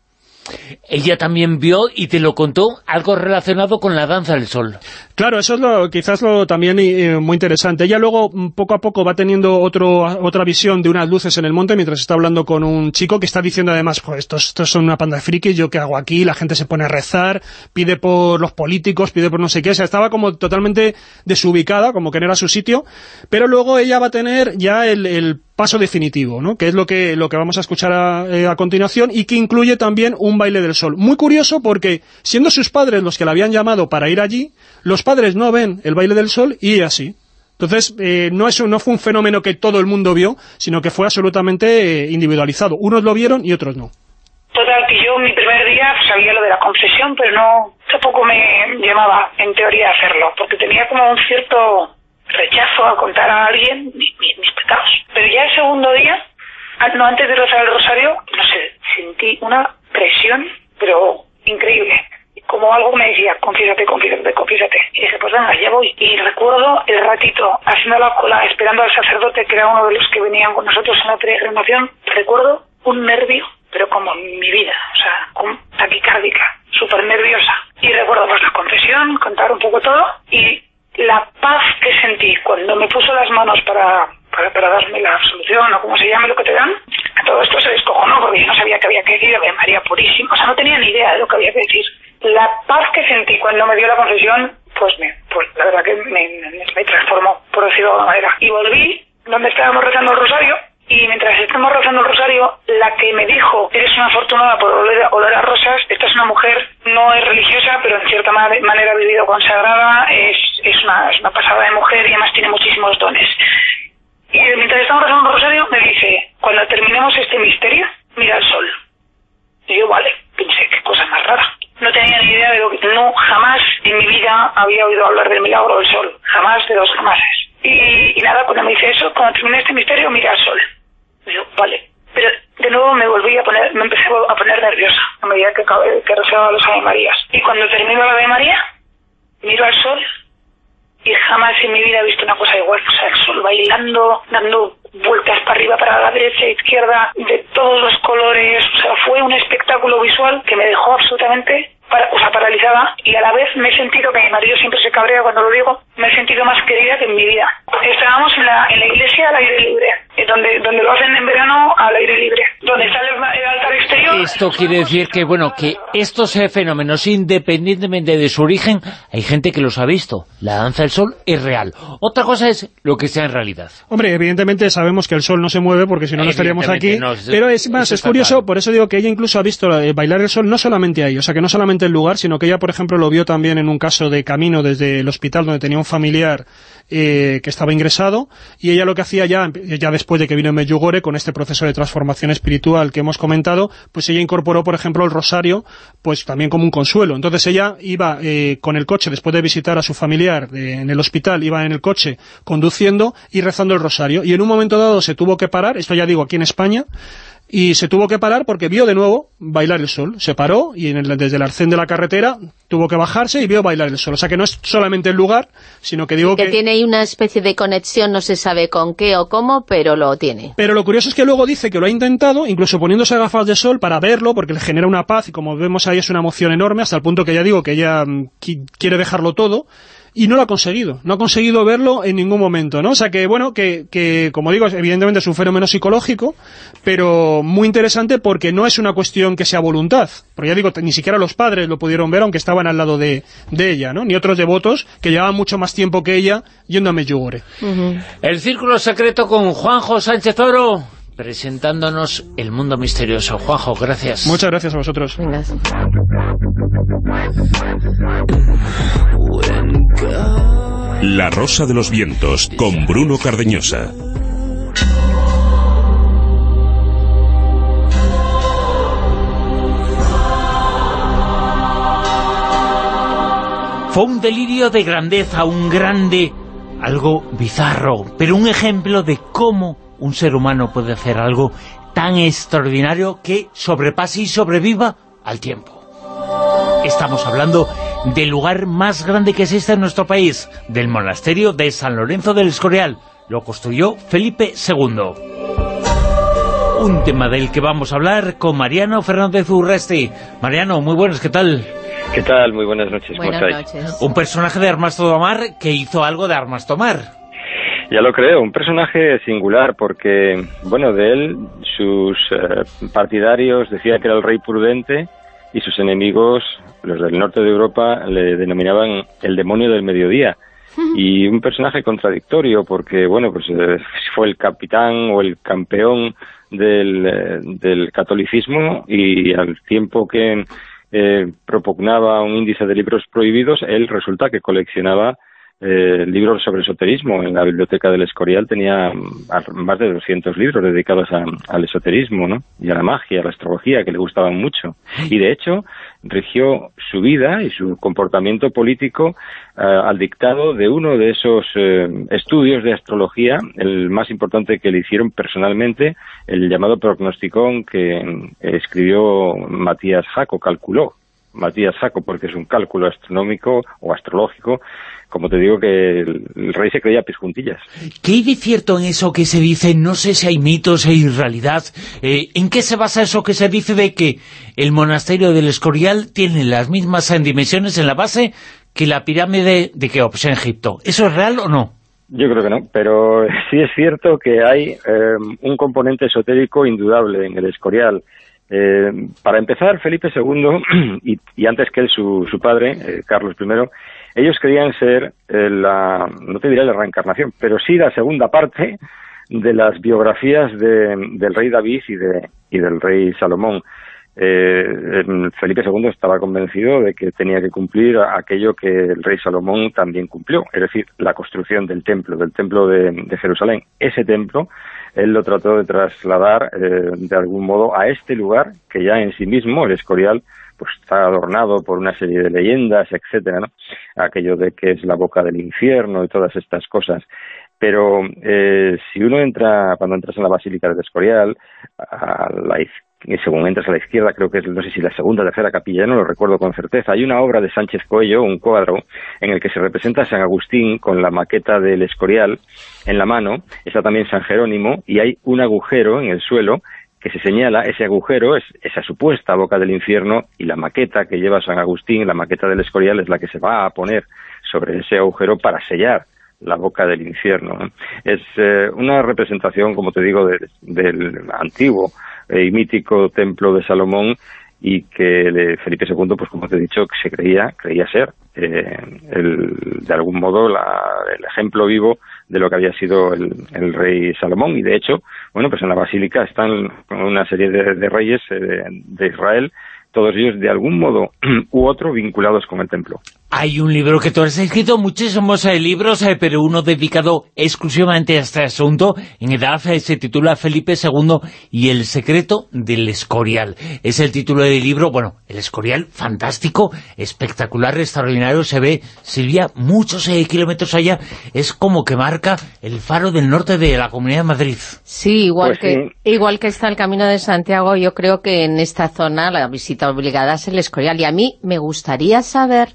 Ella también vio y te lo contó algo relacionado con la danza del sol. Claro, eso es lo, quizás lo también eh, muy interesante. Ella luego, mm, poco a poco, va teniendo otro, otra visión de unas luces en el monte mientras está hablando con un chico que está diciendo además, pues estos, estos son una panda de frikis, yo qué hago aquí, la gente se pone a rezar, pide por los políticos, pide por no sé qué, o sea, estaba como totalmente desubicada, como que no era su sitio, pero luego ella va a tener ya el, paso definitivo, ¿no? que es lo que, lo que vamos a escuchar a, eh, a, continuación y que incluye también un baile del sol. Muy curioso porque, siendo sus padres los que la habían llamado para ir allí, los padres no ven el baile del sol y así. Entonces, eh, no, es, no fue un fenómeno que todo el mundo vio, sino que fue absolutamente eh, individualizado. Unos lo vieron y otros no. Total, que yo mi primer día sabía lo de la confesión, pero no tampoco me llamaba en teoría a hacerlo, porque tenía como un cierto rechazo a contar a alguien mis, mis pecados. Pero ya el segundo día, no antes de rezar el rosario, no sé, sentí una presión, pero increíble como algo me decía, confiésate, confiésate, confiésate. Y dije, pues venga, ya voy. Y recuerdo el ratito haciendo la cola, esperando al sacerdote, que era uno de los que venían con nosotros en la peregrinación. Recuerdo un nervio, pero como mi vida, o sea, con taquicárdica, súper nerviosa. Y recuerdo pues la confesión, contar un poco todo y la paz que sentí cuando me puso las manos para, para, para darme la absolución o como se llame lo que te dan, todo esto se descojonó porque yo no sabía que había que decir Ave María Purísima, o sea, no tenía ni idea de lo que había que decir la paz que sentí cuando me dio la confesión, pues me, pues la verdad que me, transformó, por decirlo de alguna manera. Y volví donde estábamos rezando el rosario, y mientras estamos rezando el rosario, la que me dijo, eres una afortunada por oler, a rosas, esta es una mujer, no es religiosa, pero en cierta manera ha vivido consagrada, es, es, una, es una pasada de mujer y además tiene muchísimos dones. Y mientras estamos rezando el rosario, me dice, cuando terminemos este misterio, mira al sol. Y yo, vale, pensé, qué cosa más rara no tenía ni idea de lo que... No, jamás en mi vida había oído hablar del milagro del sol. Jamás de dos jamases. Y, nada, cuando me dice eso, cuando terminé este misterio, mira al sol. Y yo, vale. Pero de nuevo me volví a poner, me empecé a poner nerviosa a medida que, que rezaba los Ave Marías. Y cuando termino la Ave María, miro al sol y jamás en mi vida he visto una cosa igual. O sea, el sol bailando, dando vueltas para arriba, para la derecha, izquierda, de todos los colores. O sea, fue un espectáculo visual que me dejó absolutamente o sea, paralizada y a la vez me he sentido que mi marido siempre se cabrea cuando lo digo, me he sentido más querida que en mi vida. Estábamos en la, en la iglesia al aire libre, eh, donde, donde lo hacen en verano al aire libre, donde está el, altar exterior. Esto quiere decir que, bueno, que estos eh, fenómenos, independientemente de su origen, hay gente que los ha visto. La danza del sol es real. Otra cosa es lo que sea en realidad. Hombre, evidentemente sabemos que el sol no se mueve porque si no, no estaríamos aquí, pero es más, es curioso, por eso digo que ella incluso ha visto eh, bailar el sol no solamente ahí, o sea que no solamente el lugar, sino que ella, por ejemplo, lo vio también en un caso de camino desde el hospital donde tenía un familiar eh, que estaba ingresado, y ella lo que hacía ya, ya después de que vino en Medjugorje, con este proceso de transformación espiritual que hemos comentado, pues ella incorporó, por ejemplo, el rosario, pues también como un consuelo. Entonces ella iba eh, con el coche, después de visitar a su familiar en el hospital, iba en el coche conduciendo y rezando el rosario, y en un momento dado se tuvo que parar, esto ya digo aquí en España, y se tuvo que parar porque vio de nuevo bailar el sol. Se paró y en desde el arcén de la carretera tuvo que bajarse y vio bailar el sol. O sea que no es solamente el lugar, sino que digo que... Que tiene ahí una especie de conexión, no se sabe con qué o cómo, pero lo tiene. Pero lo curioso es que luego dice que lo ha intentado, incluso poniéndose gafas de sol para verlo, porque le genera una paz y como vemos ahí es una emoción enorme, hasta el punto que ya digo que ella mm, quiere dejarlo todo y no lo ha conseguido, no ha conseguido verlo en ningún momento, ¿no? O sea que, bueno, que, que como digo, evidentemente es un fenómeno psicológico, pero muy interesante porque no es una cuestión que sea voluntad, porque ya digo, ni siquiera los padres lo pudieron ver, aunque estaban al lado de, de ella, ¿no? Ni otros devotos que llevaban mucho más tiempo que ella yendo a Medjugorje. El Círculo Secreto con Juanjo Sánchez Oro presentándonos el mundo misterioso. Juanjo, gracias. Muchas gracias a vosotros. La Rosa de los Vientos, con Bruno Cardeñosa. Fue un delirio de grandeza, un grande, algo bizarro, pero un ejemplo de cómo un ser humano puede hacer algo tan extraordinario que sobrepase y sobreviva al tiempo. Estamos hablando del lugar más grande que existe en nuestro país, del monasterio de San Lorenzo del Escorial. Lo construyó Felipe II. Un tema del que vamos a hablar con Mariano Fernández Urresti. Mariano, muy buenos, ¿qué tal? ¿Qué tal? Muy buenas noches. Buenas noches. Un personaje de Armas Tomar que hizo algo de Armas Tomar. Ya lo creo, un personaje singular porque, bueno, de él sus eh, partidarios decían que era el rey prudente y sus enemigos, los del norte de Europa, le denominaban el demonio del mediodía. Y un personaje contradictorio porque, bueno, pues eh, fue el capitán o el campeón del, eh, del catolicismo y al tiempo que propugnaba un índice de libros prohibidos, él resulta que coleccionaba eh, libros sobre esoterismo. En la biblioteca del Escorial tenía mm, más de 200 libros dedicados al esoterismo ¿no? y a la magia, a la astrología, que le gustaban mucho. Y de hecho, rigió su vida y su comportamiento político eh, al dictado de uno de esos eh, estudios de astrología, el más importante que le hicieron personalmente, el llamado prognosticón que escribió Matías Jaco, calculó Matías Jaco, porque es un cálculo astronómico o astrológico como te digo, que el, rey se creía pisjuntillas. ¿Qué hay de cierto en eso que se dice? No sé si hay mitos, si hay realidad. Eh, ¿En qué se basa eso que se dice de que el monasterio del Escorial tiene las mismas dimensiones en la base que la pirámide de Keops en Egipto? ¿Eso es real o no? Yo creo que no, pero sí es cierto que hay eh, un componente esotérico indudable en el Escorial. Eh, para empezar, Felipe II, y, antes que él su, padre, Carlos I, ellos querían ser eh, la, no te diré la reencarnación, pero sí la segunda parte de las biografías del rey David y, de, y del rey Salomón. Eh, Felipe II estaba convencido de que tenía que cumplir aquello que el rey Salomón también cumplió, es decir, la construcción del templo, del templo de, Jerusalén. Ese templo él lo trató de trasladar eh, de algún modo a este lugar que ya en sí mismo, el Escorial, pues está adornado por una serie de leyendas, etcétera, ¿no? Aquello de que es la boca del infierno y todas estas cosas. Pero eh, si uno entra, cuando entras en la Basílica del Escorial, a la según entras a la izquierda, creo que es, no sé si la segunda o tercera capilla, no lo recuerdo con certeza, hay una obra de Sánchez Coello, un cuadro, en el que se representa a San Agustín con la maqueta del Escorial en la mano, está también San Jerónimo, y hay un agujero en el suelo que se señala, ese agujero es esa supuesta boca del infierno y la maqueta que lleva San Agustín, la maqueta del Escorial, es la que se va a poner sobre ese agujero para sellar la boca del infierno. Es eh, una representación, como te digo, del antiguo y mítico templo de Salomón y que Felipe II, pues como te he dicho, se creía, creía ser eh, el, de algún modo el ejemplo vivo de lo que había sido el, rey Salomón y de hecho, bueno, pues en la basílica están una serie de, reyes eh, de Israel todos ellos de algún modo u otro vinculados con el templo. Hay un libro que tú has escrito, muchísimos eh, libros, eh, pero uno dedicado exclusivamente a este asunto. En edad eh, se titula Felipe II y el secreto del Escorial. Es el título del libro, bueno, el Escorial, fantástico, espectacular, extraordinario. Se ve, Silvia, muchos kilómetros allá. Es como que marca el faro del norte de la Comunidad de Madrid. Sí, igual, pues que, igual que está el Camino de Santiago, yo creo que en esta zona la visita obligada es el Escorial. Y a mí me gustaría saber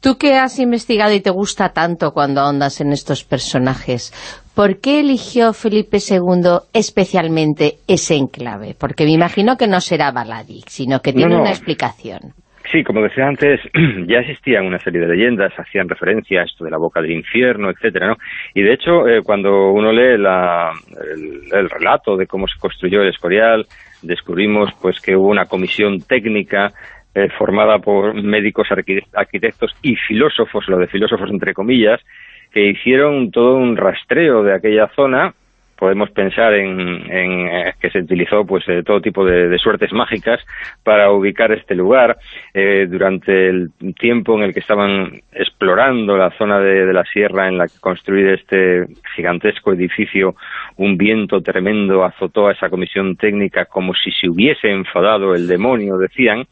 Tú que has investigado y te gusta tanto cuando ahondas en estos personajes, ¿por qué eligió Felipe II especialmente ese enclave? Porque me imagino que no será Baladic, sino que tiene una explicación. Sí, como decía antes, ya existían una serie de leyendas, hacían referencia a esto de la boca del infierno, etcétera, ¿no? Y de hecho, eh, cuando uno lee el, relato de cómo se construyó el Escorial, descubrimos pues que hubo una comisión técnica eh, formada por médicos, arquitectos y filósofos, lo de filósofos entre comillas, que hicieron todo un rastreo de aquella zona. Podemos pensar en, eh, que se utilizó pues eh, todo tipo de, suertes mágicas para ubicar este lugar. durante el tiempo en el que estaban explorando la zona de, de la sierra en la que construir este gigantesco edificio, un viento tremendo azotó a esa comisión técnica como si se hubiese enfadado el demonio, decían,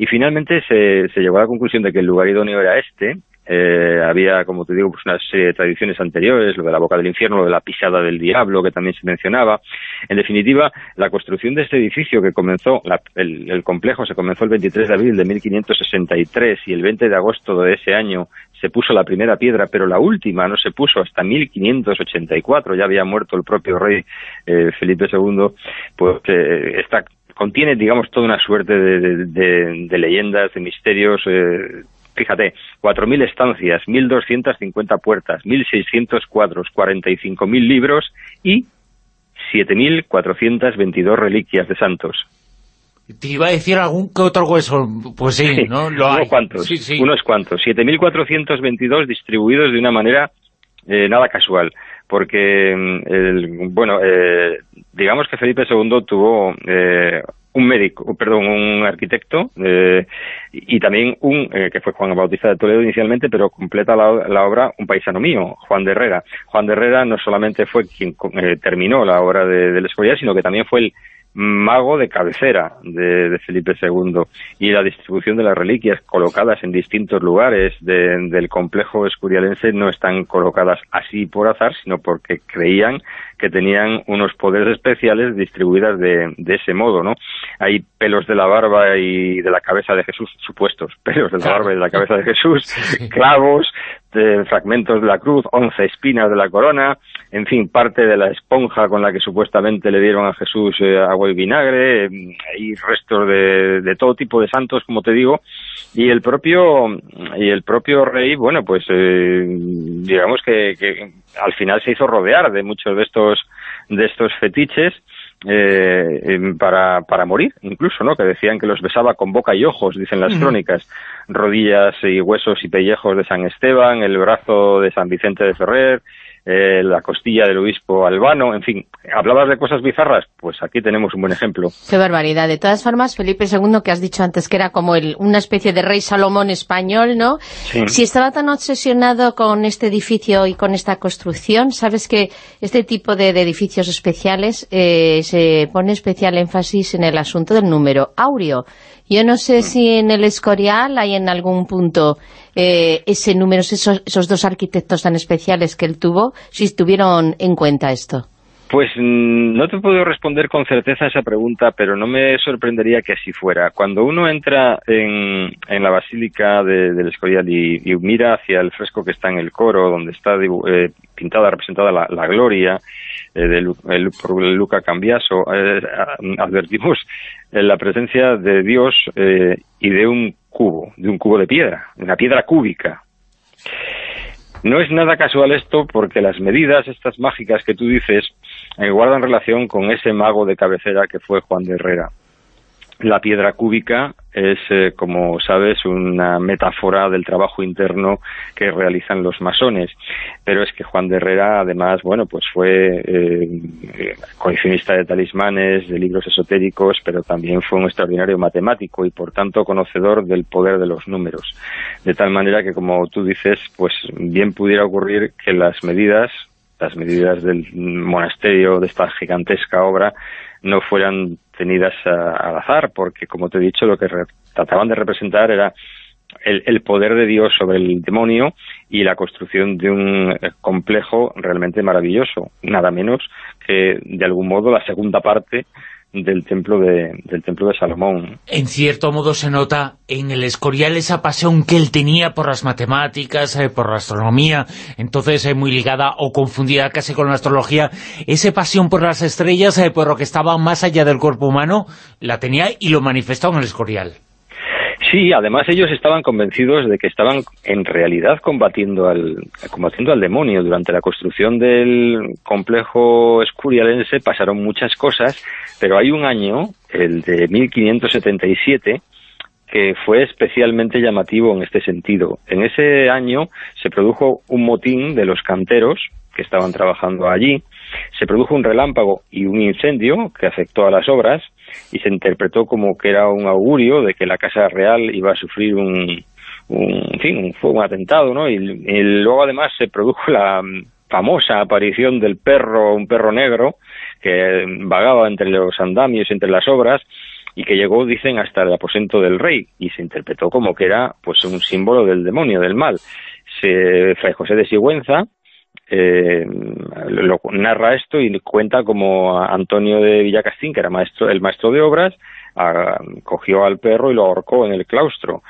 y finalmente se, se llegó a la conclusión de que el lugar idóneo era este, eh, había, como te digo, pues una serie de tradiciones anteriores, lo de la boca del infierno, lo de la pisada del diablo, que también se mencionaba. En definitiva, la construcción de este edificio que comenzó, el, el, complejo se comenzó el 23 de abril de 1563 y el 20 de agosto de ese año se puso la primera piedra, pero la última no se puso hasta 1584, ya había muerto el propio rey eh, Felipe II, pues eh, está contiene, digamos, toda una suerte de, leyendas, de misterios, eh, fíjate, 4.000 estancias, 1.250 puertas, 1.600 cuadros, 45.000 libros y 7.422 reliquias de santos. Te iba a decir algún que otro hueso, pues sí, ¿no? Lo unos cuantos, unos cuantos, 7.422 distribuidos de una manera eh, nada casual porque, mm, bueno, eh, digamos que Felipe II tuvo eh, un médico, perdón, un arquitecto eh, y también un, eh, que fue Juan Bautista de Toledo inicialmente, pero completa la, obra un paisano mío, Juan de Herrera. Juan de Herrera no solamente fue quien eh, terminó la obra de, del Escorial, sino que también fue el mago de cabecera de, Felipe II y la distribución de las reliquias colocadas en distintos lugares del complejo escurialense no están colocadas así por azar, sino porque creían que tenían unos poderes especiales distribuidas de, de, ese modo, ¿no? Hay pelos de la barba y de la cabeza de Jesús, supuestos pelos de la barba y de la cabeza de Jesús, clavos, de fragmentos de la cruz, once espinas de la corona, en fin, parte de la esponja con la que supuestamente le dieron a Jesús eh, agua y vinagre, y restos de, de, todo tipo de santos, como te digo, y el propio y el propio rey, bueno, pues eh, digamos que, que al final se hizo rodear de muchos de estos de estos fetiches eh, para, para morir, incluso, ¿no? Que decían que los besaba con boca y ojos, dicen las crónicas. Rodillas y huesos y pellejos de San Esteban, el brazo de San Vicente de Ferrer, eh, la costilla del obispo albano, en fin, ¿hablabas de cosas bizarras? Pues aquí tenemos un buen ejemplo. Qué barbaridad. De todas formas, Felipe II, que has dicho antes que era como el, una especie de rey Salomón español, ¿no? Si estaba tan obsesionado con este edificio y con esta construcción, sabes que este tipo de, edificios especiales eh, se pone especial énfasis en el asunto del número áureo. Yo no sé si en el Escorial hay en algún punto eh, ese número, esos, esos dos arquitectos tan especiales que él tuvo, si tuvieron en cuenta esto. Pues mm, no te puedo responder con certeza a esa pregunta, pero no me sorprendería que así fuera. Cuando uno entra en, la Basílica de, del Escorial y, mira hacia el fresco que está en el coro, donde está eh, pintada, representada la, gloria eh, de, por Luca Cambiaso, eh, advertimos la presencia de Dios y de un cubo, de un cubo de piedra, una piedra cúbica. No es nada casual esto porque las medidas, estas mágicas que tú dices, eh, guardan relación con ese mago de cabecera que fue Juan de Herrera. La piedra cúbica es, eh, como sabes, una metáfora del trabajo interno que realizan los masones. Pero es que Juan de Herrera, además, bueno, pues fue eh, coleccionista de talismanes, de libros esotéricos, pero también fue un extraordinario matemático y, por tanto, conocedor del poder de los números. De tal manera que, como tú dices, pues bien pudiera ocurrir que las medidas, las medidas del monasterio de esta gigantesca obra, no fueran tenidas al azar, porque como te he dicho, lo que trataban de representar era el, poder de Dios sobre el demonio y la construcción de un eh, complejo realmente maravilloso, nada menos que de algún modo la segunda parte del templo de, del templo de Salomón. En cierto modo se nota en el Escorial esa pasión que él tenía por las matemáticas, eh, por la astronomía, entonces es muy ligada o confundida casi con la astrología, esa pasión por las estrellas, eh, por lo que estaba más allá del cuerpo humano, la tenía y lo manifestó en el Escorial. Sí, además ellos estaban convencidos de que estaban en realidad combatiendo al, combatiendo al demonio. Durante la construcción del complejo escurialense pasaron muchas cosas, pero hay un año, el de 1577, que fue especialmente llamativo en este sentido. En ese año se produjo un motín de los canteros que estaban trabajando allí, se produjo un relámpago y un incendio que afectó a las obras y se interpretó como que era un augurio de que la Casa Real iba a sufrir un, un fin, fue un atentado, ¿no? Y, luego además se produjo la famosa aparición del perro, un perro negro, que vagaba entre los andamios, entre las obras, y que llegó, dicen, hasta el aposento del rey, y se interpretó como que era pues un símbolo del demonio, del mal. Se, Fray José de Sigüenza, eh, lo, narra esto y cuenta como Antonio de Villacastín, que era maestro, el maestro de obras, cogió al perro y lo ahorcó en el claustro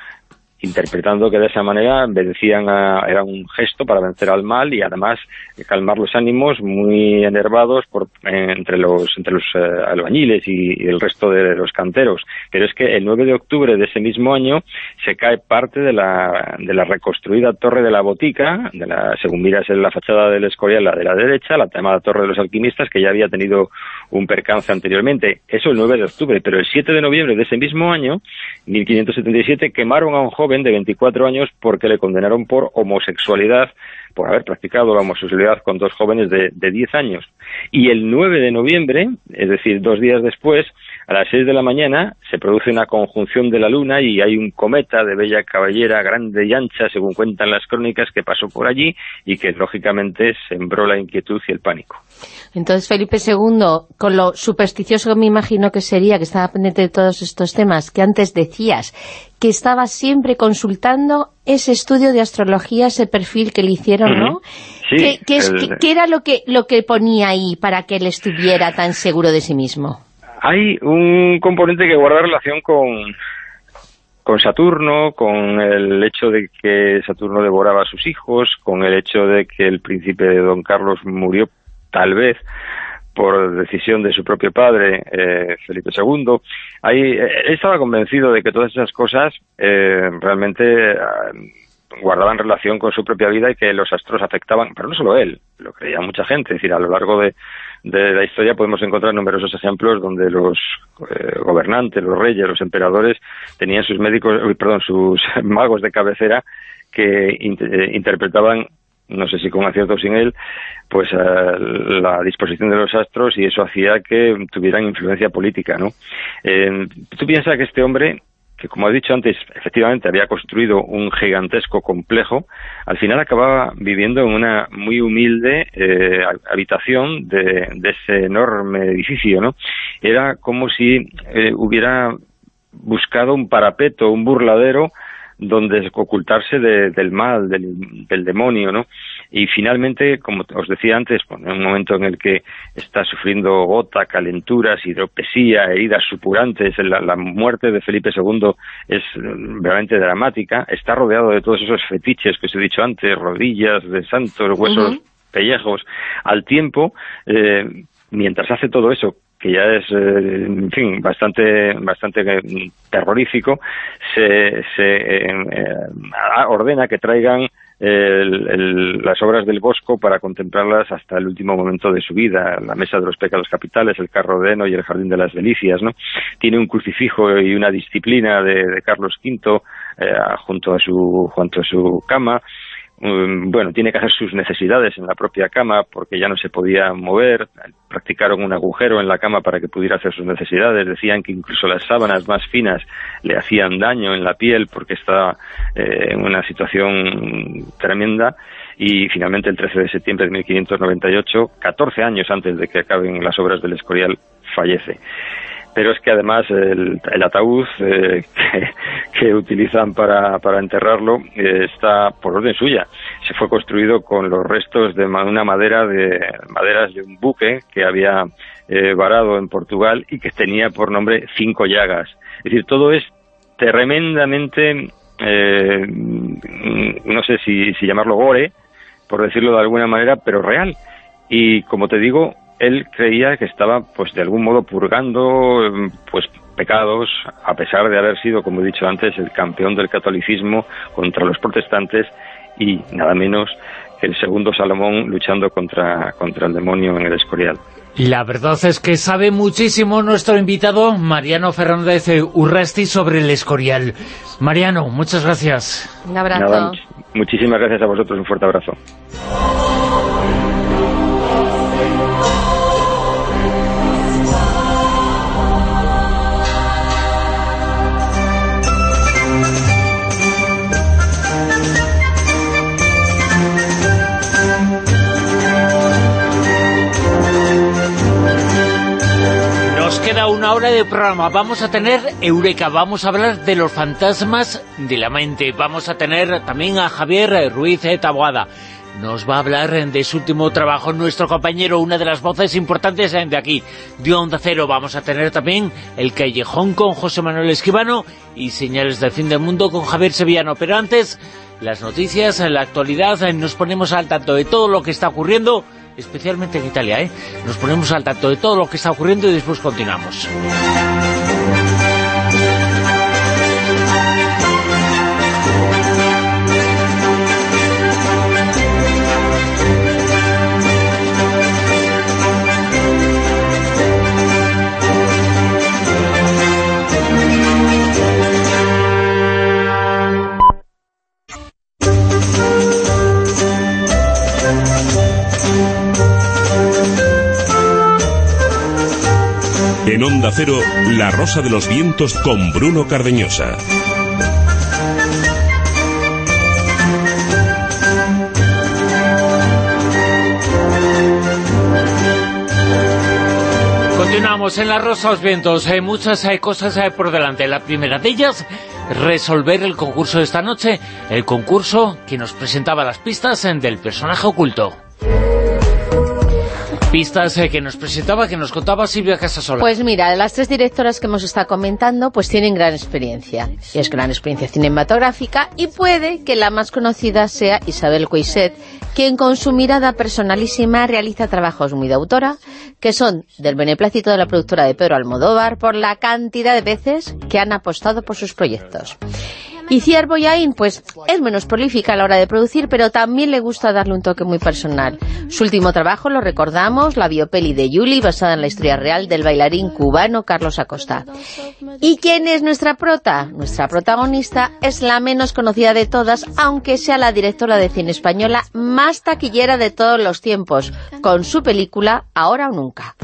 interpretando que de esa manera obedecían era un gesto para vencer al mal y además calmar los ánimos muy enervados por, entre los entre los eh, albañiles y, el resto de los canteros. Pero es que el 9 de octubre de ese mismo año se cae parte de la, de la reconstruida Torre de la Botica, de la, según miras en la fachada del Escorial, la de la derecha, la llamada Torre de los Alquimistas, que ya había tenido un percance anteriormente. Eso el 9 de octubre, pero el 7 de noviembre de ese mismo año, 1577, quemaron a un joven de 24 años porque le condenaron por homosexualidad, por haber practicado la homosexualidad con dos jóvenes de, de 10 años. Y el 9 de noviembre, es decir, dos días después, a las 6 de la mañana se produce una conjunción de la luna y hay un cometa de bella caballera grande y ancha, según cuentan las crónicas, que pasó por allí y que lógicamente sembró la inquietud y el pánico. Entonces Felipe II, con lo supersticioso que me imagino que sería, que estaba pendiente de todos estos temas, que antes decías, que estaba siempre consultando ese estudio de astrología, ese perfil que le hicieron, ¿no? Sí, ¿Qué, era lo que, lo que ponía ahí para que él estuviera tan seguro de sí mismo? Hay un componente que guarda relación con, con Saturno, con el hecho de que Saturno devoraba a sus hijos, con el hecho de que el príncipe de Don Carlos murió tal vez por decisión de su propio padre, eh, Felipe II. Ahí, eh, él estaba convencido de que todas esas cosas eh, realmente ah, guardaban relación con su propia vida y que los astros afectaban, pero no solo él, lo creía mucha gente. Es decir, a lo largo de, la historia podemos encontrar numerosos ejemplos donde los gobernantes, los reyes, los emperadores tenían sus médicos, perdón, sus magos de cabecera que interpretaban no sé si con acierto o sin él, pues eh, la disposición de los astros y eso hacía que tuvieran influencia política, ¿no? Eh, tú piensas que este hombre que como he dicho antes, efectivamente había construido un gigantesco complejo, al final acababa viviendo en una muy humilde eh, habitación de, ese enorme edificio, ¿no? Era como si hubiera buscado un parapeto, un burladero, donde ocultarse del mal, del, del, demonio, ¿no? Y finalmente, como os decía antes, en un momento en el que está sufriendo gota, calenturas, hidropesía, heridas supurantes, la, la muerte de Felipe II es realmente dramática, está rodeado de todos esos fetiches que os he dicho antes, rodillas de santos, huesos, pellejos, al tiempo, eh, mientras hace todo eso, que ya es, eh, en fin, bastante bastante eh, terrorífico, se, se eh, ordena que traigan las obras del Bosco para contemplarlas hasta el último momento de su vida, la Mesa de los Pecados Capitales, el Carro de Heno y el Jardín de las Delicias, ¿no? Tiene un crucifijo y una disciplina de, Carlos V junto, a su, junto a su cama, bueno, tiene que hacer sus necesidades en la propia cama porque ya no se podía mover, practicaron un agujero en la cama para que pudiera hacer sus necesidades, decían que incluso las sábanas más finas le hacían daño en la piel porque estaba eh, en una situación tremenda. Y finalmente el 13 de septiembre de 1598, 14 años antes de que acaben las obras del Escorial, fallece pero es que además el, ataúd eh, que, utilizan para, para enterrarlo eh, está por orden suya. Se fue construido con los restos de una madera de maderas de un buque que había eh, varado en Portugal y que tenía por nombre Cinco Llagas. Es decir, todo es tremendamente, no sé si, si llamarlo gore, por decirlo de alguna manera, pero real. Y como te digo, él creía que estaba, pues de algún modo, purgando pues pecados, a pesar de haber sido, como he dicho antes, el campeón del catolicismo contra los protestantes y nada menos que el segundo Salomón luchando contra, contra el demonio en el Escorial. La verdad es que sabe muchísimo nuestro invitado, Mariano Fernández Urresti, sobre el Escorial. Mariano, muchas gracias. Un abrazo. muchísimas gracias a vosotros, un fuerte abrazo. Queda una hora de programa. Vamos a tener Eureka, vamos a hablar de los fantasmas de la mente. Vamos a tener también a Javier Ruiz Taboada. Nos va a hablar de su último trabajo nuestro compañero, una de las voces importantes de aquí, de Onda Cero. Vamos a tener también El Callejón con José Manuel Esquivano y Señales del Fin del Mundo con Javier Sevillano. Pero antes, las noticias, la actualidad, nos ponemos al tanto de todo lo que está ocurriendo especialmente en Italia, ¿eh? Nos ponemos al tanto de todo lo que está ocurriendo y después continuamos. En Onda Cero, La Rosa de los Vientos con Bruno Cardeñosa. Continuamos en La Rosa de los Vientos. Hay muchas hay cosas por delante. La primera de ellas, resolver el concurso de esta noche. El concurso que nos presentaba las pistas del personaje oculto. Pistas eh, que nos presentaba, que nos contaba Silvia Casasola. Pues mira, las tres directoras que hemos estado comentando pues tienen gran experiencia. Es gran experiencia cinematográfica y puede que la más conocida sea Isabel Coixet, quien con su mirada personalísima realiza trabajos muy de autora, que son del beneplácito de la productora de Pedro Almodóvar por la cantidad de veces que han apostado por sus proyectos. Y Ciar Boyain, pues, es menos prolífica a la hora de producir, pero también le gusta darle un toque muy personal. Su último trabajo, lo recordamos, la biopeli de Yuli, basada en la historia real del bailarín cubano Carlos Acosta. ¿Y quién es nuestra prota? Nuestra protagonista es la menos conocida de todas, aunque sea la directora de cine española más taquillera de todos los tiempos, con su película Ahora o Nunca.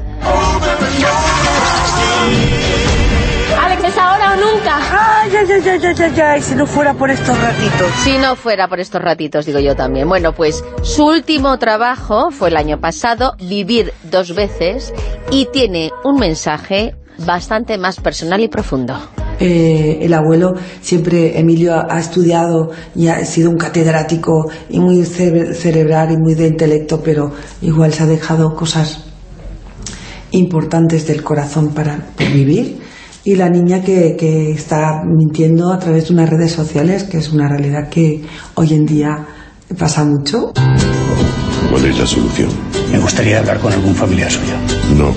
¿Es ahora o nunca? Ay, ay, ay, ay, ay, ay, si no fuera por estos ratitos. Si no fuera por estos ratitos, digo yo también. Bueno, pues su último trabajo fue el año pasado, Vivir dos veces, y tiene un mensaje bastante más personal y profundo. Eh, el abuelo, siempre Emilio ha, ha estudiado y ha sido un catedrático y muy cere- cerebral y muy de intelecto, pero igual se ha dejado cosas importantes del corazón para vivir. Y la niña que, que está mintiendo a través de unas redes sociales, que es una realidad que hoy en día pasa mucho. ¿Cuál es la solución? Me gustaría hablar con algún familiar suyo. No,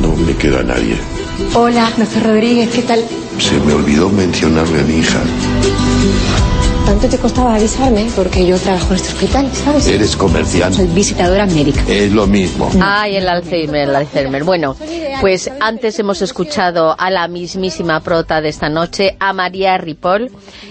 no me queda nadie. Hola, Ignacio Rodríguez, ¿qué tal? Se me olvidó mencionarle a mi hija. ¿Tanto te costaba avisarme? Porque yo trabajo en este hospital, ¿sabes? Eres comerciante. Soy visitadora médica. Es lo mismo. Ay, el Alzheimer, el Alzheimer. Bueno, pues antes hemos escuchado a la mismísima prota de esta noche, a María Ripoll,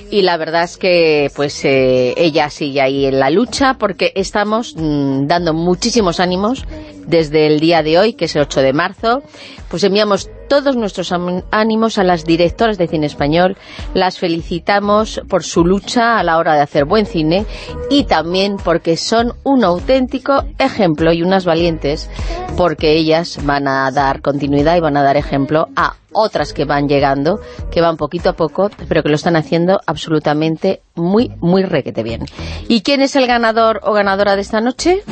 y la verdad es que pues eh, ella sigue ahí en la lucha porque estamos mm, dando muchísimos ánimos desde el día de hoy, que es el 8 de marzo, pues enviamos todos nuestros ánimos a las directoras de cine español, las felicitamos por su lucha a la hora de hacer buen cine y también porque son un auténtico ejemplo y unas valientes porque ellas van a dar continuidad y van a dar ejemplo a otras que van llegando, que van poquito a poco, pero que lo están haciendo absolutamente muy, muy requete bien. ¿Y quién es el ganador o ganadora de esta noche?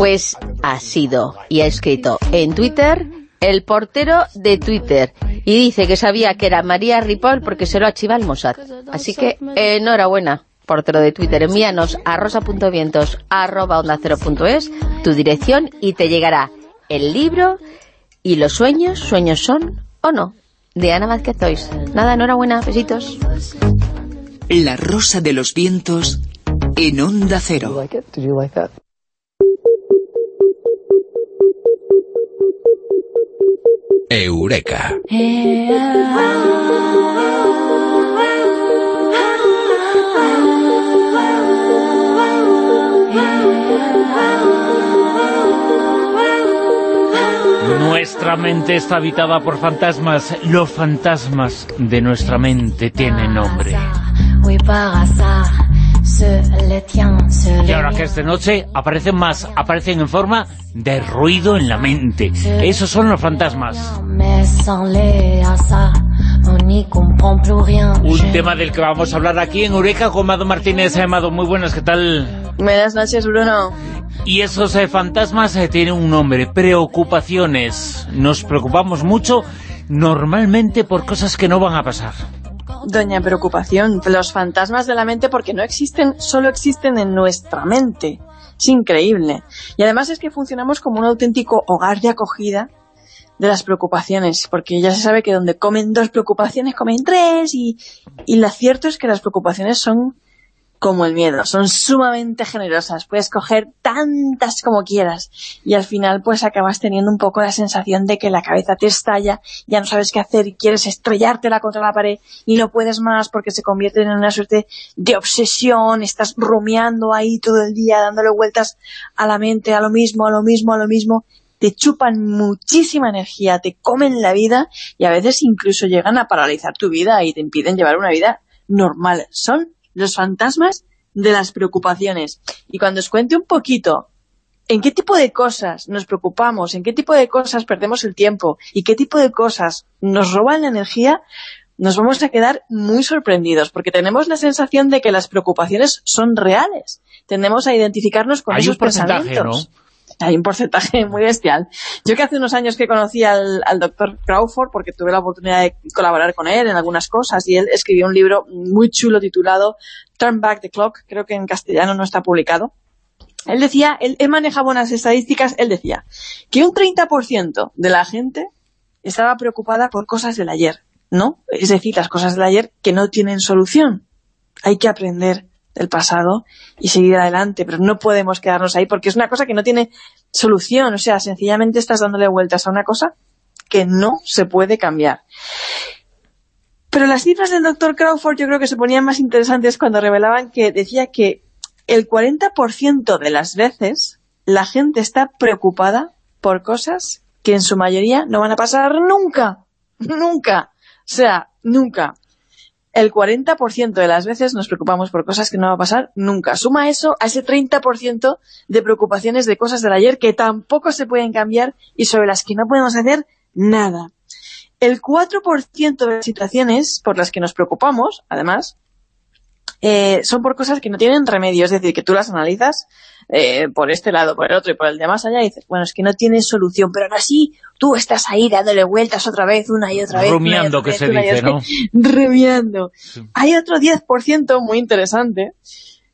Pues ha sido y ha escrito en Twitter el portero de Twitter y dice que sabía que era María Ripoll porque se lo archiva el Mossad. Así que enhorabuena, portero de Twitter. Envíanos a rosa.vientos arroba onda cero punto es tu dirección y te llegará el libro y los sueños, sueños son o no, de Ana Vázquez Tois. Nada, enhorabuena, besitos. La rosa de los vientos en onda cero. Eureka. Nuestra mente está habitada por fantasmas. Los fantasmas de nuestra mente tienen nombre. Y ahora que es de noche, aparecen más, aparecen en forma de ruido en la mente. Esos son los fantasmas. Un tema del que vamos a hablar aquí en Eureka con Mado Martínez. Eh, Mado, muy buenas, ¿qué tal? Buenas noches, Bruno. Y esos eh, fantasmas eh, tienen un nombre, preocupaciones. Nos preocupamos mucho, normalmente por cosas que no van a pasar. Doña Preocupación, los fantasmas de la mente porque no existen, solo existen en nuestra mente. Es increíble. Y además es que funcionamos como un auténtico hogar de acogida de las preocupaciones, porque ya se sabe que donde comen dos preocupaciones, comen tres, y, y lo cierto es que las preocupaciones son como el miedo. Son sumamente generosas. Puedes coger tantas como quieras. Y al final pues acabas teniendo un poco la sensación de que la cabeza te estalla, ya no sabes qué hacer y quieres estrellártela contra la pared y no puedes más porque se convierte en una suerte de obsesión. Estás rumiando ahí todo el día, dándole vueltas a la mente, a lo mismo, a lo mismo, a lo mismo. Te chupan muchísima energía, te comen la vida y a veces incluso llegan a paralizar tu vida y te impiden llevar una vida normal. Son los fantasmas de las preocupaciones. Y cuando os cuente un poquito en qué tipo de cosas nos preocupamos, en qué tipo de cosas perdemos el tiempo y qué tipo de cosas nos roban la energía, nos vamos a quedar muy sorprendidos, porque tenemos la sensación de que las preocupaciones son reales. Tendemos a identificarnos con Hay esos un porcentaje, pensamientos. Hay un porcentaje muy bestial. Yo que hace unos años que conocí al, doctor Crawford, porque tuve la oportunidad de colaborar con él en algunas cosas, y él escribió un libro muy chulo titulado Turn Back the Clock, creo que en castellano no está publicado. Él decía, él, él manejaba unas estadísticas, él decía que un 30% de la gente estaba preocupada por cosas del ayer, ¿no? Es decir, las cosas del ayer que no tienen solución. Hay que aprender del pasado y seguir adelante, pero no podemos quedarnos ahí porque es una cosa que no tiene solución, o sea, sencillamente estás dándole vueltas a una cosa que no se puede cambiar. Pero las cifras del doctor Crawford yo creo que se ponían más interesantes cuando revelaban que decía que el 40% de las veces la gente está preocupada por cosas que en su mayoría no van a pasar nunca, nunca, o sea, nunca. El 40% de las veces nos preocupamos por cosas que no va a pasar nunca. Suma eso a ese 30% de preocupaciones de cosas del ayer que tampoco se pueden cambiar y sobre las que no podemos hacer nada. El 4% de las situaciones por las que nos preocupamos, además, eh, son por cosas que no tienen remedio, es decir, que tú las analizas eh, por este lado, por el otro y por el de más allá y dices, bueno, es que no tiene solución, pero aún así tú estás ahí dándole vueltas otra vez, una y otra vez. Rumiando, que vez, se dice, ¿no? Rumiando. Hay otro 10% muy interesante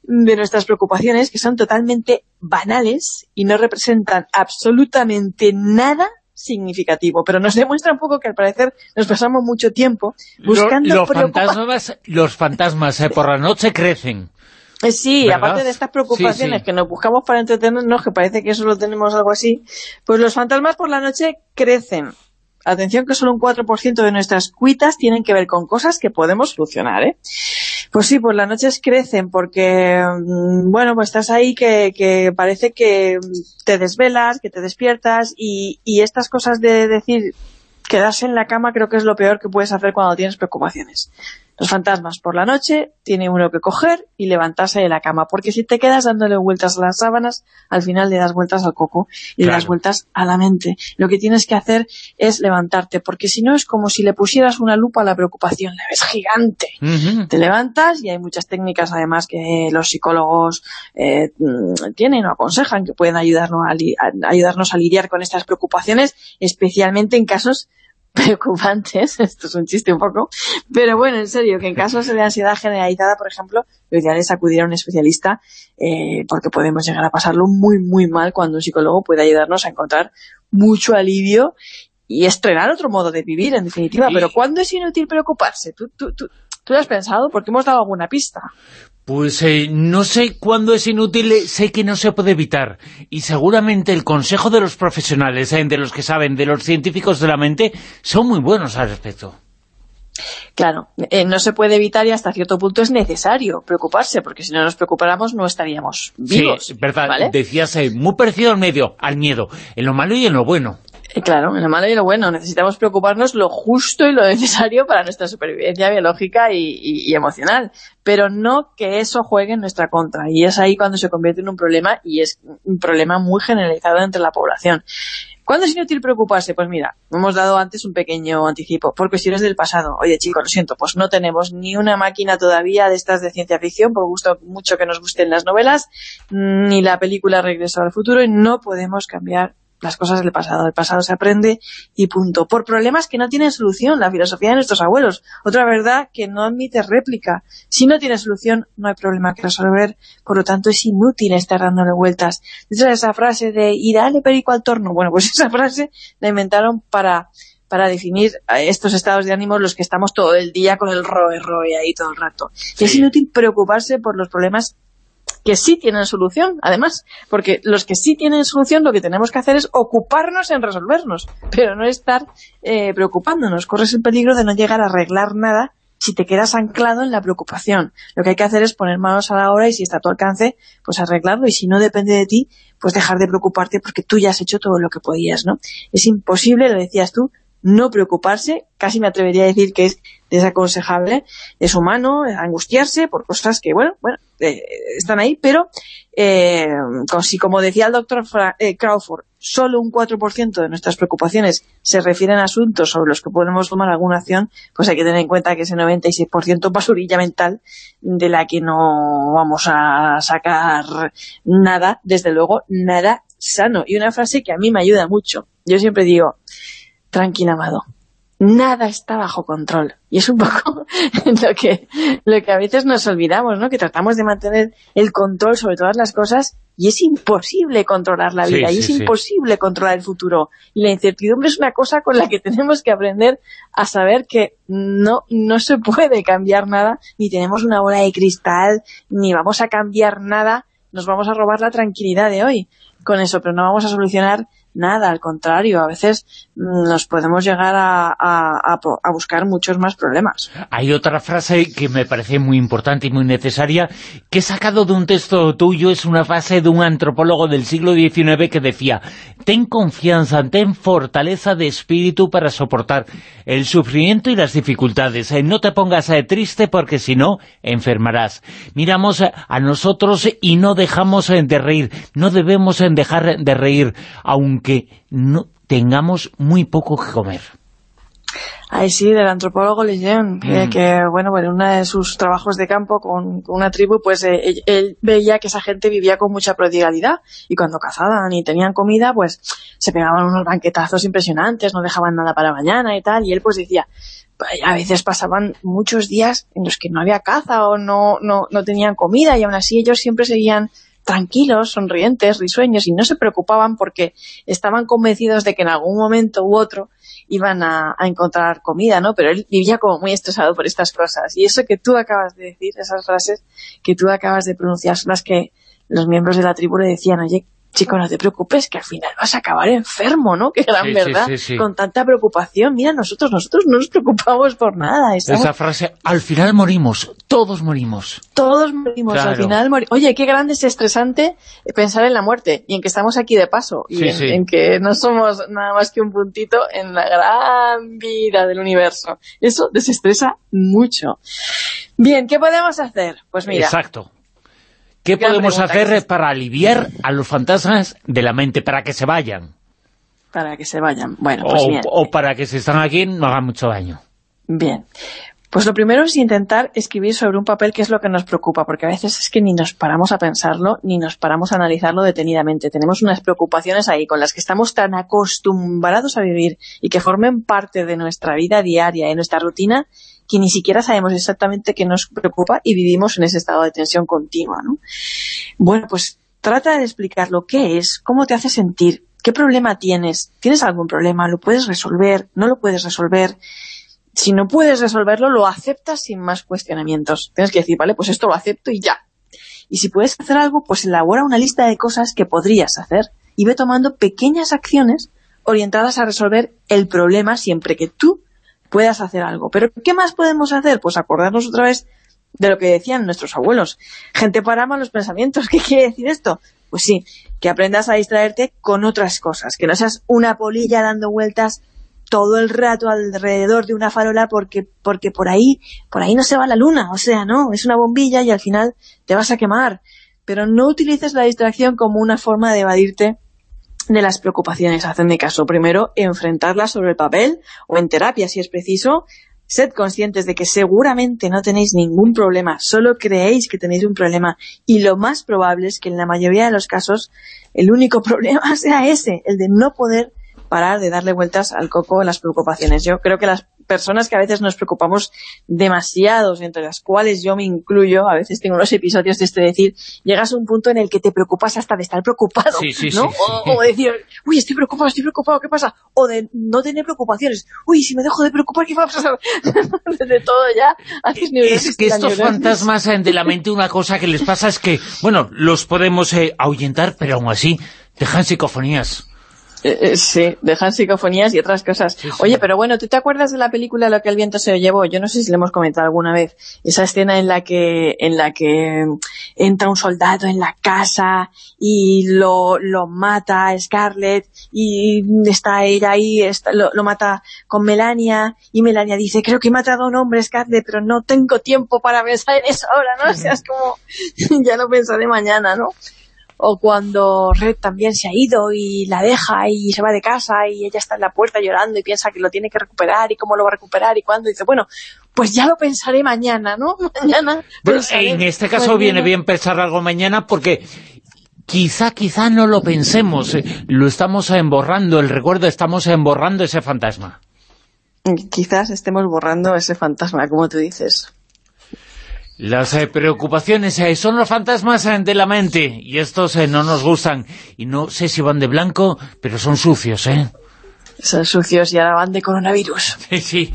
de nuestras preocupaciones que son totalmente banales y no representan absolutamente nada significativo, pero nos demuestra un poco que al parecer nos pasamos mucho tiempo buscando Lo- los preocupa- fantasmas, los fantasmas eh, por la noche crecen. Eh, Sí, ¿Verdad? aparte de estas preocupaciones Sí, sí. que nos buscamos para entretenernos, que parece que solo tenemos algo así, pues los fantasmas por la noche crecen. Atención que solo un 4% de nuestras cuitas tienen que ver con cosas que podemos solucionar, ¿eh? Pues sí, por las noches crecen porque, mm, bueno, pues estás ahí que, que parece que te desvelas, que te despiertas y, y estas cosas de decir quedarse en la cama creo que es lo peor que puedes hacer cuando tienes preocupaciones. Los fantasmas por la noche tiene uno que coger y levantarse de la cama, porque si te quedas dándole vueltas a las sábanas, al final le das vueltas al coco y le das vueltas a la mente. Lo que tienes que hacer es levantarte, porque si no es como si le pusieras una lupa a la preocupación, la ves gigante. Te levantas y hay muchas técnicas además que los psicólogos eh, mm, tienen o aconsejan que pueden ayudarnos a, li- a- ayudarnos a lidiar con estas preocupaciones, especialmente en casos preocupantes, esto es un chiste un poco, pero bueno, en serio, que en casos de ansiedad generalizada, por ejemplo, lo ideal es acudir a un especialista eh, porque podemos llegar a pasarlo muy, muy mal cuando un psicólogo puede ayudarnos a encontrar mucho alivio y estrenar otro modo de vivir, en definitiva. Pero ¿cuándo es inútil preocuparse? ¿Tú, tú, tú, ¿Tú lo has pensado? Porque hemos dado alguna pista. Pues eh, no sé cuándo es inútil, eh, sé que no se puede evitar. Y seguramente el consejo de los profesionales, eh, de los que saben, de los científicos de la mente, son muy buenos al respecto. Claro, eh, no se puede evitar y hasta cierto punto es necesario preocuparse, porque si no nos preocupáramos no estaríamos vivos. sí, verdad. ¿vale? Decías, muy parecido al medio, al miedo, en lo malo y en lo bueno. Eh, Claro, lo malo y lo bueno. Necesitamos preocuparnos lo justo y lo necesario para nuestra supervivencia biológica y, y- y emocional, pero no que eso juegue en nuestra contra. Y es ahí cuando se convierte en un problema y es un problema muy generalizado entre la población. ¿Cuándo es inútil preocuparse? Pues mira, hemos dado antes un pequeño anticipo, por cuestiones del pasado. Oye, chicos, lo siento, pues no tenemos ni una máquina todavía de estas de ciencia ficción, por gusto mucho que nos gusten las novelas, ni la película Regreso al futuro, y no podemos cambiar las cosas del pasado. El pasado se aprende y punto. Por problemas que no tienen solución, la filosofía de nuestros abuelos. Otra verdad que no admite réplica. Si no tiene solución, no hay problema que resolver. Por lo tanto, es inútil estar dándole vueltas. Esa esa frase de, y dale perico al torno. Bueno, pues esa frase la inventaron para para definir estos estados de ánimo los que estamos todo el día con el roe, roe ahí todo el rato. Es inútil preocuparse por los problemas que sí tienen solución, además, porque los que sí tienen solución lo que tenemos que hacer es ocuparnos en resolvernos, pero no estar eh, preocupándonos. Corres el peligro de no llegar a arreglar nada si te quedas anclado en la preocupación. Lo que hay que hacer es poner manos a la obra y si está a tu alcance, pues arreglarlo. Y si no depende de ti, pues dejar de preocuparte porque tú ya has hecho todo lo que podías, ¿no? Es imposible, lo decías tú, no preocuparse, casi me atrevería a decir que es desaconsejable, es humano angustiarse por cosas que, bueno, bueno eh, están ahí, pero eh, si como decía el doctor eh, Crawford, solo un 4% de nuestras preocupaciones se refieren a asuntos sobre los que podemos tomar alguna acción, pues hay que tener en cuenta que ese 96% basurilla mental de la que no vamos a sacar nada, desde luego, nada sano. Y una frase que a mí me ayuda mucho. Yo siempre digo, tranquila, amado, nada está bajo control. Y es un poco lo que, lo que a veces nos olvidamos, ¿no? Que tratamos de mantener el control sobre todas las cosas y es imposible controlar la vida, y es imposible controlar el futuro. Y la incertidumbre es una cosa con la que tenemos que aprender a saber que no, no se puede cambiar nada, ni tenemos una bola de cristal, ni vamos a cambiar nada, nos vamos a robar la tranquilidad de hoy con eso, pero no vamos a solucionar nada, al contrario, a veces mm, nos podemos llegar a, a, buscar muchos más problemas. Hay otra frase que me parece muy importante y muy necesaria, que he sacado de un texto tuyo, es una frase de un antropólogo del siglo XIX que decía, ten confianza, ten fortaleza de espíritu para soportar el sufrimiento y las dificultades, eh, no te pongas eh, triste porque si no, enfermarás. Miramos a nosotros y no dejamos eh, de reír, no debemos dejar de reír, aunque que no tengamos muy poco que comer. Ay, sí, del antropólogo Lejeune, mm. que, bueno, en uno de sus trabajos de campo con, una tribu, pues eh, él, veía que esa gente vivía con mucha prodigalidad y cuando cazaban y tenían comida, pues se pegaban unos banquetazos impresionantes, no dejaban nada para mañana y tal, y él pues decía, a veces pasaban muchos días en los que no había caza o no, no, no tenían comida y aún así ellos siempre seguían tranquilos, sonrientes, risueños y no se preocupaban porque estaban convencidos de que en algún momento u otro iban a, encontrar comida, ¿no? Pero él vivía como muy estresado por estas cosas. Y eso que tú acabas de decir, esas frases que tú acabas de pronunciar, son las que los miembros de la tribu le decían, oye, chico, no te preocupes, que al final vas a acabar enfermo, ¿no? Qué gran verdad, con tanta preocupación. Mira, nosotros nosotros no nos preocupamos por nada. Esa frase, al final morimos, todos morimos. Todos morimos, al final morimos. Oye, qué grande es estresante pensar en la muerte, y en que estamos aquí de paso, y en, que no somos nada más que un puntito en la gran vida del universo. Eso desestresa mucho. Bien, ¿qué podemos hacer? Pues mira... Exacto ¿Qué podemos hacer para aliviar a los fantasmas de la mente, para que se vayan? Para que se vayan. Bueno, pues o, o para que si están aquí no hagan mucho daño. Bien. Pues lo primero es intentar escribir sobre un papel qué es lo que nos preocupa, porque a veces es que ni nos paramos a pensarlo, ni nos paramos a analizarlo detenidamente. Tenemos unas preocupaciones ahí con las que estamos tan acostumbrados a vivir y que formen parte de nuestra vida diaria, de nuestra rutina, que ni siquiera sabemos exactamente qué nos preocupa y vivimos en ese estado de tensión continua, ¿no? Bueno, pues trata de explicar lo que es, cómo te hace sentir, qué problema tienes, ¿tienes algún problema? ¿Lo puedes resolver? ¿No lo puedes resolver? Si no puedes resolverlo, lo aceptas sin más cuestionamientos. Tienes que decir, vale, pues esto lo acepto y ya. Y si puedes hacer algo, pues elabora una lista de cosas que podrías hacer y ve tomando pequeñas acciones orientadas a resolver el problema siempre que tú puedas hacer algo. Pero ¿qué más podemos hacer? Pues acordarnos otra vez de lo que decían nuestros abuelos. Gente para malos pensamientos. ¿Qué quiere decir esto? Pues sí, que aprendas a distraerte con otras cosas, que no seas una polilla dando vueltas todo el rato alrededor de una farola porque porque por ahí por ahí no se va la luna, o sea, no, es una bombilla y al final te vas a quemar. Pero no utilices la distracción como una forma de evadirte de las preocupaciones. Hacedme caso. Primero, enfrentarlas sobre el papel o en terapia si es preciso. Sed conscientes de que seguramente no tenéis ningún problema, solo creéis que tenéis un problema y lo más probable es que en la mayoría de los casos el único problema sea ese, el de no poder parar de darle vueltas al coco en las preocupaciones. Yo creo que las personas que a veces nos preocupamos demasiados, entre las cuales yo me incluyo, a veces tengo unos episodios de este decir, llegas a un punto en el que te preocupas hasta de estar preocupado, ¿no? o, decir, uy, estoy preocupado, estoy preocupado, ¿qué pasa? O de no tener preocupaciones, uy, si me dejo de preocupar, ¿qué va a pasar? de todo ya, haces Es que estos fantasmas de la mente, una cosa que les pasa es que, bueno, los podemos eh, ahuyentar, pero aún así dejan psicofonías. Eh, eh, sí, dejan psicofonías y otras cosas. Oye, pero bueno, ¿tú te acuerdas de la película Lo que el viento se llevó? Yo no sé si le hemos comentado alguna vez. Esa escena en la que en la que entra un soldado en la casa y lo, lo mata a Scarlett y está ella ahí, lo, mata con Melania y Melania dice, creo que he matado a un hombre, Scarlett, pero no tengo tiempo para pensar en eso ahora, ¿no? O sea, es como, ya lo pensaré mañana, ¿no? O cuando Red también se ha ido y la deja y se va de casa y ella está en la puerta llorando y piensa que lo tiene que recuperar y cómo lo va a recuperar y cuándo, dice, bueno, pues ya lo pensaré mañana, ¿no? Mañana En este caso viene bien pensar algo mañana porque quizá, quizá no lo pensemos, eh, lo estamos emborrando, el recuerdo, estamos emborrando ese fantasma. Quizás estemos borrando ese fantasma, como tú dices. Las eh, preocupaciones eh, son los fantasmas eh, de la mente y estos no nos gustan. Y no sé si van de blanco, pero son sucios, ¿eh? Son sucios y ahora van de coronavirus. Sí, sí.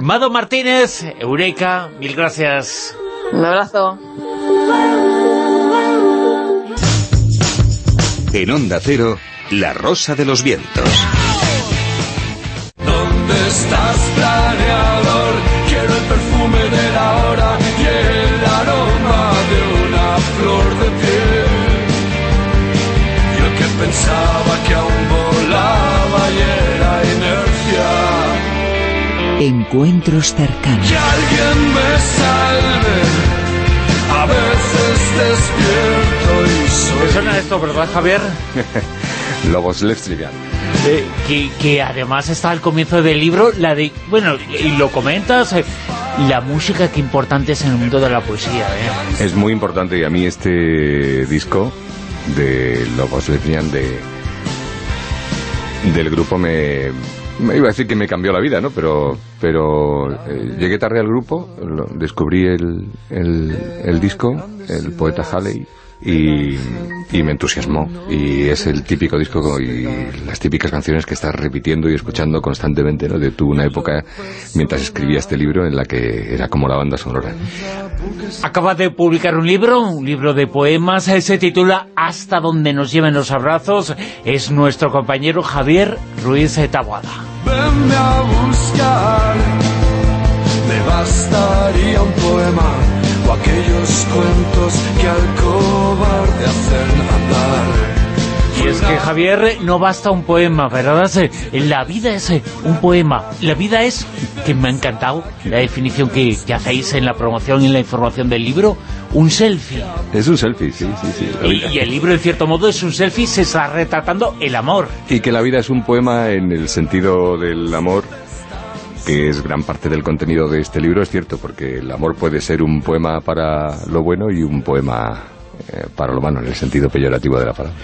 Mado Martínez, Eureka, mil gracias. Un abrazo. En Onda Cero, La Rosa de los Vientos. ¿Dónde estás, planeador? Flor de piel. Yo que pensaba que aún volaba y era inercia. Encuentros cercanos. Que alguien me salve. A veces despierto y soy... ¿Te suena esto, verdad, Javier? Lobos Leftrigan. Eh, que, que, además está al comienzo del libro, la de, bueno, y lo comentas, eh, la música que importante es en el mundo de la poesía. ¿eh? Es muy importante y a mí este disco de Lobos Lesbian de del grupo me, iba a decir que me cambió la vida, ¿no? Pero, pero eh, llegué tarde al grupo, descubrí el, el, el disco, el poeta Halley, y, me entusiasmó. Y es el típico disco y las típicas canciones que estás repitiendo y escuchando constantemente, ¿no? De tu una época mientras escribía este libro en la que era como la banda sonora. Acaba de publicar un libro, un libro de poemas, se titula Hasta donde nos lleven los abrazos. Es nuestro compañero Javier Ruiz Taboada. Venme a buscar, me bastaría un poema o aquellos cuentos que al cobarde hacen andar. Y es que, Javier, no basta un poema, ¿verdad? La vida es un poema. La vida es, que me ha encantado, la definición que, hacéis en la promoción y en la información del libro, un selfie. Es un selfie, sí, sí, sí. Y, el libro, en cierto modo, es un selfie, se está retratando el amor. Y que la vida es un poema en el sentido del amor que es gran parte del contenido de este libro, es cierto, porque el amor puede ser un poema para lo bueno y un poema eh, para lo malo, en el sentido peyorativo de la palabra.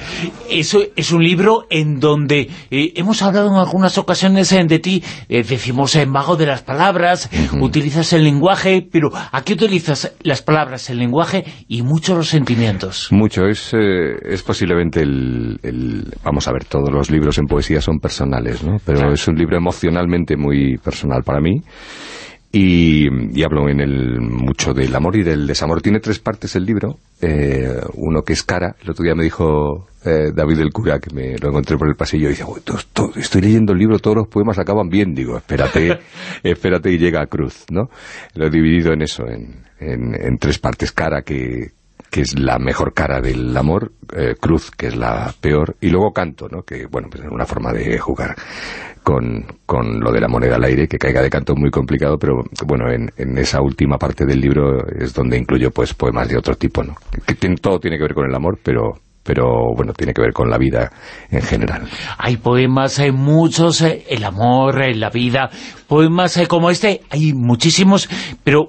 Eso es un libro en donde eh, hemos hablado en algunas ocasiones eh, de ti, decimos en mago de las palabras, utilizas el lenguaje, pero aquí utilizas las palabras, el lenguaje y mucho los sentimientos. Mucho, es, es posiblemente el, Vamos a ver, todos los libros en poesía son personales, ¿no? Pero es un libro emocionalmente muy personal para mí y, hablo en el mucho del amor y del desamor. Tiene tres partes el libro, eh, uno que es cara, el otro día me dijo eh, David el cura, que me lo encontré por el pasillo, y dice, estoy leyendo el libro, todos los poemas acaban bien, digo, espérate, espérate y llega a cruz, ¿no? Lo he dividido en eso, en, en tres partes, cara, que, que es la mejor cara del amor, eh, cruz, que es la peor, y luego canto, ¿no? que bueno, pues es una forma de jugar con, con lo de la moneda al aire, que caiga de canto muy complicado, pero bueno, en, en esa última parte del libro es donde incluyo pues poemas de otro tipo, ¿no? que, todo tiene que ver con el amor, pero pero bueno, tiene que ver con la vida en general. Hay poemas, hay muchos, el amor, la vida, poemas como este, hay muchísimos, pero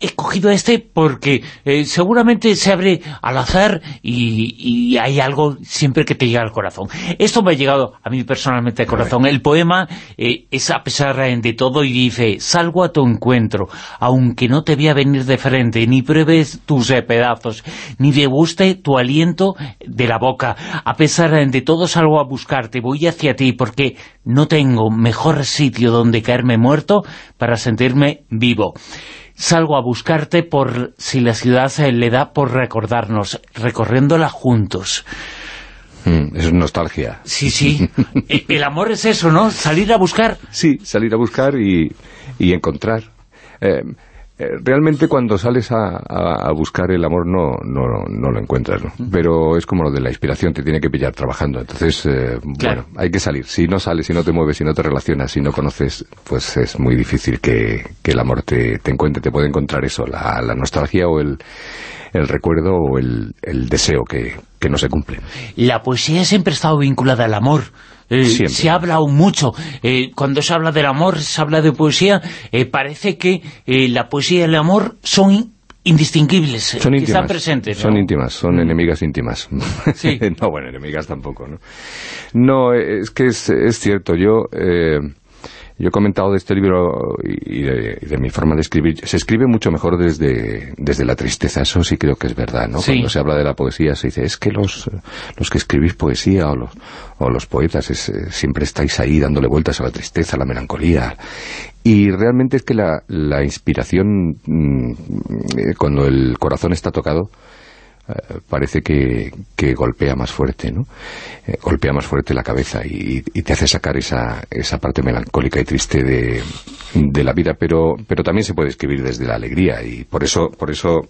he cogido este porque eh, seguramente se abre al azar y, hay algo siempre que te llega al corazón. Esto me ha llegado a mí personalmente al corazón. El poema eh, es a pesar de todo y dice, salgo a tu encuentro, aunque no te vea venir de frente, ni pruebes tus eh, pedazos, ni te guste tu aliento de la boca. A pesar de todo salgo a buscarte, voy hacia ti porque no tengo mejor sitio donde caerme muerto para sentirme vivo salgo a buscarte por si la ciudad le da por recordarnos, recorriéndola juntos. Mm, es nostalgia. Sí, sí. E, el amor es eso, ¿no? Salir a buscar. Sí, salir a buscar y, encontrar. Eh, eh, realmente cuando sales a, buscar el amor no, no, no lo encuentras, ¿no? Pero es como lo de la inspiración, te tiene que pillar trabajando. Entonces, eh, bueno, hay que salir. Si no sales, si no te mueves, si no te relacionas, si no conoces, pues es muy difícil que, el amor te, te, encuentre. Te puede encontrar eso, la, la nostalgia o el, el recuerdo o el, el deseo que, que no se cumple. La poesía siempre ha estado vinculada al amor. Eh, se ha hablado mucho. Eh, cuando se habla del amor, se habla de poesía, eh, parece que la poesía y el amor son indistinguibles, son íntimas, están presentes. Son íntimas, son mm. enemigas íntimas. no, bueno, enemigas tampoco, ¿no? No, es que es, es cierto, yo... Yo he comentado de este libro y de, mi forma de escribir. Se escribe mucho mejor desde, desde la tristeza, eso sí creo que es verdad, ¿no? Cuando se habla de la poesía se dice, es que los, los que escribís poesía o los, o los poetas es, eh, siempre estáis ahí dándole vueltas a la tristeza, a la melancolía. Y realmente es que la, la inspiración, mm, eh, cuando el corazón está tocado, parece que, golpea más fuerte, ¿no? Eh, golpea más fuerte la cabeza y, te hace sacar esa, esa parte melancólica y triste de, de, la vida, pero, pero también se puede escribir desde la alegría y por eso, por eso,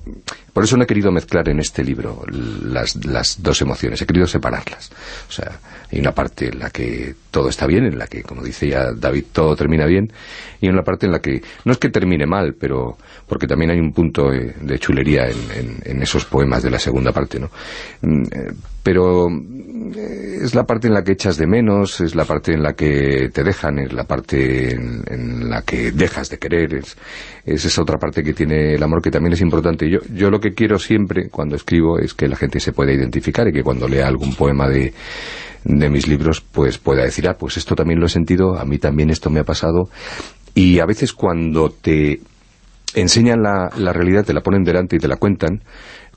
por eso no he querido mezclar en este libro las, las dos emociones, he querido separarlas. O sea, hay una parte en la que todo está bien, en la que, como dice ya David, todo termina bien, y una parte en la que, no es que termine mal, pero porque también hay un punto eh, de chulería en, en, esos poemas de la segunda parte, ¿no? Mm, eh, pero eh, es la parte en la que echas de menos, es la parte en la que te dejan, es la parte en, la que dejas de querer, es, esa otra parte que tiene el amor que también es importante. Yo, yo lo que quiero siempre cuando escribo es que la gente se pueda identificar y que cuando lea algún poema de de mis libros, pues pueda decir, ah, pues esto también lo he sentido, a mí también esto me ha pasado. Y a veces cuando te enseñan la, la realidad, te la ponen delante y te la cuentan,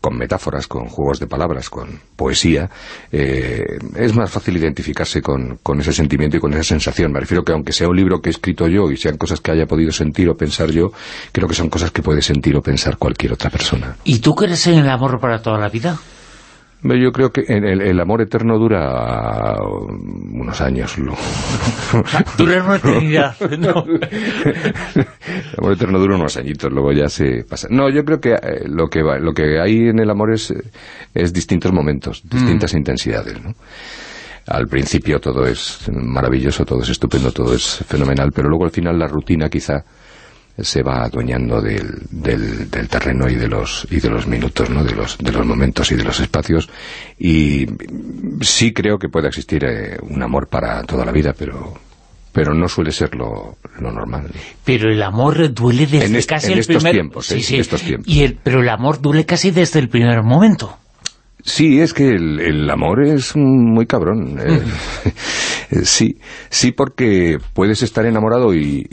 con metáforas, con juegos de palabras, con poesía, eh, es más fácil identificarse con, con, ese sentimiento y con esa sensación. Me refiero que aunque sea un libro que he escrito yo y sean cosas que haya podido sentir o pensar yo, creo que son cosas que puede sentir o pensar cualquier otra persona. ¿Y tú crees en el amor para toda la vida? Yo creo que el, amor eterno dura unos años. dura una eternidad. el amor eterno dura unos añitos, luego ya se pasa. No, yo creo que eh, lo que, lo que hay en el amor es, es distintos momentos, distintas mm. intensidades. ¿no? Al principio todo es maravilloso, todo es estupendo, todo es fenomenal, pero luego al final la rutina quizá se va adueñando del, del, terreno y de los y de los minutos, ¿no? de los de los momentos y de los espacios y sí creo que puede existir eh, un amor para toda la vida, pero pero no suele ser lo, normal. Pero el amor duele desde casi el primer... Tiempos, sí, sí. estos tiempos. Y el, pero el amor duele casi desde el primer momento. Sí, es que el, amor es muy cabrón. Eh, sí, sí porque puedes estar enamorado y,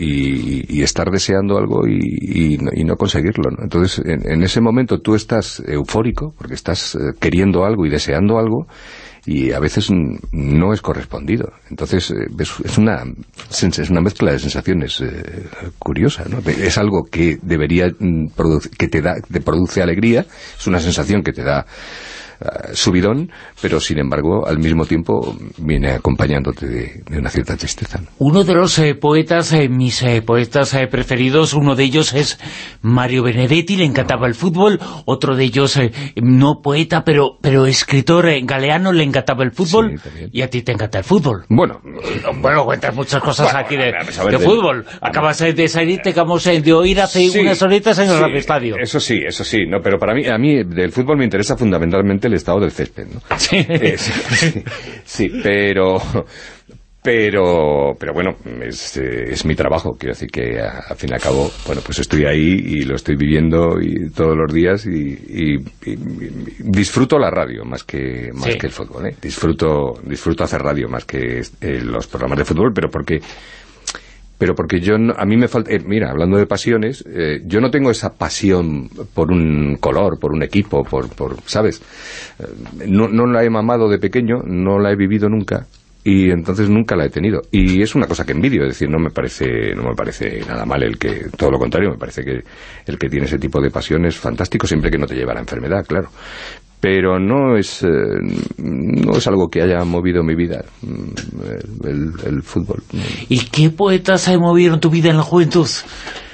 estar deseando algo y, no, conseguirlo. Entonces, en, ese momento tú estás eufórico porque estás eh, queriendo algo y deseando algo y a veces no es correspondido. Entonces, eh, es, una, es una mezcla de sensaciones curiosa. ¿no? Es algo que debería, mm, que te, da, te produce alegría, es una sensación que te da eh, subidón, pero sin embargo al mismo tiempo viene acompañándote de, una cierta tristeza. Uno de los eh, poetas, eh, mis poetas preferidos, uno de ellos es Mario Benedetti, le encantaba el fútbol, otro de ellos no poeta, pero pero escritor galeano, le encantaba el fútbol, y a ti te encanta el fútbol. Bueno, bueno, cuentas muchas cosas aquí de, fútbol. Acabas de salir, te acabamos de oír hace unas horitas en el estadio. Eso sí, eso sí, no, pero para mí, a mí del fútbol me interesa fundamentalmente el estado del césped, ¿no? Sí. sí, sí, pero pero pero bueno, es, eh, es mi trabajo, quiero decir que a- al fin y al cabo, bueno, pues estoy ahí y lo estoy viviendo y todos los días y, y- y- y disfruto la radio más que más Sí. que el fútbol, ¿eh? disfruto disfruto hacer radio más que eh, los programas de fútbol, pero porque pero porque yo no- a mí me falta eh, mira hablando de pasiones eh, yo no tengo esa pasión por un color por un equipo por, por sabes Eh, no, no la he mamado de pequeño no la he vivido nunca y entonces nunca la he tenido. Y es una cosa que envidio es decir no me parece no me parece nada mal el que todo lo contrario me parece que el que tiene ese tipo de pasión es fantástico siempre que no te lleve a la enfermedad claro pero no es eh, no es algo que haya movido mi vida mm, el, el- el fútbol ¿Y qué poetas movieron tu vida en la juventud?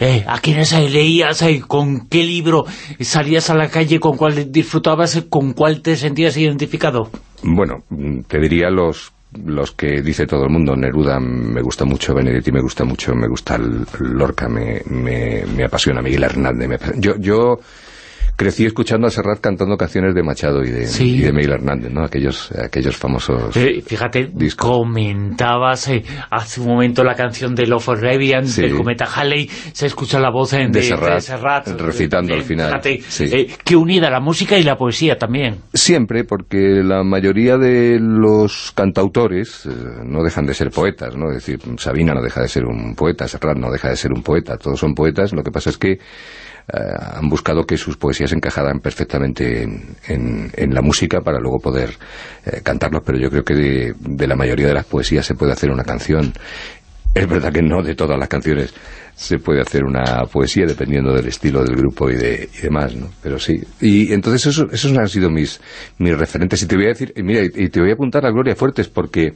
Eh, ¿A quiénes leías? eh, ¿Con qué libro salías a la calle? ¿Con cuál disfrutabas? eh, ¿Con cuál te sentías identificado? Bueno, mm, te diría los los que dice todo el mundo, Neruda me gusta mucho, Benedetti me gusta mucho, me gusta el- Lorca, me, me, me apasiona, Miguel Hernández, me apasiona. yo, yo crecí escuchando a Serrat cantando canciones de Machado y de, Sí. y de Miguel Hernández, ¿no? Aquellos, aquellos famosos... Eh, fíjate, comentabas eh, hace un momento la canción de Love Forever Sí. del cometa Halley, se escucha la voz eh, de, De Serrat, de Serrat, recitando eh, al final, Fíjate, sí. eh, qué unida la música y la poesía también. Siempre, porque la mayoría de los cantautores eh, no dejan de ser poetas, ¿no? Es decir, Sabina no deja de ser un poeta, Serrat no deja de ser un poeta, todos son poetas, lo que pasa es que eh, han buscado que sus poesías encajaran perfectamente en, en- la música para luego poder eh, cantarlos, pero yo creo que de, la mayoría de las poesías se puede hacer una canción. Es verdad que no de todas las canciones se puede hacer una poesía dependiendo del estilo del grupo y, de, y demás, ¿no? Pero sí. Y entonces eso, esos han sido mis, mis referentes. Y te voy a decir, mira, y te voy a apuntar a Gloria Fuertes porque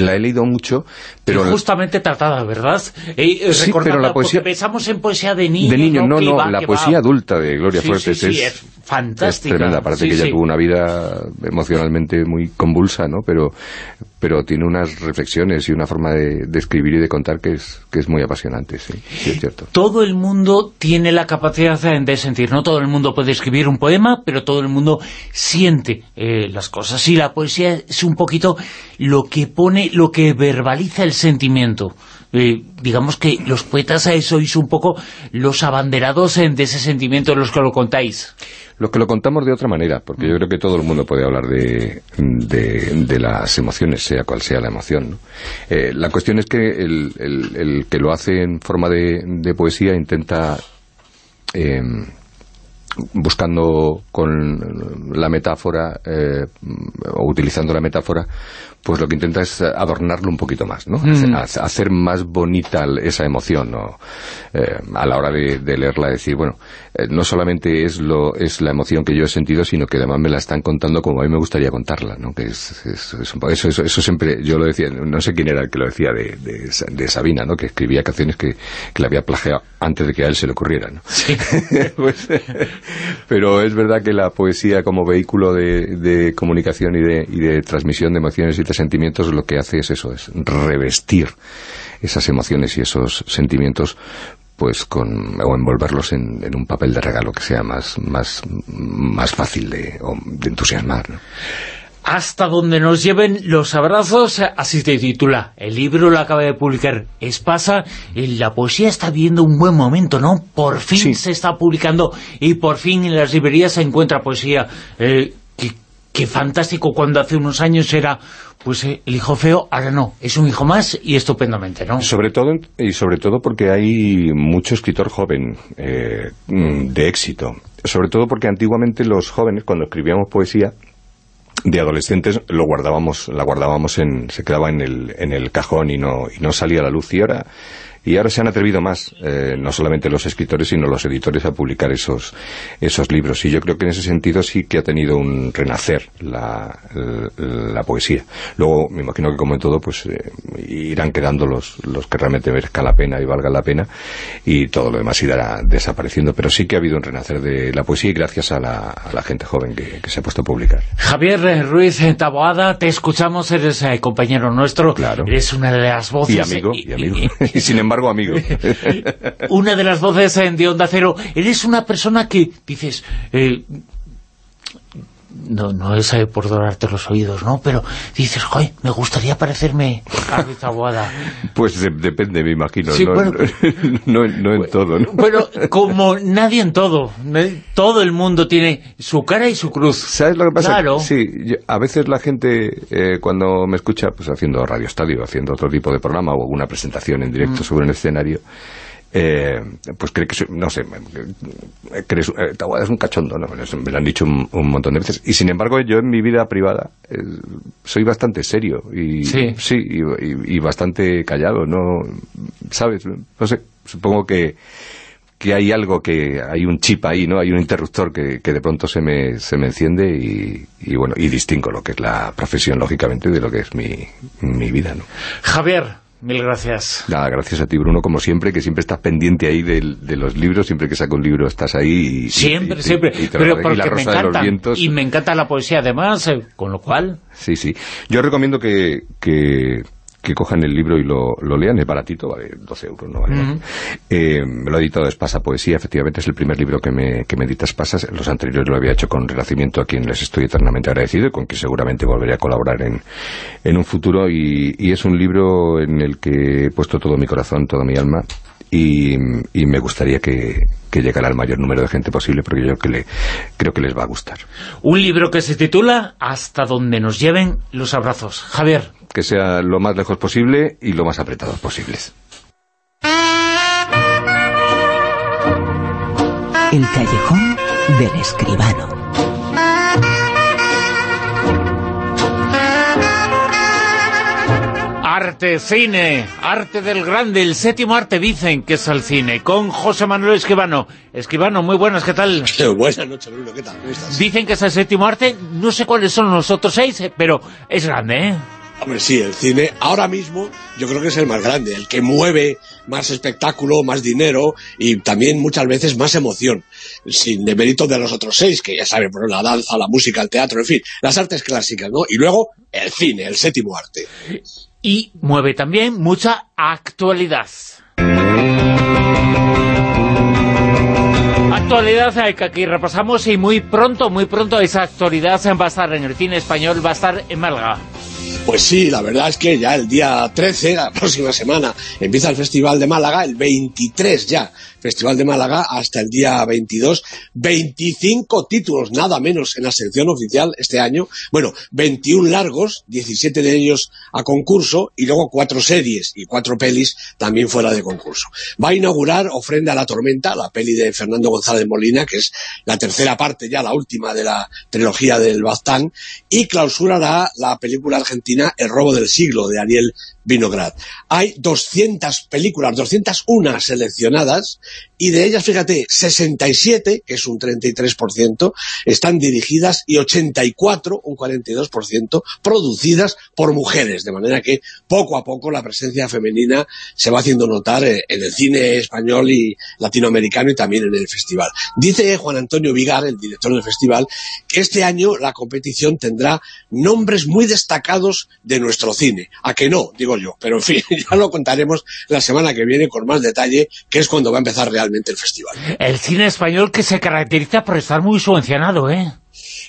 la he leído mucho, pero... Y justamente tratada, ¿verdad? Eh, Sí, pero la poesía- pensamos en poesía de niño. de niño, no, no, va, la poesía va. adulta de Gloria Sí, Fuertes sí, sí, es, es fantástica. es tremenda, parece que ella tuvo una vida emocionalmente muy convulsa, ¿no? Pero, pero tiene unas reflexiones y una forma de, de escribir y de contar que es, que es muy apasionante, sí, sí es cierto. Todo el mundo tiene la capacidad de sentir, no todo el mundo puede escribir un poema, pero todo el mundo siente eh, las cosas. Y la poesía es un poquito lo que pone, lo que verbaliza el sentimiento. Eh, digamos que los poetas sois un poco los abanderados de ese sentimiento, los que lo contáis. Los que lo contamos de otra manera, porque yo creo que todo el mundo puede hablar de, de, las emociones, sea cual sea la emoción. Eh, la cuestión es que el, el- el que lo hace en forma de, de poesía intenta, eh, buscando con la metáfora, eh, o utilizando la metáfora, pues lo que intenta es adornarlo un poquito más, ¿no? Mm. Hacer- más bonita esa emoción, ¿no? Eh, a la hora de, de leerla, decir, bueno, eh, no solamente es lo es la emoción que yo he sentido, sino que además me la están contando como a mí me gustaría contarla, ¿no? Que es, es- es un eso, eso, eso siempre, yo lo decía, no sé quién era el que lo decía de, de, de Sabina, ¿no? Que escribía canciones que, que le había plagiado antes de que a él se le ocurriera, ¿no? Pues, pero es verdad que la poesía como vehículo de, de comunicación y de, y de transmisión de emociones y de sentimientos lo que hace es eso, es revestir esas emociones y esos sentimientos pues con o envolverlos en, en un papel de regalo que sea más más más fácil de, o de entusiasmar ¿no? Hasta donde nos lleven los abrazos, así se titula. El libro lo acaba de publicar Espasa y la poesía está viendo un buen momento, ¿no? Por fin se está publicando y por fin en las librerías se encuentra poesía. Eh, qué, fantástico cuando hace unos años era pues eh, el hijo feo, ahora no, es un hijo más y estupendamente, ¿no? Sobre todo, y sobre todo porque hay mucho escritor joven eh, de éxito. Sobre todo porque antiguamente los jóvenes, cuando escribíamos poesía, de adolescentes lo guardábamos la guardábamos en se quedaba en el, en el cajón y no y no salía a la luz y ahora y ahora se han atrevido más eh, no solamente los escritores sino los editores a publicar esos esos libros. Y yo creo que en ese sentido sí que ha tenido un renacer la, la, la poesía. Luego me imagino que como en todo pues eh, irán quedando los, los que realmente merezca la pena y valga la pena y todo lo demás irá desapareciendo. Pero sí que ha habido un renacer de la poesía y gracias a la, a la gente joven que, que se ha puesto a publicar. Javier eh, Ruiz eh, Taboada, te escuchamos, eres eh, compañero nuestro, eres una de las voces... y amigo, y, amigo. y sin embargo amigo. una de las voces de Onda Cero. Eres una persona que dices... eh, no, no es eh, por dorarte los oídos, ¿no? Pero dices, joder, me gustaría parecerme a Ruiz Taboada. Pues de- depende, me imagino. Sí, no, bueno. no, en- no en todo, ¿no? Bueno, como nadie en todo, todo el mundo tiene su cara y su cruz. ¿Sabes lo que pasa? Claro. Sí, yo- a veces la gente eh, cuando me escucha pues haciendo radio estadio, haciendo otro tipo de programa o alguna presentación en directo Mm. sobre un escenario, eh, pues cree que soy, no sé, eh, crees, eh, es un cachondo, ¿no? Me lo han dicho un, un montón de veces. Y sin embargo, yo en mi vida privada eh, soy bastante serio y Sí. y, y- y bastante callado, ¿no? ¿Sabes? No sé, supongo que que hay algo que hay un chip ahí, ¿no? Hay un interruptor que, que de pronto se me, se me enciende y, y bueno, y distingo lo que es la profesión, lógicamente, de lo que es mi, mi vida, ¿no? Javier, mil gracias. Nada, gracias a ti, Bruno, como siempre, que siempre estás pendiente ahí del- de, los libros, siempre que saco un libro estás ahí y... Siempre, y- siempre. y Pero porque la me Rosa de los encanta. Vientos... Y me encanta la poesía además, eh, con lo cual... Sí, sí. Yo recomiendo que, que, que cojan el libro y lo, lo lean. Es baratito, vale 12 euros, no vale. Eh, me lo ha editado Espasa Poesía, efectivamente es el primer libro que me, que me edita Espasa. Los anteriores lo había hecho con Renacimiento, a quien les estoy eternamente agradecido y con quien seguramente volveré a colaborar en, en un futuro. Y, y es un libro en el que he puesto todo mi corazón, toda mi alma. Y, y me gustaría que, que llegara al mayor número de gente posible porque yo que le, creo que les va a gustar. Un libro que se titula Hasta donde nos lleven los abrazos. Javier. que sea lo más lejos posible y lo más apretados posibles. El callejón del escribano. Arte, cine, arte del grande, el séptimo arte dicen que es el cine, con José Manuel Escribano. Escribano, muy buenas, ¿qué tal? Buenas noches, Bruno, ¿qué tal? ¿Cómo estás? Dicen que es el séptimo arte, no sé cuáles son los otros seis, eh, pero es grande, ¿eh? Hombre, sí, el cine ahora mismo yo creo que es el más grande, el que mueve más espectáculo, más dinero y también muchas veces más emoción, sin demérito de los otros seis, que ya saben, por la danza, la música, el teatro, en fin, las artes clásicas, ¿no? Y luego el cine, el séptimo arte. Y mueve también mucha actualidad. Actualidad eh, que aquí repasamos y muy pronto, muy pronto esa actualidad va a estar en el cine español, va a estar en Málaga. Pues sí, la verdad es que ya el día 13, la próxima semana, empieza el Festival de Málaga, el 23 ya, Festival de Málaga, hasta el día 22, 25 títulos, nada menos, en la sección oficial este año, bueno, 21 largos, 17 de ellos a concurso, y luego cuatro series y cuatro pelis también fuera de concurso. Va a inaugurar Ofrenda a la Tormenta, la peli de Fernando González Molina, que es la tercera parte, ya la última de la trilogía del Baztán, y clausurará la película argentina El robo del siglo, de Ariel Vinograd. Hay 200 películas, 201 seleccionadas, y de ellas, fíjate, 67, que es un 33%, están dirigidas y 84, un 42%, producidas por mujeres, de manera que poco a poco la presencia femenina se va haciendo notar eh, en el cine español y latinoamericano y también en el festival. Dice Juan Antonio Vigar, el director del festival, que este año la competición tendrá nombres muy destacados de nuestro cine. A que no, digo yo, pero en fin, ya lo contaremos la semana que viene con más detalle, que es cuando va a empezar realmente el festival. El cine español que se caracteriza por estar muy subvencionado, ¿eh?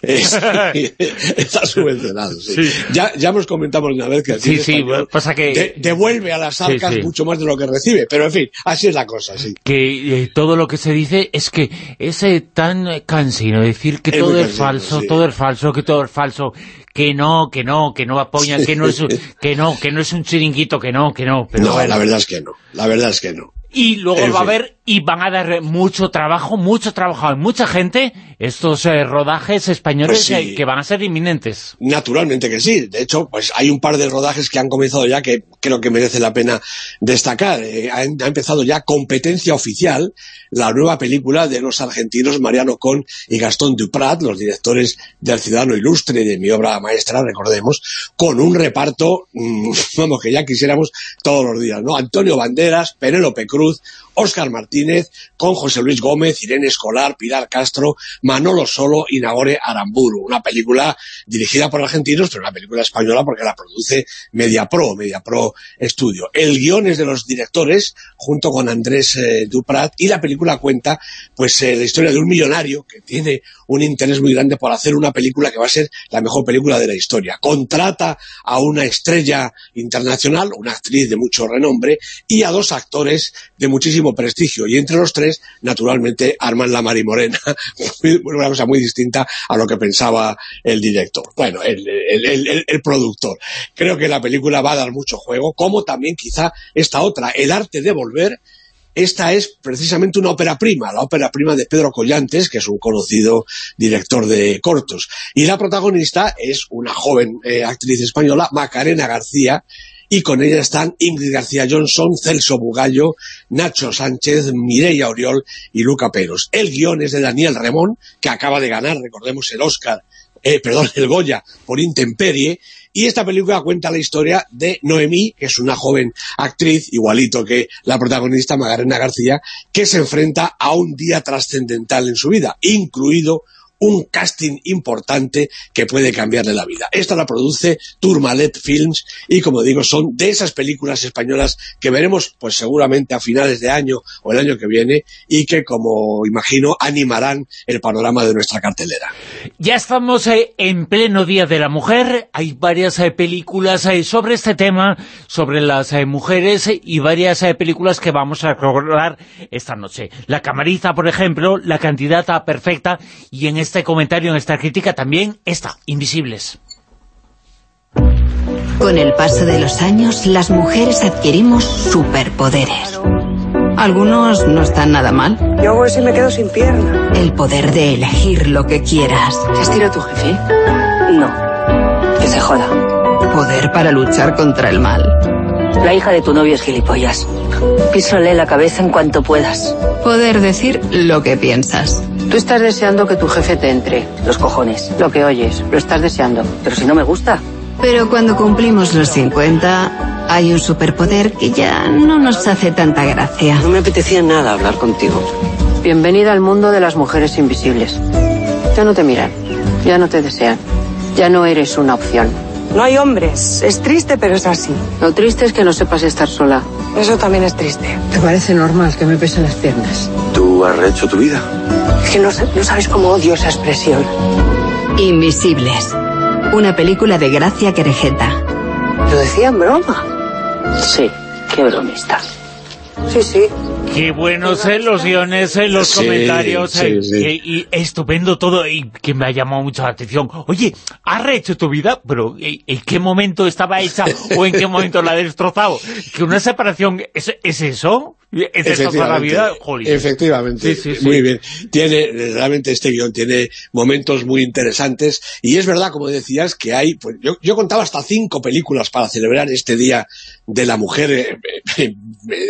Eh, sí, está subvencionado, sí. Ya, ya hemos comentado una vez que el cine español pasa que- de- devuelve a las arcas mucho más de lo que recibe, pero en fin, así es la cosa, sí. que eh, todo lo que se dice es que es eh, tan cansino decir que Es todo es falso, todo es falso, que todo es falso, que no, que no, que no apoyan, que no es que no, que no es un chiringuito, que no, que no, pero no, bueno. la verdad es que no, la verdad es que no. Y luego En va a haber, y van a dar mucho trabajo, mucho trabajo a mucha gente, estos eh, rodajes españoles Pues sí. eh, que van a ser inminentes. Naturalmente que sí. De hecho, pues hay un par de rodajes que han comenzado ya que creo que merece la pena destacar. Eh, ha, ha empezado ya Competencia Oficial, la nueva película de los argentinos Mariano Con y Gastón Duprat, los directores del Ciudadano Ilustre y de mi obra maestra, recordemos, con un reparto, mm, vamos, que ya quisiéramos todos los días, ¿no? Antonio Banderas, Penélope Cruz, truth Óscar Martínez, con José Luis Gómez, Irene Escolar, Pilar Castro, Manolo Solo y Nagore Aramburu. Una película dirigida por argentinos, pero una película española porque la produce Mediapro, Mediapro Studio. El guion es de los directores, junto con Andrés eh, Duprat, y la película cuenta pues eh, la historia de un millonario que tiene un interés muy grande por hacer una película que va a ser la mejor película de la historia. Contrata a una estrella internacional, una actriz de mucho renombre, y a dos actores de muchísimo prestigio. Y entre los tres, naturalmente, arman la Morena, una cosa muy distinta a lo que pensaba el director. Bueno, el, el productor. Creo que la película va a dar mucho juego, como también quizá esta otra, El arte de volver, esta es precisamente una ópera prima, la ópera prima de Pedro Collantes, que es un conocido director de cortos. Y la protagonista es una joven eh, actriz española, Macarena García, y con ella están Ingrid García Johnson, Celso Bugallo, Nacho Sánchez, Mireia Oriol y Luca Peros. El guion es de Daniel Remón, que acaba de ganar, recordemos, el Oscar, eh, perdón, el Goya por Intemperie, y esta película cuenta la historia de Noemí, que es una joven actriz, igualito que la protagonista Magarena García, que se enfrenta a un día trascendental en su vida, incluido un casting importante que puede cambiarle la vida. Esta la produce Tourmalet Films y como digo son de esas películas españolas que veremos pues seguramente a finales de año o el año que viene y que como imagino animarán el panorama de nuestra cartelera. Ya estamos eh, en pleno Día de la Mujer, hay varias eh, películas eh, sobre este tema, sobre las mujeres y varias películas que vamos a recordar esta noche. La Camariza, por ejemplo, La Candidata Perfecta y en este comentario, en esta crítica también está, Invisibles. Con el paso de los años, las mujeres adquirimos superpoderes. Algunos no están nada mal. Yo hago eso y me quedo sin pierna. El poder de elegir lo que quieras. ¿Te estira tu jefe? No. Que se joda. Poder para luchar contra el mal. La hija de tu novio es gilipollas. Písole la cabeza en cuanto puedas. Poder decir lo que piensas. Tú estás deseando que tu jefe te entre. Los cojones. Lo que oyes. Lo estás deseando. Pero si no me gusta. Pero cuando cumplimos los 50, hay un superpoder que ya no nos hace tanta gracia. No me apetecía nada hablar contigo. Bienvenida al mundo de las mujeres invisibles. Ya no te miran. Ya no te desean. Ya no eres una opción. No hay hombres. Es triste, pero es así. Lo triste es que no sepas estar sola. Eso también es triste. ¿Te parece normal que me pesen las piernas? ¿Tú has rehecho tu vida? Es que no, no sabes cómo odio esa expresión. Invisibles. Una película de Gracia Querejeta. Lo decía en broma. Sí, qué bromista. Sí, sí. Qué buenos eh, los guiones, eh, los comentarios, eh, y estupendo todo, y que me ha llamado mucho la atención. Oye, ¿has rehecho tu vida? Pero ¿en qué momento estaba hecha o en qué momento la ha destrozado? ¿Que una separación es, es eso? ¿Es la vida? Efectivamente, muy bien. Tiene, realmente este guion tiene momentos muy interesantes, y es verdad, como decías, que hay, pues yo, yo contaba hasta cinco películas para celebrar este Día de la Mujer,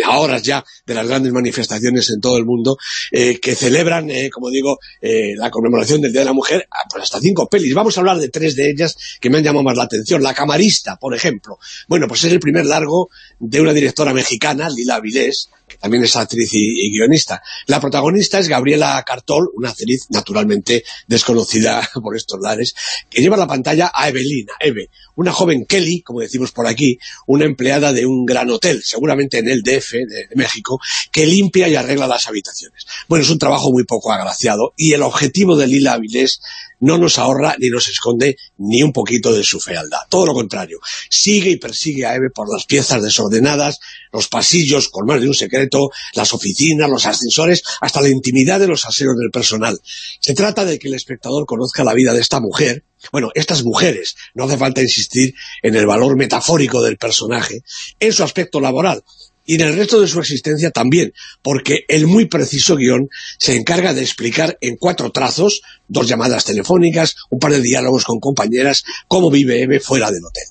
a horas ya de las grandes manifestaciones en todo el mundo, eh, que celebran, eh, como digo, eh, la conmemoración del Día de la Mujer, ah, pues hasta cinco pelis. Vamos a hablar de tres de ellas que me han llamado más la atención. La Camarista, por ejemplo. Bueno, pues es el primer largo de una directora mexicana, Lila Vilés, también es actriz y, guionista. La protagonista es Gabriela Cartol, una actriz naturalmente desconocida por estos lares, que lleva a la pantalla a Evelina, Eve, una joven Kelly, como decimos por aquí, una empleada de un gran hotel, seguramente en el DF de, México, que limpia y arregla las habitaciones. Bueno, es un trabajo muy poco agraciado y el objetivo de Lila Avilés no nos ahorra ni nos esconde ni un poquito de su fealdad. Todo lo contrario, sigue y persigue a Eve por las piezas desordenadas, los pasillos con más de un secreto, las oficinas, los ascensores, hasta la intimidad de los aseos del personal. Se trata de que el espectador conozca la vida de esta mujer, bueno, estas mujeres, no hace falta insistir en el valor metafórico del personaje, en su aspecto laboral, y en el resto de su existencia también, porque el muy preciso guion se encarga de explicar en cuatro trazos, dos llamadas telefónicas, un par de diálogos con compañeras, cómo vive Eve fuera del hotel.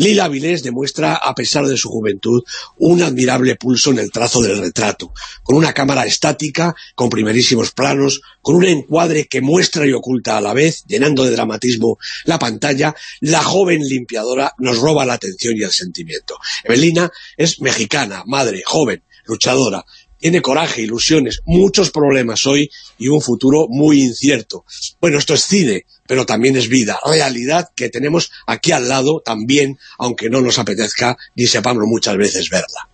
Lila Vilés demuestra, a pesar de su juventud, un admirable pulso en el trazo del retrato, con una cámara estática, con primerísimos planos, con un encuadre que muestra y oculta a la vez, llenando de dramatismo la pantalla, la joven limpiadora nos roba la atención y el sentimiento. Evelina es mexicana, madre, joven, luchadora, tiene coraje, ilusiones, muchos problemas hoy y un futuro muy incierto. Bueno, esto es cine, pero también es vida, realidad que tenemos aquí al lado también, aunque no nos apetezca ni sepamos muchas veces verla.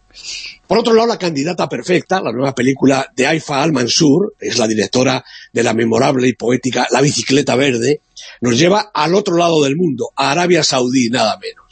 Por otro lado, la candidata perfecta, la nueva película de Aifa Al-Mansur, es la directora de la memorable y poética La bicicleta verde, nos lleva al otro lado del mundo, a Arabia Saudí, nada menos.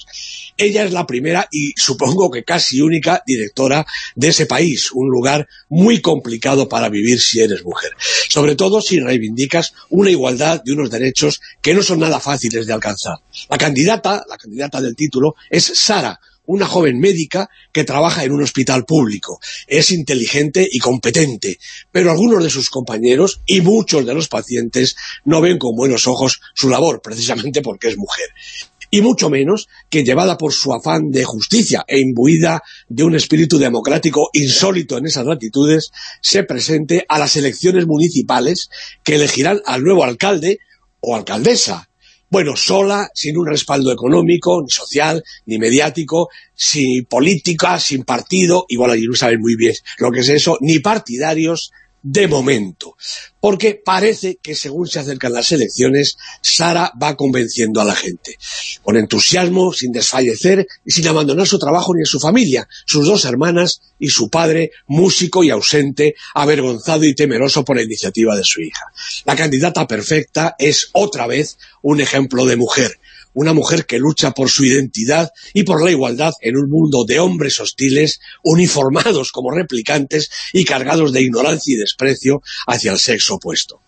Ella es la primera y supongo que casi única directora de ese país, un lugar muy complicado para vivir si eres mujer. Sobre todo si reivindicas una igualdad de unos derechos que no son nada fáciles de alcanzar. La candidata, la candidata del título, es Sara, una joven médica que trabaja en un hospital público. Es inteligente y competente, pero algunos de sus compañeros y muchos de los pacientes no ven con buenos ojos su labor, precisamente porque es mujer y mucho menos que llevada por su afán de justicia e imbuida de un espíritu democrático insólito en esas latitudes, se presente a las elecciones municipales que elegirán al nuevo alcalde o alcaldesa. Bueno, sola, sin un respaldo económico, ni social, ni mediático, sin política, sin partido, bueno, y no saben muy bien lo que es eso, ni partidarios, de momento, porque parece que según se acercan las elecciones, Sara va convenciendo a la gente, con entusiasmo, sin desfallecer y sin abandonar su trabajo ni a su familia, sus dos hermanas y su padre, músico y ausente, avergonzado y temeroso por la iniciativa de su hija. La candidata perfecta es otra vez un ejemplo de mujer, una mujer que lucha por su identidad y por la igualdad en un mundo de hombres hostiles, uniformados como replicantes y cargados de ignorancia y desprecio hacia el sexo opuesto.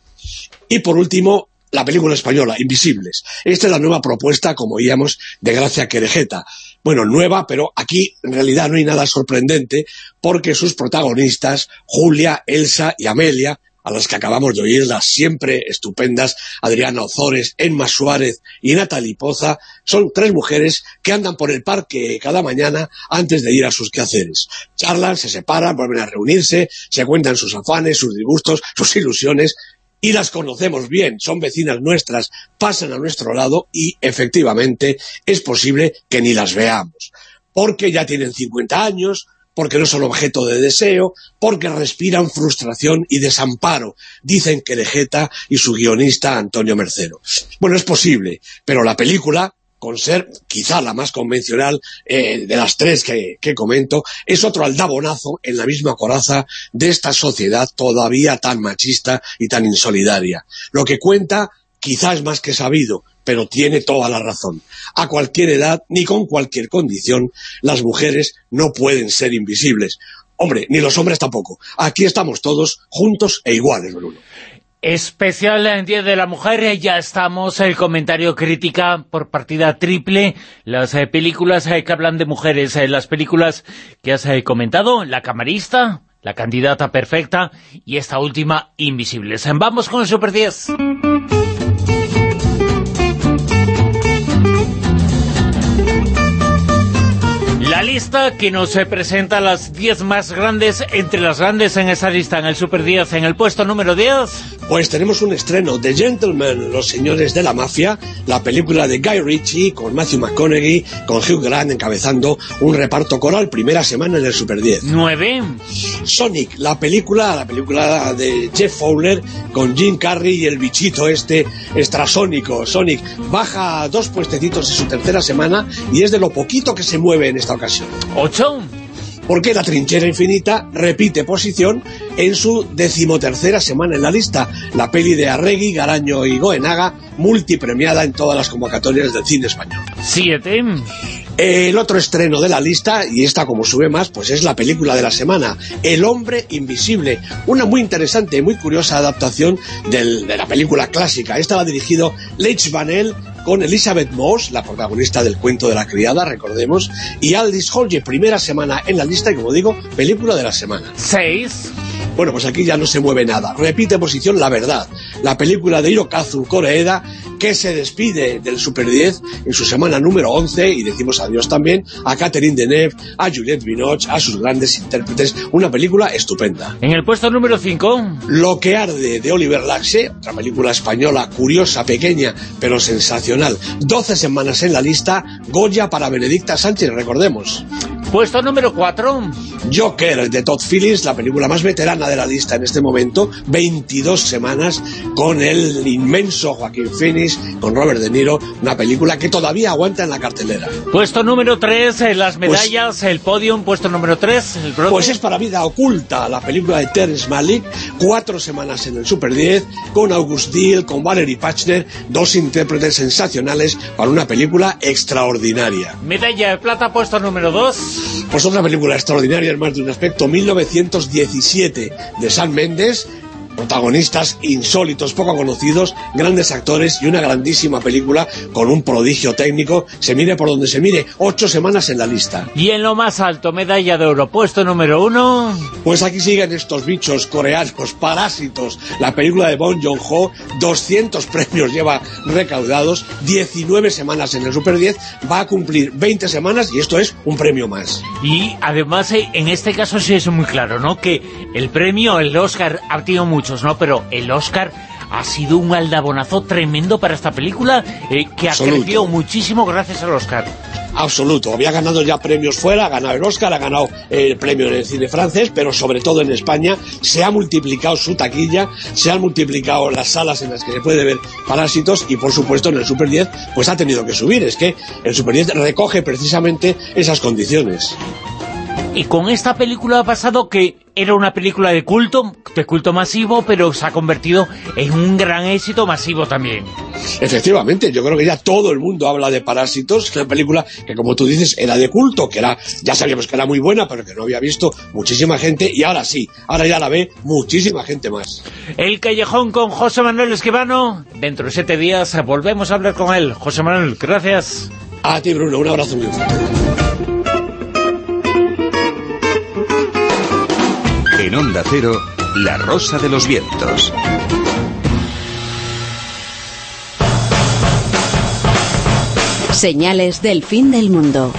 Y por último, la película española, Invisibles. Esta es la nueva propuesta, como veíamos, de Gracia Querejeta. Bueno, nueva, pero aquí en realidad no hay nada sorprendente, porque sus protagonistas, Julia, Elsa y Amelia, a las que acabamos de oír, las siempre estupendas Adriana Ozores, Emma Suárez y Natalie Poza, son tres mujeres que andan por el parque cada mañana antes de ir a sus quehaceres. Charlan, se separan, vuelven a reunirse, se cuentan sus afanes, sus disgustos, sus ilusiones, y las conocemos bien, son vecinas nuestras, pasan a nuestro lado y, efectivamente, es posible que ni las veamos. Porque ya tienen 50 años, porque no son objeto de deseo, porque respiran frustración y desamparo, dicen que Querejeta y su guionista Antonio Mercero. Bueno, es posible, pero la película, con ser quizá la más convencional eh, de las tres que, que, comento, es otro aldabonazo en la misma coraza de esta sociedad todavía tan machista y tan insolidaria. Lo que cuenta quizá es más que sabido, pero tiene toda la razón. A cualquier edad, ni con cualquier condición, las mujeres no pueden ser invisibles. Hombre, ni los hombres tampoco. Aquí estamos todos juntos e iguales, Bruno. Especial en Día de la Mujer, ya estamos, el comentario crítica por partida triple, las eh, películas eh, que hablan de mujeres, eh, las películas que has comentado, La Camarista, La Candidata Perfecta y esta última, Invisibles. Vamos con el Super 10. Lista que nos presenta las 10 más grandes, entre las grandes en esa lista, en el Super 10, en el puesto número 10... Pues tenemos un estreno, The Gentleman, Los Señores de la Mafia, la película de Guy Ritchie, con Matthew McConaughey, con Hugh Grant encabezando un reparto coral, primera semana en el Super 10. 9. Sonic, la película, la película de Jeff Fowler, con Jim Carrey y el bichito este extrasónico. Sonic baja dos puestecitos en su tercera semana y es de lo poquito que se mueve en esta ocasión. 8 porque La Trinchera Infinita repite posición en su decimotercera semana en la lista. La peli de Arregui, Garaño y Goenaga, multipremiada en todas las convocatorias del cine español. Siete. El otro estreno de la lista, y esta como sube más, pues es la película de la semana, El hombre invisible, una muy interesante y muy curiosa adaptación del, de la película clásica. Esta la ha dirigido Leitch Vanel con Elizabeth Moss, la protagonista del cuento de la criada, recordemos, y Aldis Hodge, primera semana en la lista, y como digo, película de la semana. Seis. Bueno, pues aquí ya no se mueve nada. Repite posición La Verdad, la película de Hirokazu Koreeda, que se despide del Super 10 en su semana número 11, y decimos adiós también a Catherine Deneuve, a Juliette Binoche, a sus grandes intérpretes. Una película estupenda. En el puesto número 5... Lo que arde, de Oliver Laxe, otra película española curiosa, pequeña, pero sensacional. 12 semanas en la lista, Goya para Benedicta Sánchez, recordemos. Puesto número 4. Joker, de Todd Phillips, la película más veterana de la lista en este momento, 22 semanas, con el inmenso Joaquín Phoenix, con Robert De Niro, una película que todavía aguanta en la cartelera. Puesto número 3, eh, las pues medallas, el podium, puesto número 3, el Pues es para Vida Oculta, la película de Terrence Malick, cuatro semanas en el Super 10, con August Deal, con Valerie Pachner, dos intérpretes sensacionales para una película extraordinaria. Medalla de plata, puesto número 2. Pues otra película extraordinaria en más de un aspecto, 1917, de San Méndez, protagonistas insólitos, poco conocidos, grandes actores y una grandísima película con un prodigio técnico, se mire por donde se mire, ocho semanas en la lista. Y en lo más alto, medalla de oro, puesto número uno... Pues aquí siguen estos bichos coreanos, parásitos, la película de Bong Joon-ho, 200 premios lleva recaudados, 19 semanas en el Super 10, va a cumplir 20 semanas y esto es un premio más. Y además, eh, en este caso sí es muy claro, ¿no?, que el premio, el Oscar, ha tenido mucho ¿no? Pero el Oscar ha sido un aldabonazo tremendo para esta película eh, que ha crecido muchísimo gracias al Oscar. Absoluto, había ganado ya premios fuera, ha ganado el Oscar, ha ganado el premio en el cine francés, pero sobre todo en España se ha multiplicado su taquilla, se han multiplicado las salas en las que se puede ver Parásitos y por supuesto en el Super 10 pues ha tenido que subir, es que el Super 10 recoge precisamente esas condiciones. Y con esta película ha pasado que era una película de culto, de culto masivo, pero se ha convertido en un gran éxito masivo también. Efectivamente, yo creo que ya todo el mundo habla de Parásitos, una película que como tú dices era de culto, que era ya sabíamos que era muy buena, pero que no había visto muchísima gente, y ahora sí, ahora ya la ve muchísima gente más. El Callejón con José Manuel Esquivano, dentro de siete días volvemos a hablar con él. José Manuel, gracias. A ti Bruno, un abrazo muy En Onda Cero, La Rosa de los Vientos. Señales del fin del mundo.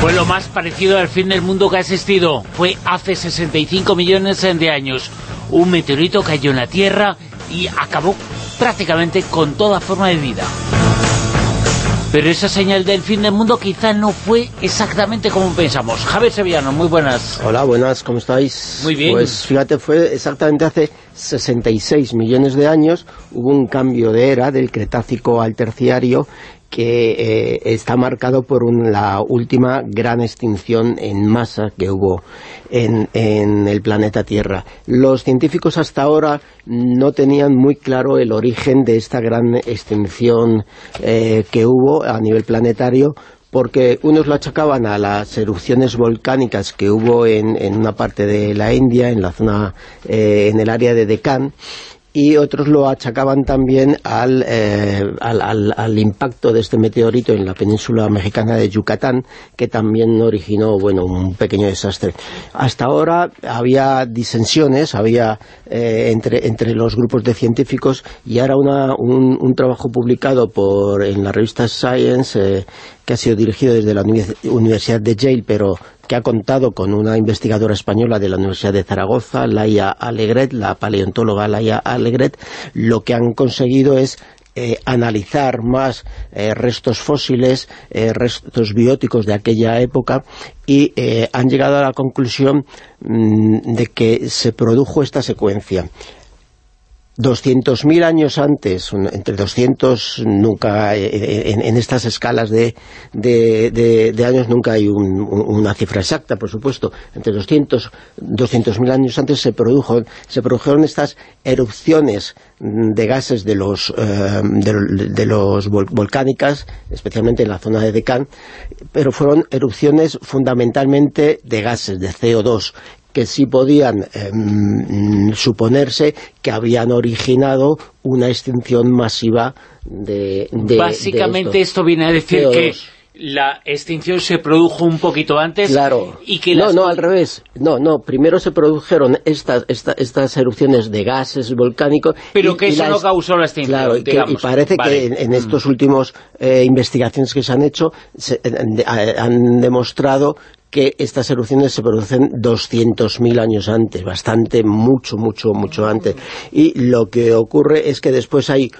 Fue lo más parecido al fin del mundo que ha existido. Fue hace 65 millones de años. Un meteorito cayó en la Tierra y acabó prácticamente con toda forma de vida. Pero esa señal del fin del mundo quizá no fue exactamente como pensamos. Javier Sevillano, muy buenas. Hola, buenas, ¿cómo estáis? Muy bien. Pues fíjate, fue exactamente hace 66 millones de años, hubo un cambio de era del Cretácico al Terciario que eh, está marcado por la última gran extinción en masa que hubo en, el planeta Tierra. Los científicos hasta ahora no tenían muy claro el origen de esta gran extinción eh, que hubo a nivel planetario, porque unos lo achacaban a las erupciones volcánicas que hubo en, una parte de la India, en la zona, eh, en el área de Deccan, y otros lo achacaban también eh, al, al, impacto de este meteorito en la península mexicana de Yucatán, que también originó bueno un pequeño desastre. Hasta ahora había disensiones, había eh, entre, entre los grupos de científicos, y ahora una, un, trabajo publicado por en la revista Science, eh, que ha sido dirigido desde la Universidad de Yale, pero que ha contado con una investigadora española de la Universidad de Zaragoza, Laia Alegret, la paleontóloga Laia Alegret, lo que han conseguido es eh, analizar más eh, restos fósiles, eh, restos bióticos de aquella época y han llegado a la conclusión mm, de que se produjo esta secuencia. 200.000 años antes, entre 200 nunca, eh, eh, en, estas escalas de, de, años nunca hay una cifra exacta, por supuesto, entre 200 200.000 años antes se produjo, se produjeron estas erupciones de gases de los, eh, de, los volcánicas, especialmente en la zona de Deccan, pero fueron erupciones fundamentalmente de gases, de CO2, que sí podían em, suponerse que habían originado una extinción masiva de, Básicamente esto viene a decir que la extinción se produjo un poquito antes claro. y que No, no, al revés. No, no, primero se produjeron estas, estas erupciones de gases volcánicos... Pero que eso no causó la extinción, Claro, y, parece que en, estos mm. últimos eh, investigaciones que se han hecho se, han demostrado que estas erupciones se producen 200.000 años antes, bastante, mucho, mucho, mucho antes. Y lo que ocurre es que después hay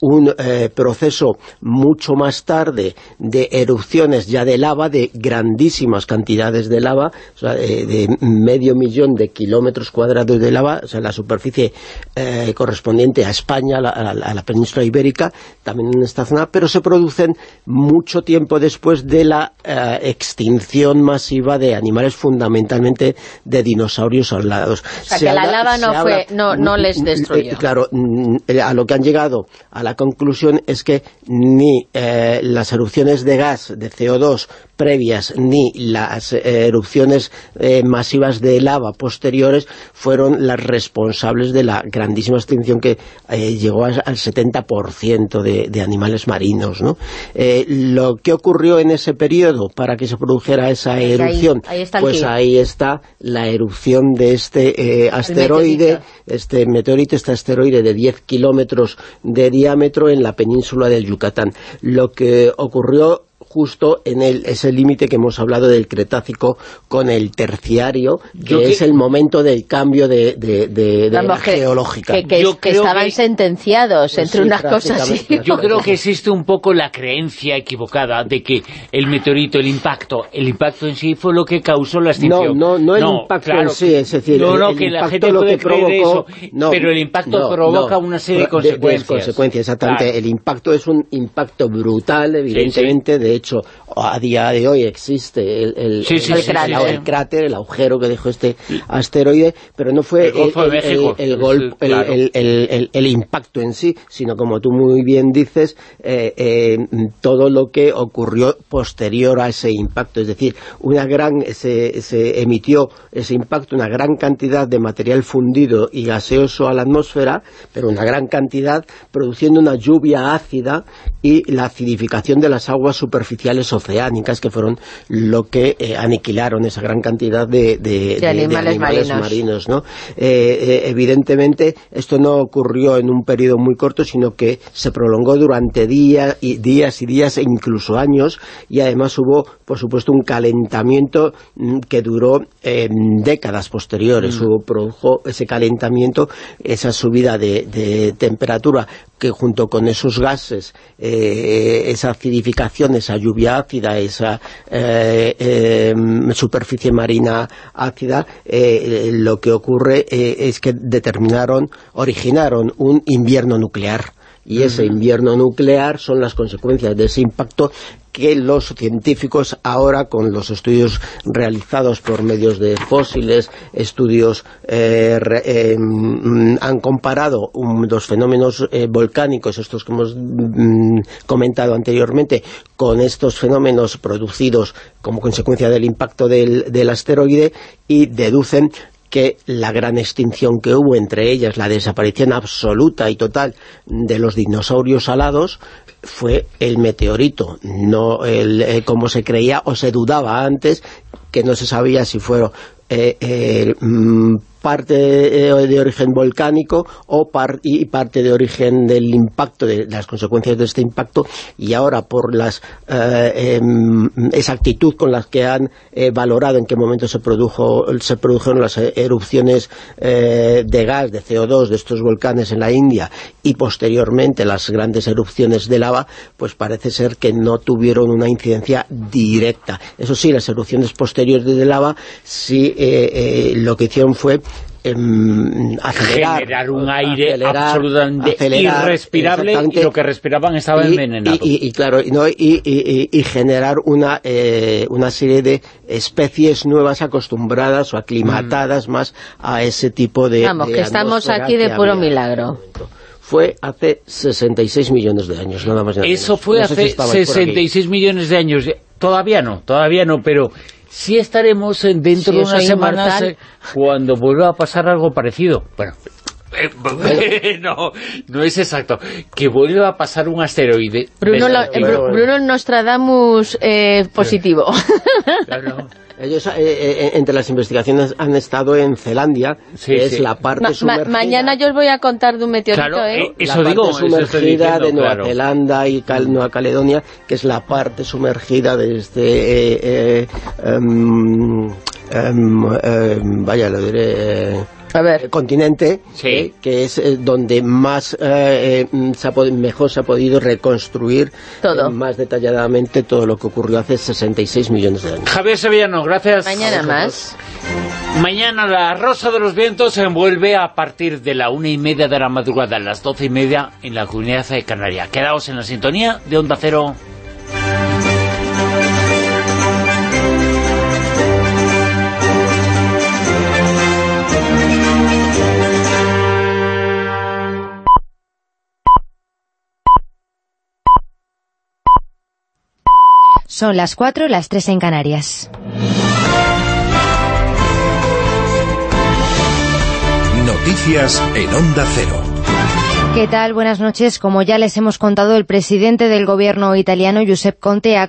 un eh, proceso mucho más tarde de erupciones ya de lava, de grandísimas cantidades de lava, o sea, eh, de medio millón de kilómetros cuadrados de lava, o sea, la superficie eh, correspondiente a España, a la, a la, península ibérica, también en esta zona, pero se producen mucho tiempo después de la extinción masiva de animales, fundamentalmente de dinosaurios alados. O sea, que la lava no, fue, no, no les destruyó. claro, a lo que han llegado a la conclusión es que ni eh, las erupciones de gas, de CO2, previas, ni las eh, erupciones eh, masivas de lava posteriores fueron las responsables de la grandísima extinción que llegó al 70% de, de, animales marinos. ¿no? lo que ocurrió en ese periodo para que se produjera esa erupción, pues ahí está la erupción de este asteroide, este meteorito, este asteroide de 10 kilómetros de diámetro, en la península del Yucatán. Lo que ocurrió justo en el, ese límite que hemos hablado del Cretácico con el Terciario, que, es el momento del cambio de, de, la geológica. Que, estaban sentenciados pues entre unas cosas y... Yo creo que existe un poco la creencia equivocada de que el meteorito, el impacto, el impacto en sí fue lo que causó la extinción. No, no, no el impacto en sí, es decir, no, no, que la gente puede creer eso, pero el impacto provoca una serie de consecuencias. consecuencias, exactamente. El impacto es un impacto brutal, evidentemente, de hecho, a día de hoy existe el, el, el, cráter, el agujero que dejó este asteroide, pero no fue el, impacto en sí, sino como tú muy bien dices, eh, eh, todo lo que ocurrió posterior a ese impacto, es decir, una gran se, se emitió ese impacto, una gran cantidad de material fundido y gaseoso a la atmósfera, pero una gran cantidad, produciendo una lluvia ácida y la acidificación de las aguas superficiales oceánicas que fueron lo que eh, aniquilaron esa gran cantidad de, animales, marinos. ¿no? Eh, eh, evidentemente esto no ocurrió en un periodo muy corto sino que se prolongó durante días y días y días e incluso años y además hubo por supuesto un calentamiento mm, que duró décadas posteriores, mm. hubo, produjo ese calentamiento, esa subida de temperatura que junto con esos gases, eh, esa acidificación, esa lluvia ácida, esa eh, em, superficie marina ácida, eh, lo que ocurre es que determinaron, originaron un invierno nuclear. Y ese invierno nuclear son las consecuencias de ese impacto que los científicos ahora con los estudios realizados por medios de fósiles, estudios eh, em, han comparado los fenómenos eh, volcánicos, estos que hemos mm, comentado anteriormente, con estos fenómenos producidos como consecuencia del impacto del asteroide y deducen que la gran extinción que hubo, entre ellas la desaparición absoluta y total de los dinosaurios alados, fue el meteorito, no el, eh, como se creía o se dudaba antes, que no se sabía si fueron eh, mm, parte eh, de origen volcánico o y parte de origen del impacto, de, las consecuencias de este impacto, y ahora por las eh, em, exactitud con las que han eh, valorado en qué momento se produjo se produjeron las erupciones de gas, de CO2 de estos volcanes en la India y posteriormente las grandes erupciones de lava, pues parece ser que no tuvieron una incidencia directa. Eso sí, las erupciones posteriores de lava sí lo que hicieron fue acelerar, generar un aire absolutamente irrespirable y lo que respiraban estaba envenenado. Y, claro, y, generar una, eh, una serie de especies nuevas acostumbradas o aclimatadas mm. más a ese tipo de Vamos, que estamos aquí de puro milagro fue hace 66 millones de años, nada más. Eso fue hace 66 millones de años. Todavía no, todavía no, pero sí estaremos dentro de unas semanas eh, cuando vuelva a pasar algo parecido. Bueno, eh, no, no es exacto. Que vuelva a pasar un asteroide. Bruno, Bruno Nostradamus eh, positivo. Claro. Ellos, eh, eh, entre las investigaciones, han estado en Zelandia, que es la parte sumergida... mañana yo os voy a contar de un meteorito, claro, ¿eh? Eso la parte sumergida de Nueva Zelanda y Nueva Caledonia, que es la parte sumergida de este... Em, em, vaya, lo diré... continente, eh, que es eh, donde más eh, mm, se ha mejor se ha podido reconstruir más detalladamente todo lo que ocurrió hace 66 millones de años. Javier Sevillano, gracias. Mañana más. Mañana la Rosa de los Vientos se envuelve a partir de la una y media de la madrugada, a las doce y media, en la comunidad de Canaria. Quedaos en la sintonía de Onda Cero. Son las 4, las 3 en Canarias. Noticias en Onda Cero. ¿Qué tal? Buenas noches. Como ya les hemos contado, el presidente del gobierno italiano, Giuseppe Conte, ha